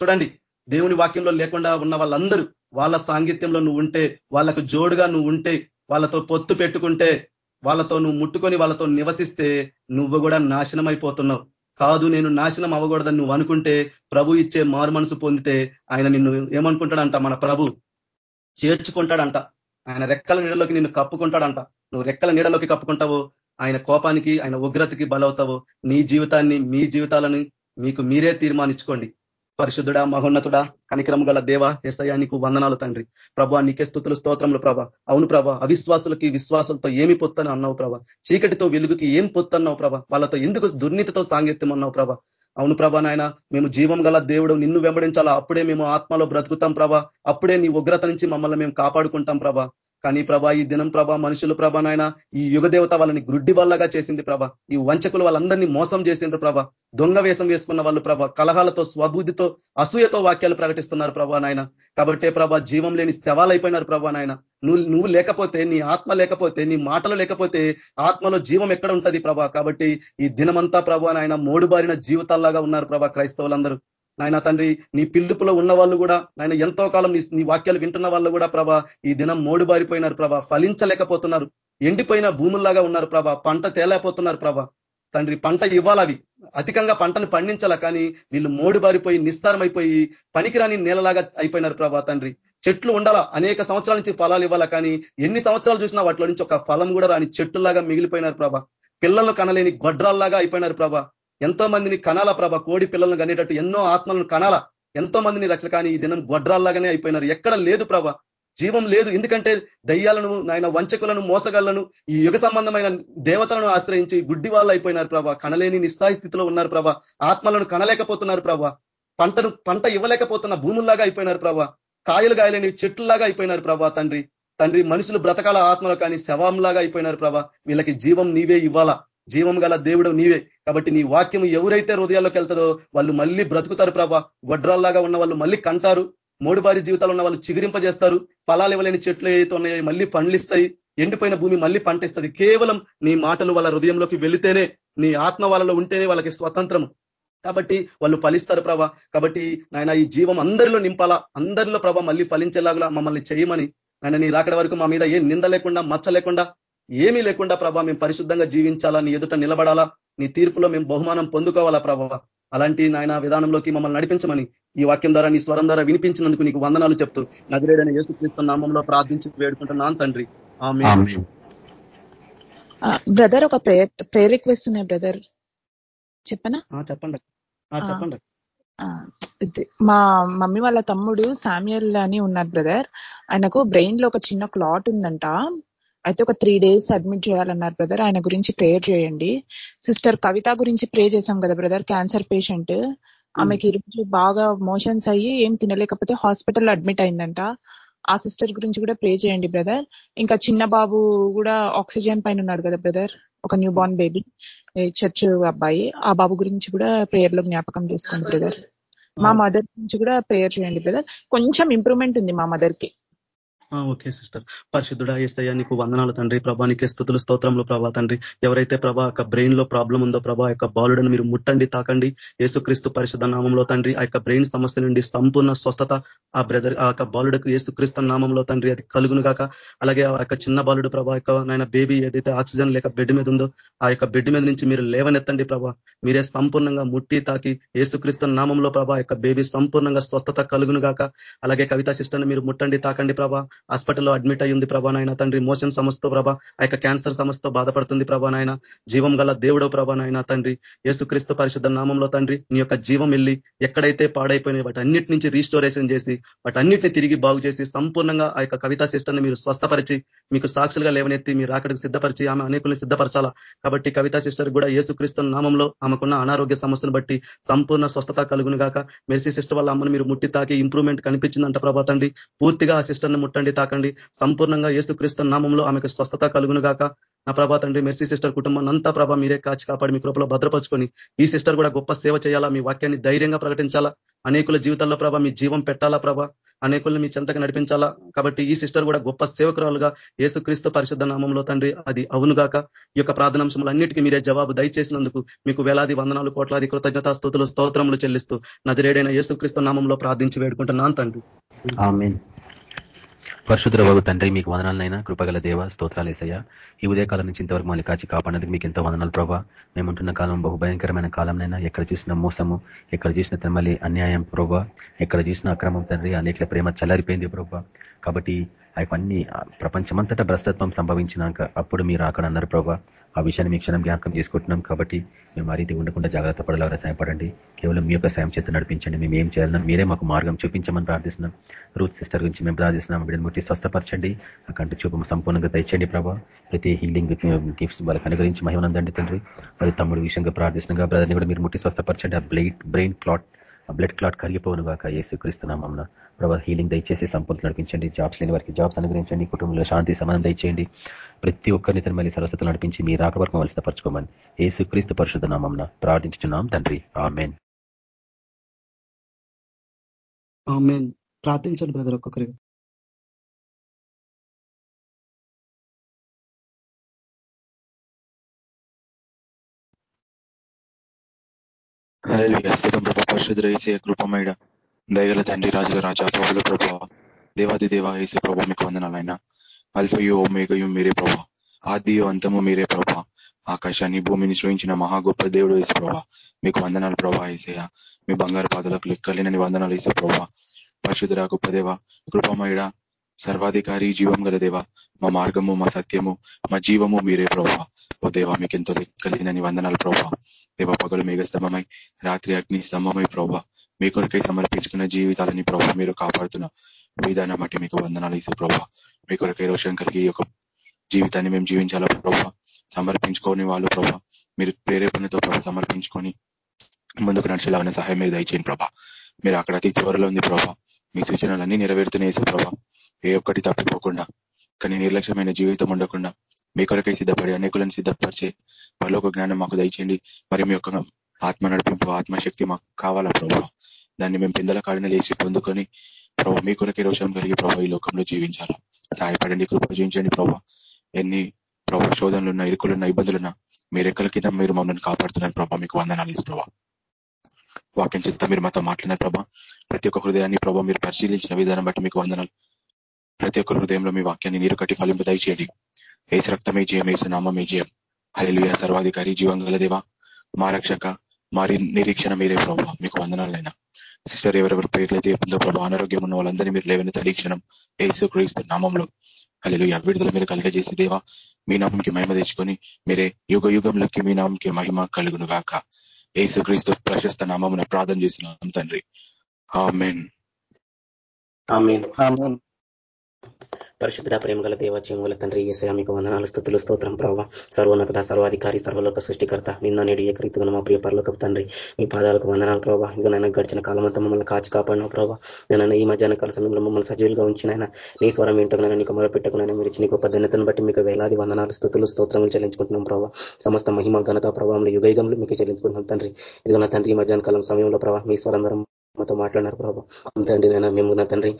చూడండి దేవుని వాక్యంలో లేకుండా ఉన్న వాళ్ళందరూ వాళ్ళ సాంగిత్యంలో నువ్వు ఉంటే వాళ్ళకు జోడుగా నువ్వు ఉంటే వాళ్ళతో పొత్తు పెట్టుకుంటే వాళ్ళతో నువ్వు ముట్టుకొని వాళ్ళతో నివసిస్తే నువ్వు కూడా నాశనం అయిపోతున్నావు కాదు నేను నాశనం అవ్వకూడదని నువ్వు అనుకుంటే ప్రభు ఇచ్చే మారు మనసు పొందితే ఆయన నిన్ను ఏమనుకుంటాడంట? మన ప్రభు చేర్చుకుంటాడంట. ఆయన రెక్కల నీడలోకి నిన్ను కప్పుకుంటాడంట. నువ్వు రెక్కల నీడలోకి కప్పుకుంటావో ఆయన కోపానికి ఆయన ఉగ్రతకి బలవుతావో నీ జీవితాన్ని మీ జీవితాలని మీకు మీరే తీర్మానించుకోండి. పరిశుద్ధుడా మహోన్నతుడా కనిక్రమ గల దేవ ఎస్ఐయా నీకు వందనాలు తండ్రి. ప్రభా నీకే స్థుతులు స్తోత్రములు ప్రభ. అవును ప్రభ అవిశ్వాసులకి విశ్వాసులతో ఏమి పొత్తని అన్నావు ప్రభ. చీకటితో వెలుగుకి ఏం పొత్తన్నావు ప్రభ. వాళ్ళతో ఎందుకు దుర్నీతితో సాంగత్యం అన్నావు ప్రభ. అవును ప్రభా నాయన మేము జీవం గల దేవుడు నిన్ను వెంబడించాలా? అప్పుడే మేము ఆత్మలో బ్రతుకుతాం ప్రభా. అప్పుడే నీ ఉగ్రత నుంచి మమ్మల్ని మేము కాపాడుకుంటాం ప్రభా. కానీ ప్రభా ఈ దినం ప్రభా మనుషులు ప్రభా నాయన ఈ యుగదేవత వాళ్ళని గ్రుడ్డి వల్లగా చేసింది ప్రభ. ఈ వంచకులు వాళ్ళందరినీ మోసం చేసిండ్రు ప్రభ. దొంగ వేషం వేసుకున్న వాళ్ళు ప్రభ కలహాలతో స్వబుద్ధితో అసూయతో వాక్యాలు ప్రకటిస్తున్నారు ప్రభా నాయన. కాబట్టే ప్రభా జీవం లేని శవాలైపోయినారు ప్రభా నాయన. నువ్వు నువ్వు లేకపోతే నీ ఆత్మ లేకపోతే నీ మాటలు లేకపోతే ఆత్మలో జీవం ఎక్కడ ఉంటుంది ప్రభా? కాబట్టి ఈ దినమంతా ప్రభా నాయన మోడుబారిన జీవితాల్లాగా ఉన్నారు ప్రభా క్రైస్తవులందరూ. నాయన తండ్రి నీ పిల్లుపులో ఉన్న వాళ్ళు కూడా నాయన ఎంతో కాలం నీ వాక్యాలు వింటున్న వాళ్ళు కూడా ప్రభా ఈ దినం మోడుబారిపోయినారు ప్రభా ఫలించలేకపోతున్నారు. ఎండిపోయిన భూముల్లాగా ఉన్నారు ప్రభా పంట తేలేకపోతున్నారు ప్రభా. తండ్రి పంట ఇవ్వాలవి. అధికంగా పంటను పండించాల కానీ వీళ్ళు మోడుబారిపోయి నిస్తారమైపోయి పనికిరాని నేలలాగా అయిపోయినారు ప్రభా తండ్రి. చెట్లు ఉండాలా? అనేక సంవత్సరాల నుంచి ఫలాలు ఇవ్వాలా కానీ ఎన్ని సంవత్సరాలు చూసినా వాటిలో నుంచి ఒక ఫలం కూడా రాని చెట్టులాగా మిగిలిపోయినారు ప్రభా. పిల్లలు కనలేని గొడ్రాల్లాగా అయిపోయినారు ప్రభా. ఎంతో మందిని కనాల ప్రభ కోడి పిల్లలను కనేటట్టు ఎన్నో ఆత్మలను కనాల ఎంతో మందిని రక్షణ కానీ ఈ దినం గొడ్రాల్లాగానే అయిపోయినారు. ఎక్కడ లేదు ప్రభ జీవం లేదు. ఎందుకంటే దయ్యాలను నాయన వంచకులను మోసగాళ్ళను ఈ యుగ సంబంధమైన దేవతలను ఆశ్రయించి గుడ్డి వాళ్ళు అయిపోయినారు ప్రభ. కనలేని నిస్థాయి స్థితిలో ఉన్నారు ప్రభ. ఆత్మలను కనలేకపోతున్నారు ప్రభ. పంటను పంట ఇవ్వలేకపోతున్న భూముల్లాగా అయిపోయినారు ప్రభ. కాయలు గాయలేని చెట్లులాగా అయిపోయినారు ప్రభా తండ్రి. తండ్రి మనుషులు బ్రతకాల ఆత్మలు కానీ శవంలాగా అయిపోయినారు ప్రభ. వీళ్ళకి జీవం నీవే ఇవ్వాలా? జీవం గల దేవుడు నీవే. కాబట్టి నీ వాక్యం ఎవరైతే హృదయాల్లోకి వెళ్తుందో వాళ్ళు మళ్ళీ బ్రతుకుతారు ప్రభా. వడ్రాల్లాగా ఉన్న వాళ్ళు మళ్ళీ కంటారు. మూడుబారి జీవితాలు ఉన్న వాళ్ళు చిగురింపజేస్తారు. ఫలాలు ఇవ్వలేని చెట్లు ఏదైతే ఉన్నాయో మళ్ళీ పండ్లిస్తాయి ఎండిపోయిన భూమి మళ్ళీ పంట ఇస్తుంది కేవలం నీ మాటలు వాళ్ళ హృదయంలోకి వెళితేనే నీ ఆత్మ వాళ్ళలో ఉంటేనే వాళ్ళకి స్వతంత్రం కాబట్టి వాళ్ళు ఫలిస్తారు ప్రభా. కాబట్టి నాయన ఈ జీవం అందరిలో నింపాలా? అందరిలో ప్రభ మళ్ళీ ఫలించేలాగా మమ్మల్ని చేయమని. ఆయన నీ రాకడ వరకు మా మీద ఏం నింద లేకుండా మచ్చ లేకుండా ఏమీ లేకుండా ప్రభా మేము పరిశుద్ధంగా జీవించాలా? నీ ఎదుట నిలబడాలా? నీ తీర్పులో మేము బహుమానం పొందుకోవాలా ప్రభావ అలాంటి నాయన విధానంలోకి మమ్మల్ని నడిపించమని ఈ వాక్యం ద్వారా నీ స్వరం ద్వారా వినిపించినందుకు నీకు వందనాలు చెప్తూ నగరేడని యేసుక్రీస్తు నామంలో ప్రార్థించి వేడుకుంటున్నాను తండ్రి. బ్రదర్ ఒక ప్రేయర్ రిక్వెస్ట్ ఉన్నాయి బ్రదర్. చెప్పనా? చెప్పండి. చెప్పండి. మా మమ్మీ వాళ్ళ తమ్ముడు శామ్యుల్ అని ఉన్నారు బ్రదర్. ఆయనకు బ్రెయిన్లో ఒక చిన్న క్లాట్ ఉందంట. అయితే ఒక త్రీ డేస్ అడ్మిట్ చేయాలన్నారు బ్రదర్ ఆయన గురించి ప్రేయర్ చేయండి. సిస్టర్ కవిత గురించి ప్రే చేశాం కదా బ్రదర్ క్యాన్సర్ పేషెంట్ ఆమెకి ఈరోజు బాగా మోషన్స్ అయ్యి ఏం తినలేకపోతే హాస్పిటల్ అడ్మిట్ అయిందంట. ఆ సిస్టర్ గురించి కూడా ప్రే చేయండి బ్రదర్ ఇంకా చిన్న బాబు కూడా ఆక్సిజన్ పైన ఉన్నాడు కదా బ్రదర్ ఒక న్యూ బార్న్ బేబీ చర్చ్ అబ్బాయి. ఆ బాబు గురించి కూడా ప్రేయర్లో జ్ఞాపకం చేసుకోండి బ్రదర్ మా మదర్ గురించి కూడా ప్రేయర్ చేయండి బ్రదర్ కొంచెం ఇంప్రూవ్మెంట్ ఉంది మా మదర్కి. Okay sister. పరిశుద్ధుడా ఏస్తయ్యా నీకు వందనాలు తండ్రి. ప్రభా నీకే స్థుతులు స్తోత్రంలో ప్రభా తండ్రి. ఎవరైతే ప్రభా యొక్క బ్రెయిన్లో ప్రాబ్లం ఉందో ప్రభా యొక్క బాలుడని మీరు ముట్టండి తాకండి. ఏసుక్రీస్తు పరిశుద్ధ నామంలో తండ్రి ఆ యొక్క బ్రెయిన్ సమస్య నుండి సంపూర్ణ స్వస్థత ఆ బ్రదర్ ఆ యొక్క బాలుడకు ఏసుక్రీస్తు నామంలో తండ్రి అది కలుగును గాక. అలాగే ఆ యొక్క చిన్న బాలుడు ప్రభా యొక్క నాయన బేబీ ఏదైతే ఆక్సిజన్ లేక బెడ్ మీద ఉందో ఆ యొక్క బెడ్ మీద నుంచి మీరు లేవనెత్తండి ప్రభా. మీరే సంపూర్ణంగా ముట్టి తాకి ఏసుక్రీస్తు నామంలో ప్రభా యొక్క బేబీ సంపూర్ణంగా స్వస్థత కలుగును గాక. అలాగే కవితా సిస్టర్ని మీరు ముట్టండి తాకండి ప్రభా. హాస్పిటల్లో అడ్మిట్ అయ్యింది ప్రభా నాయన. తండ్రి మోషన్ సమస్తో ప్రభా ఆ యొక్క క్యాన్సర్ సమస్యతో బాధపడుతుంది ప్రభా జీవం గల దేవుడో ప్రభా తండ్రి. యేసుక్రీస్తు పరిశుద్ధ నామంలో తండ్రి నీ యొక్క జీవం వెళ్ళి ఎక్కడైతే పాడైపోయినాయి వాటి అన్నిటి నుంచి రీస్టోరేషన్ చేసి వాటి అన్నిటిని తిరిగి బాగు చేసి సంపూర్ణంగా ఆ యొక్క కవితా సిస్టర్ని మీరు స్వస్థపరిచి మీకు సాక్షులుగా లేవనెత్తి మీరు అక్కడికి సిద్ధపరిచి ఆమె అనేకుల్ని సిద్ధపరచాలా? కాబట్టి కవితా సిస్టర్ కూడా యేసుక్రీస్తు నామంలో ఆమెకున్న అనారోగ్య సమస్యను బట్టి సంపూర్ణ స్వస్థత కలుగును గాక. మెర్సీ సిస్టర్ వాళ్ళ అమ్మను మీరు ముట్టి తాకి ఇంప్రూవ్మెంట్ కనిపించిందంట ప్రభా తండ్రి. పూర్తిగా ఆ సిస్టర్ని ముట్టండి. తాకండి సంపూర్ణంగా ఏసుక్రీస్తు నామంలో ఆమెకు స్వస్థత కలుగును గాక నా ప్రభా తండ్రి మెర్సీ సిస్టర్ కుటుంబం అంతా ప్రభా మీరే కాచి కాపాడి మీ కృపలో భద్రపరుచుకొని ఈ సిస్టర్ కూడా గొప్ప సేవ చేయాలా మీ వాక్యాన్ని ధైర్యంగా ప్రకటించాలా అనేకుల జీవితాల్లో ప్రభా మీ జీవం పెట్టాలా ప్రభా అనేకులను మీ చెంతకు నడిపించాలా. కాబట్టి ఈ సిస్టర్ కూడా గొప్ప సేవకురాలుగా ఏసుక్రీస్తు పరిశుద్ధ నామంలో తండ్రి అది అవునుగాక. ఈ యొక్క ప్రార్థనాంశములన్నిటికీ మీరే జవాబు దయచేసినందుకు మీకు వేలాది వందనాలు కోట్లాది కృతజ్ఞతా స్థుతులు స్తోత్రములు చెల్లిస్తూ నజరేడైన ఏసుక్రీస్తు నామంలో ప్రార్థించి వేడుకుంటున్నాను తండ్రి. పరిశుద్ధ బాబు తండ్రి మీకు వదనాలనైనా. కృపగల దేవ స్తోత్రాలేసయ్య ఈ ఉదయకాలం నుంచి ఇంతవరకు మళ్ళీ కాచి కాపాడినందుకు మీకు ఎంతో వందనాలు ప్రభావ మేముంటున్న కాలం బహు భయంకరమైన కాలంనైనా. ఎక్కడ చూసిన మోసము ఎక్కడ చూసిన మళ్ళీ అన్యాయం ప్రభావ ఎక్కడ చూసిన అక్రమం తండ్రి అనేకల ప్రేమ చల్లారిపోయింది ప్రభావ కాబట్టి అవన్నీ ప్రపంచమంతటా భ్రష్టత్వం సంభవించినాక అప్పుడు మీరు అక్కడ అన్నారు ప్రభావ ఆ విషయాన్ని మీ క్షణం జ్ఞాపకం చేసుకుంటున్నాం కాబట్టి మేము ఆ రీతి ఉండకుండా జాగ్రత్త పడేలా సహాయపడండి కేవలం మీ యొక్క సాయం చేత నడిపించండి. మేము ఏం చేయాలన్నా మీరే మాకు మార్గం చూపించమని ప్రార్థిస్తున్నాం. రూత్ సిస్టర్ గురించి మేము ప్రార్థిస్తున్నాం. బిడ్డను ముట్టి స్వస్థపరచండి. ఆ కంటి చూపు సంపూర్ణంగా తెచ్చండి ప్రభా. ప్రతి హీలింగ్ గిఫ్ట్స్ వాళ్ళకి అనుగ్రహించి మహిమనందండి తండ్రి. మరి తమ్ముడు విషయంగా ప్రార్థిస్తున్నాగా బ్రదర్ని కూడా మీరు ముట్టి స్వస్థపరచండి. ఆ బ్లైట్ బ్రెయిన్ క్లాట్ ఆ బ్లడ్ క్లాట్ కరిగిపోను కాక ఏసు క్రీస్తున్నామన్న ప్రభావ హీలింగ్ దయచేసి సంపూర్తి నడిపించండి. జాబ్స్ లేని వారికి జాబ్స్ అనుగ్రహించండి. కుటుంబంలో శాంతి సమానం దయచేయండి. ప్రతి ఒక్కరిని తన మళ్ళీ సరస్వతలు నడిపించి మీ రాక వరకు వలసపరచుకోమని ఏసు క్రీస్తు పరిశుద్ధ నామం ప్రార్థించున్నాం తండ్రి. ఆమెన్. ప్రార్థించండి బ్రదర్ ఒక్కొక్కరి వేసే కృపమైడ దయగల తండ్రి రాజుల రాజా ప్రభుల ప్రభావ దేవాది దేవ వేసే ప్రభావ మీకు వందనాలైనా. అల్ఫయో ఓమేగయు మీరే ప్రభా. ఆదియో అంతము మీరే ప్రభా. ఆకాశాన్ని భూమిని సృహించిన మహా గొప్ప దేవుడు వేసు ప్రభా. మీకు వందనాలు ప్రభా ఏసయ మీ బంగారు పాదలకు లెక్కలేనని వందనాలు వేసే ప్రభా. పరిశుద్ధురా గొప్ప దేవ కృపమయుడ సర్వాధికారి జీవం గల దేవ. మా మార్గము మా సత్యము మా జీవము మీరే ప్రభా. ఓ దేవ మీకెంతో లెక్కలేనని వందనాలు ప్రభా. దేవ పగలు మేఘస్తంభమై రాత్రి అగ్ని స్తంభమై ప్రభా. మీ కొరకై సమర్పించుకున్న జీవితాలని ప్రభా మీరు కాపాడుతున్న విధానం బట్టి మీకు వందనాలు ఇసు ప్రభా. మీ కొరకై రోషం కలిగి ఒక జీవితాన్ని మేము జీవించాలా ప్రభా? సమర్పించుకొని వాళ్ళు ప్రభా. మీరు ప్రేరేపణతో ప్రభా సమర్పించుకొని ముందుకు నడిచేలాగానే సహాయం మీరు దయచేయండి ప్రభా. మీరు అక్కడ అతి చివరిలో ఉంది ప్రభా. మీ సూచనలన్నీ నెరవేరుతున్నాయి ప్రభా. ఏ ఒక్కటి తప్పిపోకుండా కానీ నిర్లక్ష్యమైన జీవితం ఉండకుండా మీ కొరకై సిద్ధపడి అనేకులను సిద్ధపరిచే పరలోక జ్ఞానం మాకు దయచేయండి. మరి మీ యొక్క ఆత్మ నడిపింపు ఆత్మశక్తి మాకు కావాలా ప్రభావ దాన్ని మేము పిందల కాడిన లేచి పొందుకొని ప్రభు మీ కొరకే రోషం కలిగి ప్రభు ఈ లోకంలో జీవించాలా? సహాయపడండి కృప జీవించండి ప్రభా. ఎన్ని ప్రభావ శోధనలున్నా ఇరుకులున్నా ఇబ్బందులున్నా ఎక్కల కింద మీరు మమ్మల్ని కాపాడుతున్నారు ప్రభావ మీకు వందనాలు ఇసు ప్రభా. వాక్యం చెప్తా మీరు మాతో మాట్లాడినారు ప్రభా. ప్రతి ఒక్క హృదయాన్ని ప్రభా మీరు పరిశీలించిన విధానం బట్టి మీకు వందనాలు. ప్రతి ఒక్క హృదయంలో మీ వాక్యాన్ని నీరు కట్టి ఫలింపు దయచేయండి. ఏసు రక్తమే జయం ఏసు నామమే జయం. హలిలుయ సర్వాధికారి జీవంగల దేవ మా రక్షక మారి నిరీక్షణ మీరే ప్రభావ మీకు వందనాలైనా సిస్టర్ ఎవరెవరు పేర్లైతే చెప్పిందో ప్రభావ అనారోగ్యం ఉన్న వాళ్ళందరినీ మీరు లేవని తలీక్షణం ఏసు క్రీస్తు నామంలో. అల్లెలు విడుదల మీరు కలిగజేసి దేవా మీ నామంకి మహిమ తెచ్చుకొని మీరే యుగ యుగంలోకి మీ నామంకి మహిమ కలుగును గాక ఏసు క్రీస్తు ప్రశస్త నామమున ప్రార్థన చేస్తున్నాం తండ్రి. ఆమెన్. పరిశుద్ధ ప్రేమ గల దేవచయముల తండ్రి ఏసయ మీకు వందనాలు స్థుతులు స్తోత్రం ప్రభావ సర్వోన్నత సర్వాధికారి సర్వలోక సృష్టికర్త నిన్న నేడు ఏకరీతిగా మా ప్రియ పరలోక తండ్రి మీ పాదాలకు వందనాలు ప్రభావ ఇక నైనా గడిచిన కాలం అంతా మమ్మల్ని కాచి కాపాడిన ప్రభావ నేను ఈ మధ్యాహ్న కాల సమయంలో మమ్మల్ని సజీవులుగా ఉంచినైనా నీ స్వరం ఏంటో నీకు మొరపెట్టుకునైనా మీరు ఇచ్చిన గొప్ప ధన్యతను బట్టి మీకు వేలాది వందనాలు స్థుతులు స్తోత్రములు చెల్లించుకుంటున్నాం ప్రభావ సమస్త మహిమ ఘనత ప్రభావంలో యుగయుగంలో మీకు చెల్లించుకుంటున్నాం తండ్రి. ఇదిగో నా తండ్రి మధ్యాహ్న కాలం సమయంలో ప్రభావ మీ స్వరం మాతో మాట్లాడినారు ప్రభావ తండ్రి నైనా మేము నా తండ్రి.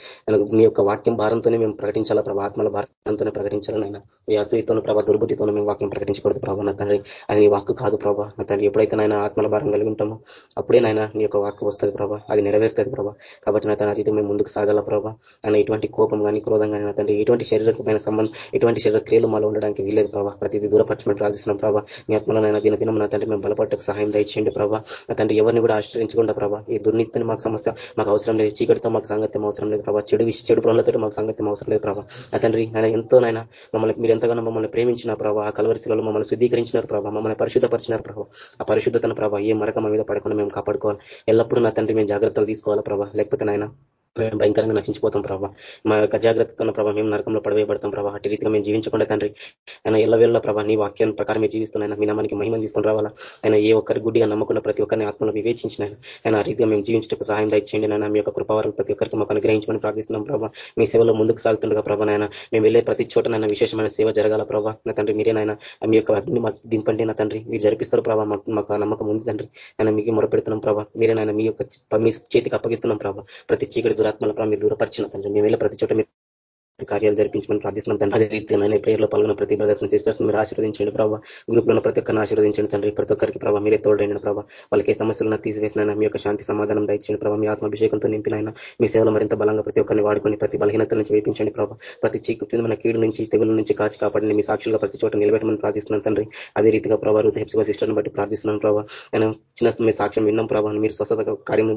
మీ యొక్క వాక్యం భారంతోనే మేము ప్రకటించాలా ప్రభా? ఆత్మల భారంతోనే ప్రకటించాలనైనా మీ అసూయతో ప్రభావ దుర్బుద్ధితోనే మేము వాక్యం ప్రకటించకూడదు ప్రభావ నా తండ్రి. అది నీ వాక్కు కాదు ప్రభావ నా తండ్రి. ఎప్పుడైతే నాయన ఆత్మల భారం కలిగి ఉంటామో అప్పుడే నాయన నీ యొక్క వాక్కు వస్తుంది ప్రభా. అది నెరవేరుతుంది ప్రభా. కాబట్టి నా తన రీతి మేము ముందుకు సాగాల ప్రభా? ఆయన ఎటువంటి కోపం కానీ క్రోధం కానీ నా తండ్రి ఎటువంటి శరీరకమైన సంబంధం ఎటువంటి శరీర క్రియలు మాలో ఉండడానికి వీలేదు ప్రభావ ప్రతిదీ దూరపరచమని ప్రార్థిస్తున్నాం ప్రభా. మీ ఆత్మలోనైనా దిన దినం నా తండ్రి మేము బలపట్టకు సహాయం దయచేయండి ప్రభావ నా తండ్రి ఎవరిని కూడా ఆశ్రయించకుండా ప్రభా ఈ దుర్నీతిని మాకు సమస్య. మాకు అవసరం లేదు. చీకటితో మాకు సంగత్యం అవసరం లేదు ప్రభావ చెడు చెడు పనులతో మాకు సంగత్యం అవసరం లేదు ప్రభావ నా తండ్రి ఆయన ఎంతో నాయన మమ్మల్ని మీరు ఎంతగానో మమ్మల్ని ప్రేమించిన ప్రభావ ఆ కలవరిశిలలో మమ్మల్ని శుద్ధీకరించినారు ప్రభావ మమ్మల్ని పరిశుద్ధపరిచినారు ప్రభావ ఆ పరిశుద్ధతను ప్రభావ ఏ మరక మీద పడకుండా మేము కాపాడుకోవాలి. ఎల్లప్పుడూ నా తండ్రి మేము జాగ్రత్తలు తీసుకోవాలా ప్రభావ లేకపోతే నాయన మేము భయంకరంగా నశించిపోతాం ప్రభావ మా యొక్క జాగ్రత్తతో ఉన్న ప్రభావ మేము నరకంలో పడవేయబడతాం ప్రభావ అటు రీతిగా మేము జీవించకుండా తండ్రి ఆయన ఎల్లవేళ్ళ ప్రభావ నీ వాక్యం ప్రకారం మేము జీవిస్తున్నాయి మీ నామానికి మహిమ తీసుకొని రావాలా? ఆయన ఏ ఒక్కరి గుడ్డిగా నమ్మకుండా ప్రతి ఒక్కరిని ఆత్మను వివేచించిన ఆయన. ఆ రీతిగా మేము జీవించడానికి సహాయం దయచేయండి నాయన. మీ యొక్క కృపావరం ప్రతి ఒక్కరికి మాకు అనుగ్రహించమని ప్రార్థిస్తున్నాం ప్రభావ మీ సేవలో ముందుకు సాగుతుండగా ప్రభా నాయన మేము వెళ్ళే ప్రతి చోట నైనా విశేషమైన సేవ జరగాల ప్రభావ నా తండ్రి మీరే నాయన మీ యొక్క అగ్ని మాకు దింపండి నా తండ్రి. మీరు జరిపిస్తారు ప్రభావ మాకు నమ్మకం ఉంది తండ్రి. ఆయన మీకు మొరపెడుతున్నాం ప్రభావ మీరే నాయన మీ యొక్క మీ చేతికి అప్పగిస్తున్నాం ప్రభావ ప్రతి చీకటి దురాత్మల ప్రభావ మీరు దూరపరిచిన తండ్రి. మేము ప్రతి చోట కార్యాలు జరిపించమని ప్రార్థిస్తున్నాం తండ్రి. అదే రీతి నేను ప్రేయర్లో పాల్గొన్న ప్రతి బ్రదర్స్ సిస్టర్స్ మీరు ఆశీర్వదించండి ప్రభావ. గ్రూప్లో ప్రతి ఒక్కరిని ఆశీర్వదించండి తండ్రి. ప్రతి ఒక్కరికి ప్రభావ మీరే తోడైన ప్రభావ. వాళ్ళకి ఏ సమస్యలను తీసివేసిన మీ యొక్క శాంతి సమాధానం దయచేయండి ప్రభావ. మీ ఆత్మాభిషేకంతో నింపినైనా మీ సేవలు మరింత బలంగా ప్రతి ఒక్కరిని వాడుకొని ప్రతి బలహీనత నుంచి వేపించండి ప్రభావ. ప్రతి చీకు మన కీడు నుంచి తెగుల నుంచి కాచి కాపాడండి. మీ సాక్షులుగా ప్రతి చోట నిలబెట్టమని ప్రార్థిస్తున్నాను తండ్రి. అదే రీతిగా ప్రభావ హృదయ సిస్టర్ని బట్టి ప్రార్థిస్తున్నాను ప్రభావ. నేను చిన్న మీ సాక్ష్యం విన్నాం ప్రభావ. మీరు స్వస్థత కార్యం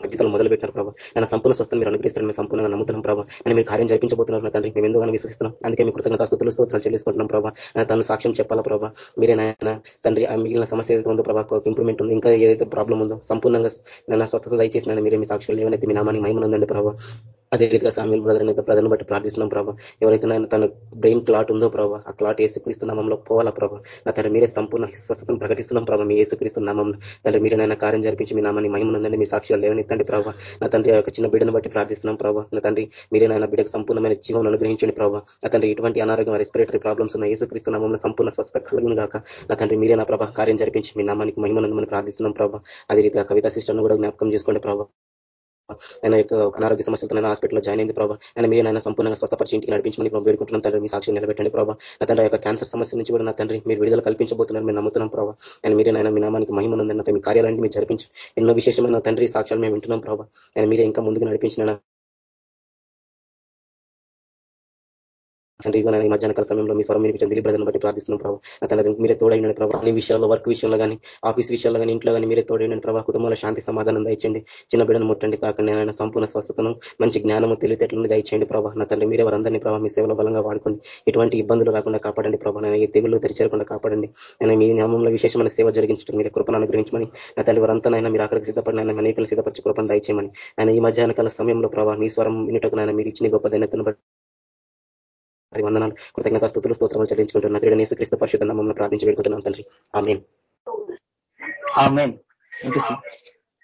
గీతలు మొదలు పెట్టారు ప్రభావ ఆయన సంపూర్ణ స్వస్థం మీరు అనుగ్రహిస్తారు మేము సంపూర్ణంగా నమ్ముతున్నాం ప్రభావ నేను మీరు కార్యం జరిపించబోతున్నారు నా తండ్రి. మేము ఎందుకు విశ్వసిస్తున్నాం? అందుకే మీ కృతజ్ఞత స్థుతులు స్తోత్రాలు చెల్లిస్తుంటున్నాం ప్రభావ తను సాక్ష్యం చెప్పాలా ప్రభావ మీరే నాయన తండ్రి ఆ మిగిలిన సమస్య ఏదైతే ఉందో ప్రభావ ఇంప్రూవ్మెంట్ ఉంది. ఇంకా ఏదైతే ప్రాబ్లం ఉందో సంపూర్ణంగా నన్ను స్వస్థత దయచేసిన మీరే మీ సాక్షులు ఏమైనా మీ నామానికి మహిమనుందండి ప్రభావ అదే రీతిగా సామ్యుల్ బ్రదర్ అయితే ప్రజలను బట్టి ప్రార్థిస్తున్నాం ప్రభావ ఎవరైతే నేను తన బ్రెయిన్ క్లాట్ ఉందో ప్రభావ ఆ క్లాట్ ఏసుక్రీస్తు నామంలో పోవాలా ప్రభావ నా తండ్రి మీరే సంపూర్ణ స్వస్థతను ప్రకటిస్తున్నాం ప్రభావ మీ ఏసుక్రీస్తు నామం తండ్రి మీరే నాయన కార్యం జరిపించి మీ నామాన్ని మహిమనుందని మీ సాక్ష్యాలు లేవనెత్తండి ప్రభావ నా తండ్రి యొక్క చిన్న బిడ్డను బట్టి ప్రార్థిస్తున్నాం ప్రభావ నా తండ్రి మీరే నాయన బిడ్డకు సంపూర్ణమైన జీవం అనుగ్రహించండి ప్రభావ నా తండ్రి ఇటువంటి అనారోగ్యం రెస్పిరేటరీ ప్రాబ్లమ్స్ ఉన్న ఏసుక్రీస్తు నామంలో సంపూర్ణ స్వస్థత కలుగును గాక. నా తండ్రి మీరే నా ప్రభావ కార్యం జరిపించి మీ నామానికి మహిమనందమని ప్రార్థిస్తున్నాం ప్రభావ అదే రీతిగా కవిత సిస్టర్ను కూడా జ్ఞాపకం చేసుకోండి ప్రభావ ఆయన యొక్క అనారోగ్య సమస్యలతో నేను హాస్పిటల్లో జాయిన్ అయింది ప్రభావ ఆయన మీరు నాయన సంపూర్ణంగా స్వస్థపరిచి ఇంటికి నడిపించమని ప్రభావ వేడుకుంటున్నాం తండ్రి. మీ సాక్షి నిలబెట్టండి ప్రభావ నా తండ్రి యొక్క క్యాన్సర్ సమస్య నుంచి కూడా నా తండ్రి మీరు విడుదల కల్పించబోతున్నారు మేము నమ్ముతున్నాం ప్రభావ ఆయన మీరే నాయన మీ నామానికి మహిమ మీ కార్యాలన్నీ మీరు జరిపించి. ఎన్నో విశేషమైన తండ్రి సాక్ష్యాలు మేము వింటున్నాం ప్రభావ ఆయన మీరే ఇంకా ముందుకు నడిపించిన తండ్రి ఈ మధ్యాహ్న సమయంలో మీ స్వరం మీరు దిలీప్ బ్రదర్ని బట్టి ప్రార్థిస్తున్నాం ప్రభావ నా మీరే తోడైన ప్రభావ అన్ని విషయాల్లో వర్క్ విషయంలో కానీ ఆఫీస్ విషయాల్లో కానీ ఇంట్లో కానీ మీరే తోడైన ప్రభావ కుటుంబంలో శాంతి సమాధానం దయచండి చిన్న బిడ్డను ముట్టండి తాకండి ఆయన సంపూర్ణ స్వస్థతను మంచి జ్ఞానము తెలివితేటలను దయచేయండి ప్రభావ నా తండ్రి మీరే వారందరినీ ప్రభావ మీ సేవలో బలంగా వాడుకోండి ఎటువంటి ఇబ్బందులు రాకుండా కాపాడండి ప్రభావ నేను ఈ తెగులు తెరిచేరకుండా కాపాడండి. ఆయన మీ నామంలో విశేషమైన సేవ జరిగించడం మీరు కృపను అనుగ్రహించమని నా తల్లి వారంతా మీరు అక్కడికి సిద్ధపడిన ఆయన అనేకలు సిద్ధపరిచి కృపను దయచేయమని. ఆయన ఈ మధ్యాహ్న సమయంలో ప్రభావ మీ స్వరం వినుటకు నాయన మీరు ఇచ్చిన గొప్ప ధన్యతను బట్టి అది వందనాలు. కృతజ్ఞత స్థుతులు స్తోత్రములు చెల్లించుకుంటున్నా త్రిడని క్రీస్తు పరిశుద్ధ నామం ప్రార్థించి పెడుకుంటున్నాం తండ్రి. ఆమెన్.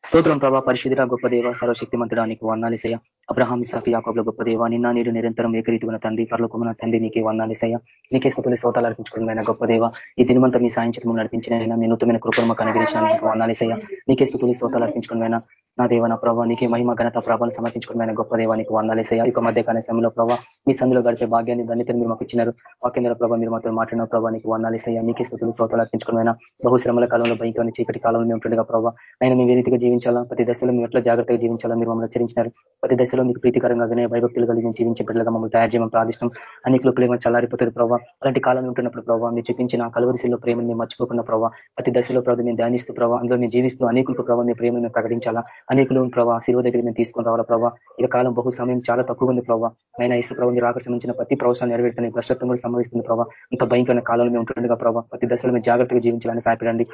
స్తోత్రం ప్రభా పరిశుద్ధిరా గొప్ప దేవ సర్వశక్తి నీకు వర్ణాలిసయ అబ్రహాం సాకి యాకబ్ల గొప్ప దేవ నిన్న నేడు నిరంతరం ఏకరీతిగా తండ్రి పర్లోకమున తండ్రి నీకే వర్ణాలిసయ నీకే స్థుతులు శ్రోతాలు అర్పించుకున్న గొప్ప దేవ ఈ దినమంతా మీ సాయం నడిపించిన మీ నూతనమైన కృపను మాకు అనుగ్రహించిన నీకు వర్ణాలిసయ నీకే స్థుతులు శ్రోతాలు అర్పించుకున్న నా దేవ నా ప్రభావ నీకే మహిమ ఘనత ప్రభావం సమర్పించుకున్న గొప్ప దేవానికి వందాలేసయ్యా ఇక మధ్య కాల సమయంలో ప్రభావ మీ సందులో గడిపే భాగ్యాన్ని ధన్యతను మీరు మాకు ఇచ్చినారు. వాకేంద్ర ప్రభావ మీరు మాతో మాట్లాడిన ప్రభావ నీకు వందాలేసయ్యా నీకే స్థుతులు శ్రోతాలు అర్పించుకున్న బహుశ్రమల కాలంలో భయంకరమైన చీకటి కాలంలో మేము ఉంటుండగా ప్రభావ ఆయన మేము ఏ రీతిగా జీవించాలా? ప్రతి దశలో మేము ఎట్లా జాగ్రత్తగా జీవించాలా? మీరు మమ్మల్ని హెచ్చరించినారు. ప్రతి దశలో మీకు ప్రీతికరంగానే భయభక్తులు కలిగి జీవించే బిడ్డలుగా మమ్మల్ని తయారు చేయమని ప్రార్థిష్టం అనేకలు ప్రేమ చల్లారిపోతుంది ప్రభావ అలాంటి కాలంలో ఉంటున్నప్పుడు ప్రభావ మీరు చూపించిన కలవరిశిలో ప్రేమను మేము మర్చిపోకున్న ప్రభావ ప్రతి దశలో ప్రభావ మేము ధ్యానిస్తూ ప్రభావ అందులో మేము జీవిస్తూ అనేకులకు ప్రభావ మీ ప్రేమను ప్రకటించాలా? అనేకులు ప్రభావ శిలువ దగ్గర మేము తీసుకొని రావాలా ప్రభావ ఇక కాలం బహు సమయం చాలా తక్కువ ఉంది ప్రభావ అయినా ఇసు ప్రభావ మీరు ఆకర్షించిన ప్రతి ప్రవేశాలు నెరవేరుతున్నాయి దర్శత్వం కూడా సంభవిస్తుంది ప్రభావ ఇంత భయంకరమైన కాలంలో మేము ఉంటుండగా ప్రభావ ప్రతి దశలో మేము జాగ్రత్తగా జీవించాలని సాయపడండి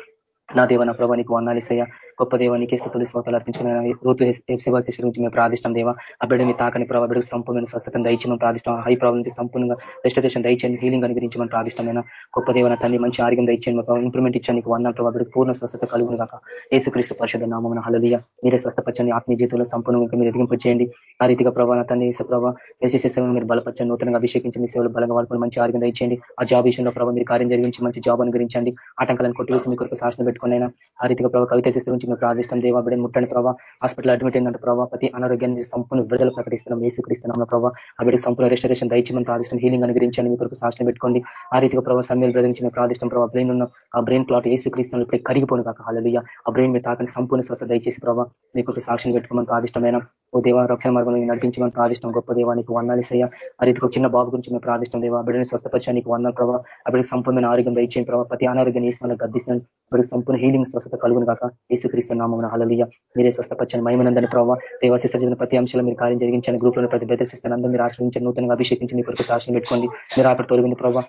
నా దేవ నా ప్రభా నీకు వందాలిసయ్యా గొప్ప దేవానికి స్థుతులు శ్రోతలు అర్పించుకున్న ఋతు ఎఫ్సిబా చేసిన గురించి మేము ప్రార్థిస్తాం దేవా. ఆ బిడ్డ మీ తాకని ప్రభావ బిడ్డకు సంపూర్ణ స్వస్థతను దయచేయమని ప్రార్థిస్తాం. హై ప్రాబ్లం నుంచి సంపూర్ణంగా రెస్టరేషన్ దయచేయండి హీలింగ్ అనుగ్రహించమని ప్రార్థిష్టమైన గొప్ప దేవన తల్లి మంచి ఆరోగ్యం దయచేయండి ప్రభావ ఇంప్రూవ్మెంట్ ఇచ్చాను నీకు వందాలు ప్రభావ బిడ్డకు పూర్ణ స్వస్థత కలుగును కాక ఏసుక్రీస్తు పరిషత్ నామం హలలియ మీరే స్వస్థపచ్చండి ఆత్మీయ జీవితంలో సంపూర్ణంగా మీరు ఎదిగింపు చేయండి ఆ రీతిగా ప్రభావ తండ్రి ఏసు ప్రభావ ఏసీ మీరు బలపరచండి నూతనంగా అభిషేకించండి సేవలు బలంగా వాళ్ళని మంచి ఆరోగ్యం దయచేయండి. ఆ జాబ్ విషయంలో ప్రభావ మీరు కార్యం జరిగించి మంచి జాబ్ అనుగ్రహించండి. ఆటంకాలను కొట్టివేసి మీ కొరకు శాసనం పెట్టుకుని అయినా ఆ రీతిగా ప్రభావ కవిత శిస్తు నుంచి మేము ప్రార్థిస్తాం. దేవా బిడ్డను ముట్టండి ప్రభావ హాస్పిటల్ అడ్మిట్ అయిందంటే ప్రభావ ప్రతి అనారోగ్యాన్ని సంపూర్ణ విడుదల ప్రకటిస్తున్నాం. ఏసుకరిస్తున్నాం ప్రభావ ఆ బిడ్డకి సంపూర్ణ రెస్టరేషన్ దయచేమని ప్రార్థిస్తాం హీలింగ్ అనుగ్రహించండి. మీ కొరకు శాసనం పెట్టుకోండి. ఆ రీతిగా ప్రభావ సమయాలు బ్రదర్ నుంచి మేము ప్రార్థిస్తాం ప్రభావ బ్రెయిన్ ఉన్న ఆ బ్రెయిన్ క్లాట్ ఏసుకరిస్తున్నాం ఇప్పుడు కరిగిపోను కాక. హాలలుయ ఆ బ్రెయిన్ మీద తాకని సంపూర్ణ స్వస్థ దయచేసి ప్రభావ మీ కొరకు సాక్షిని పెట్టుకోమని ప్రార్థిష్టమైన ఓ దేవ రక్షణ మార్గంలో నడిపించమని ప్రార్థిష్టం గొప్ప దేవానికి వందాలిసయ్య ఆ రీతికి చిన్న బాబు గురించి మేము ప్రార్థిష్టం దేవా బిడ్డని స్వస్థపరచానికి వందాలు ప్రభావ ఆ బిడ్డకి సంపూర్ణ ఆరోగ్యం దయచేయండి ప్రభావ ప్రతి అనారోగ్యాన్ని వేసుకున్న గద్దిస్తున్నాను బిడ్డకి సంపూర్ణ హీలింగ్ స్వస్థత కలుగును కాక ఏసుక్రీస్తు నామం హలలియ మీరే స్వస్థపచ్చని మహిమనందని ప్రభావ దేవాశిస్త జరిగిన ప్రతి అంశంలో మీరు కార్యం జరిగించండి. గ్రూప్లో ప్రతి బెదర్శిస్తాను అందరూ మీరు ఆశ్రయించండి. నూతనంగా అభిషేకించి మీ కొరకు సాక్షిని పెట్టుకోండి. మీరు అక్కడ తొలగింది ప్రభావ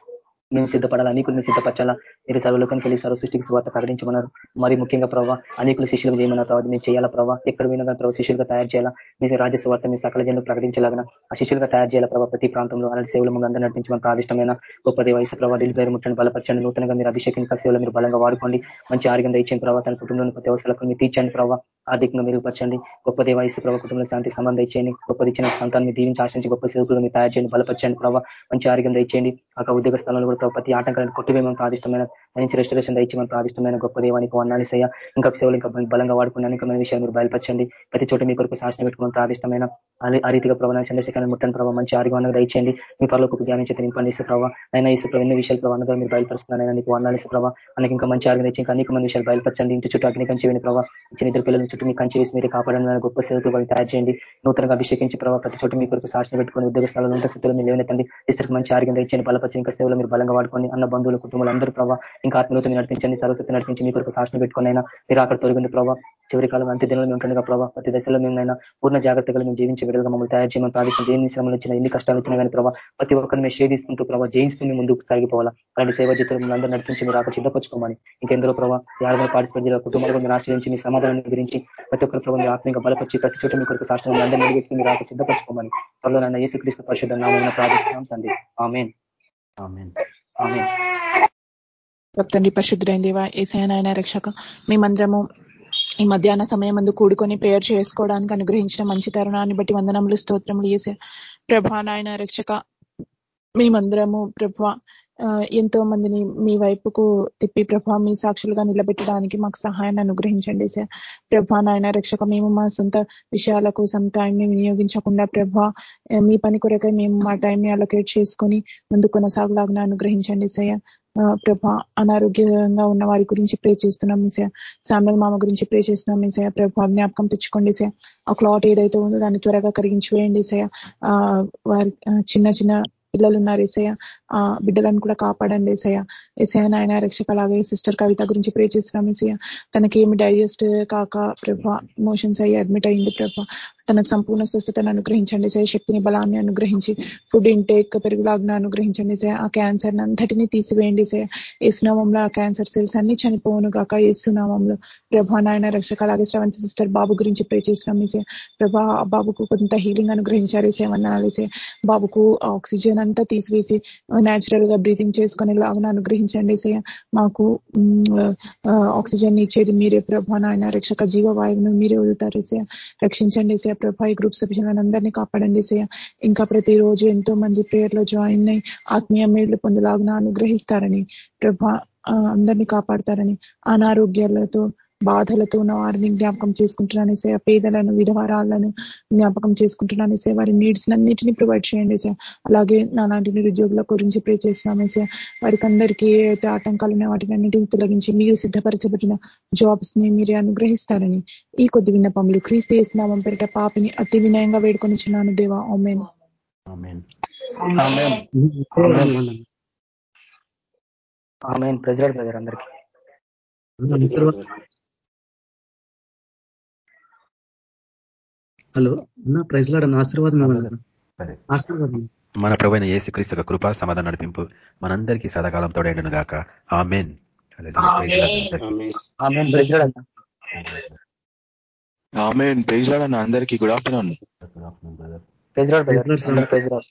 మేము సిద్ధపడాలా అనేకులను సిద్ధపరచాలా? మీరు సర్వలోకానికి వెళ్ళి సర్వ సృష్టికి స్వార్థ ప్రకటించమన్నారు. మరి ముఖ్యంగా ప్రభావ అనేకులు శిష్యులకు చేయమన్నారు. తర్వాత మేము చేయాలా ప్రభావ ఎక్కడ పోయినా కానీ ప్రభావ శిష్యులుగా తయారు చేయాలా? మీ రాజ్య స్వార్థ మీ సకల జన్లు ప్రకటించలాగా ఆ శిష్యులుగా తయారు చేయాలా ప్రభావ ప్రతి ప్రాంతంలో అలాంటి సేవలు ముందు అందరూ నడిపించమని ప్రాదిష్టమైన గొప్ప దేవయసు ప్రభావ పేరు ముట్టండి బలపరచండి. నూతనంగా మీరు అభిషేకం సేవలు మీరు బలంగా వాడుకోండి. మంచి ఆరోగ్యంగా ఇచ్చిన ప్రభావ తన కుటుంబంలో ప్రతి అవసరాలకు మీరు తీర్చండి ప్రభావ ఆర్థికంగా మెరుగుపరచండి. గొప్ప దేవాయిస్తు ప్రభావ కుటుంబంలో శాంతి సంబంధం ఇచ్చేయండి గొప్ప ఇచ్చిన సంతాన్ని దీవించి ఆశించి గొప్ప సేవకులు మీరు తయారు చేయండి. బలపరచండి ప్రభావ మంచి ఆరోగ్యంగా ఇచ్చేయండి ఆ ఉద్యోగ స్థలంలో కూడా ప్రతి ఆటంకాలను కొట్టివేయమని ప్రాదిష్టమైన మంచి రెస్టరేషన్ దయచేయమని ప్రాదిష్టమైన గొప్ప దేవానికి వందాలిసయ్య ఇంకా సేవలు ఇంకా బలంగా వాడుకున్నాను ఇంకా విషయాలు మీరు బయలుపరచండి. ప్రతి చోట మీ కొరకు శాసన పెట్టుకుని ప్రాదిష్టమైన ఆ రీతిగా ప్రభావం చంద్రశేఖరణ ముట్టని ప్రభావ మంచి ఆరోగ్యం దయచేయండి. మీ పర్లోకి జ్ఞానం చేత నింపండి ఇసు ప్రభావ అయినా ఇసు ప్రభావ ఎన్ని విషయాలు ప్రభావ మీరు బయలుపరుస్తున్నారైనా నీకు వందాలిసి ప్రభావ మనకి ఇంకా మంచి ఆరోగ్యం ఇంకా అనేక మంది విషయాలు బయలుపరచండి. ఇంటి చుట్టూ అగ్ని కంచి ప్రభావ ఇచ్చిన ఇద్దరు పిల్లల చుట్టూ మీ కంచి వేసి మీరు కాపాడని గొప్ప సేవకులు తయారు చేయండి. నూతనంగా అభిషేకించి ప్రభావ ప్రతి చోట మీ కొరకు శాసన పెట్టుకుని ఉద్యోగ స్థలంలో ఉంటే స్థితిలో మీరు లేవనెత్తండి. ఇద్దరికి మంచి ఆరోగ్యం దయచేయండి. బలపరిచి ఇంకా సేవలు మీరు బలంగా వాడుకోండి అన్న బంధువుల కుటుంబాలు అందరూ ప్రభావ ఇంకా ఆత్మీయత నడిపించండి సరస్వతి నడిపించి మీ కొరకు శాసనం పెట్టుకుని అయినా మీరు అక్కడ తొలగింది ప్రభావ చివరి కాలం అంత్య దినాలు మేము ఉంటుండగా ప్రభావ ప్రతి దశలో మేమైనా పూర్ణ జాగ్రత్తగా మేము జీవించే విడుదల మమ్మల్ని తయారు చేయమని ప్రార్థిస్తాం ఎన్ని శ్రమలు వచ్చినా ఎన్ని కష్టాలు వచ్చినా కానీ ప్రభావ ప్రతి ఒక్కరిని మేము షేధిస్తుంటూ ప్రభావ జయించుతూ మేము ముందుకు సాగిపోవాలా. అలాంటి సేవ జీతులు అందరూ నడిపించి మీరు అక్కడ సిద్ధపరచుకోమని. ఇంకెందరో ప్రభావ యాభై పార్టిసిపేట్ చేయాలి కుటుంబాలు మీరు ఆశ్రయించి మీ సమాధానం గురించి ప్రతి ఒక్కరి ప్రభావం ఆత్మీయంగా బలపరిచి ప్రతి చోట మీ కొరకు శాస్త్రం అందరినీ నిలబెట్టి మీరు అక్కడ సిద్ధపరచుకోమని. త్వరలో నన్ను ఏసుక్రీస్తు పరిశుద్ధ నామైన ప్రార్థిస్తున్నాం తండ్రి. ఆమెన్. తండ్రి పరిశుద్ధులైన దేవ ఏసైనా రక్షక మేమందరము ఈ మధ్యాహ్న సమయం మందు కూడుకొని ప్రేయర్ చేసుకోవడానికి అనుగ్రహించిన మంచి తరుణాన్ని బట్టి వందనములు స్తోత్రములు చేసే ప్రభా నాయన రక్షక మేమందరము ప్రభ ఎంతో మందిని మీ వైపుకు తిప్పి ప్రభా మీ సాక్షులుగా నిలబెట్టడానికి మాకు సహాయాన్ని అనుగ్రహించండి సార్. ప్రభా నాయన రక్షక మేము మా సొంత విషయాలకు సొంత టైంని వినియోగించకుండా ప్రభా మీ పని కొరకై మేము మా టైంని అలొకేట్ చేసుకొని ముందు కొనసాగులాగా అనుగ్రహించండి సయ ప్రభా అనారోగ్యంగా ఉన్న వారి గురించి ప్రే చేస్తున్నాం మిసయ శామ్యుల్ మామ గురించి ప్రే చేస్తున్నాం మిసయ ప్రభా జ్ఞాపకం తెచ్చుకోండి సయ ఆ క్లాట్ ఏదైతే ఉందో దాన్ని త్వరగా కరిగించి వేయండి సయ వారి చిన్న చిన్న పిల్లలు ఉన్నారు ఏసయ్య ఆ బిడ్డలను కూడా కాపాడండి ఏసయ్య. ఏసయ్య నాయన రక్షక లాగా సిస్టర్ కవిత గురించి ప్రే చేస్తున్నాం ఏసయ్య. తనకి ఏమి డైజెస్ట్ కాక ప్రభ మోషన్స్ అయ్యి అడ్మిట్ అయింది ప్రభ. తనకు సంపూర్ణ స్వస్థతను అనుగ్రహించండి సే శక్తిని బలాన్ని అనుగ్రహించి ఫుడ్ ఇంటేక్ పెరుగులాగ్న అనుగ్రహించండి సే ఆ క్యాన్సర్ అంతటినీ తీసివేయండి సే ఏసునామంలో ఆ క్యాన్సర్ సెల్స్ అన్ని చనిపోవును కాక ఏసునామంలో ప్రభా నాయన రక్షక అలాగే శ్రవంతి సిస్టర్ బాబు గురించి ప్రే చేస్తున్నాం సే ప్రభా బాబుకు కొంత హీలింగ్ అనుగ్రహించారు సేవన్నాలు సే బాబుకు ఆక్సిజన్ అంతా తీసివేసి న్యాచురల్గా బ్రీతింగ్ చేసుకునే లాగా అనుగ్రహించండి సయ మాకు ఆక్సిజన్ ఇచ్చేది మీరే ప్రభా నాయన. రక్షక జీవవాయువును మీరే వదులుతారు సయ రక్షించండి సయ ప్రభా. ఈ గ్రూప్ సభ్యులందరినీ కాపాడండి సయ ఇంకా ప్రతిరోజు ఎంతో మంది ప్రేయర్లో జాయిన్ అయి ఆత్మీయ మేళ్ళు పొందలాగా అనుగ్రహిస్తారని ప్రభా అందరినీ కాపాడతారని అనారోగ్యాలతో బాధలతో ఉన్న వారిని జ్ఞాపకం చేసుకుంటున్నాను సే పేదలను విధవరాలను జ్ఞాపకం చేసుకుంటున్నాను సే వారి నీడ్స్ అన్నింటినీ ప్రొవైడ్ చేయండి సార్. అలాగే నాలాంటి నిరుద్యోగుల గురించి ప్రే చేస్తున్నామే సార్ వారికి అందరికీ ఏదైతే ఆటంకాలు ఉన్నాయి వాటిని అన్నింటినీ తొలగించి మీరు సిద్ధపరచబడిన జాబ్స్ని మీరే అనుగ్రహిస్తారని ఈ కొద్ది విన్నపములు క్రీస్తు చేస్తున్నామం పెరిట పాపిని అతి వినయంగా వేడుకొని చిన్నాను దేవా ఓమెన్ బ్రదర్ అందరికీ. హలో. అన్న ప్రైజ్ లాడన్న ఆశీర్వాదం ఆశీర్వాదం. మన ప్రభైన ఏసుక్రీస్తు కృప సమాధానం నడిపింపు మనందరికీ సదాకాలం తోడైండును గాక. ఆమెన్. ఆమెన్. ప్రైజ్ లాడన్న అందరికీ గుడ్ ఆఫ్టర్నూన్. Praise lord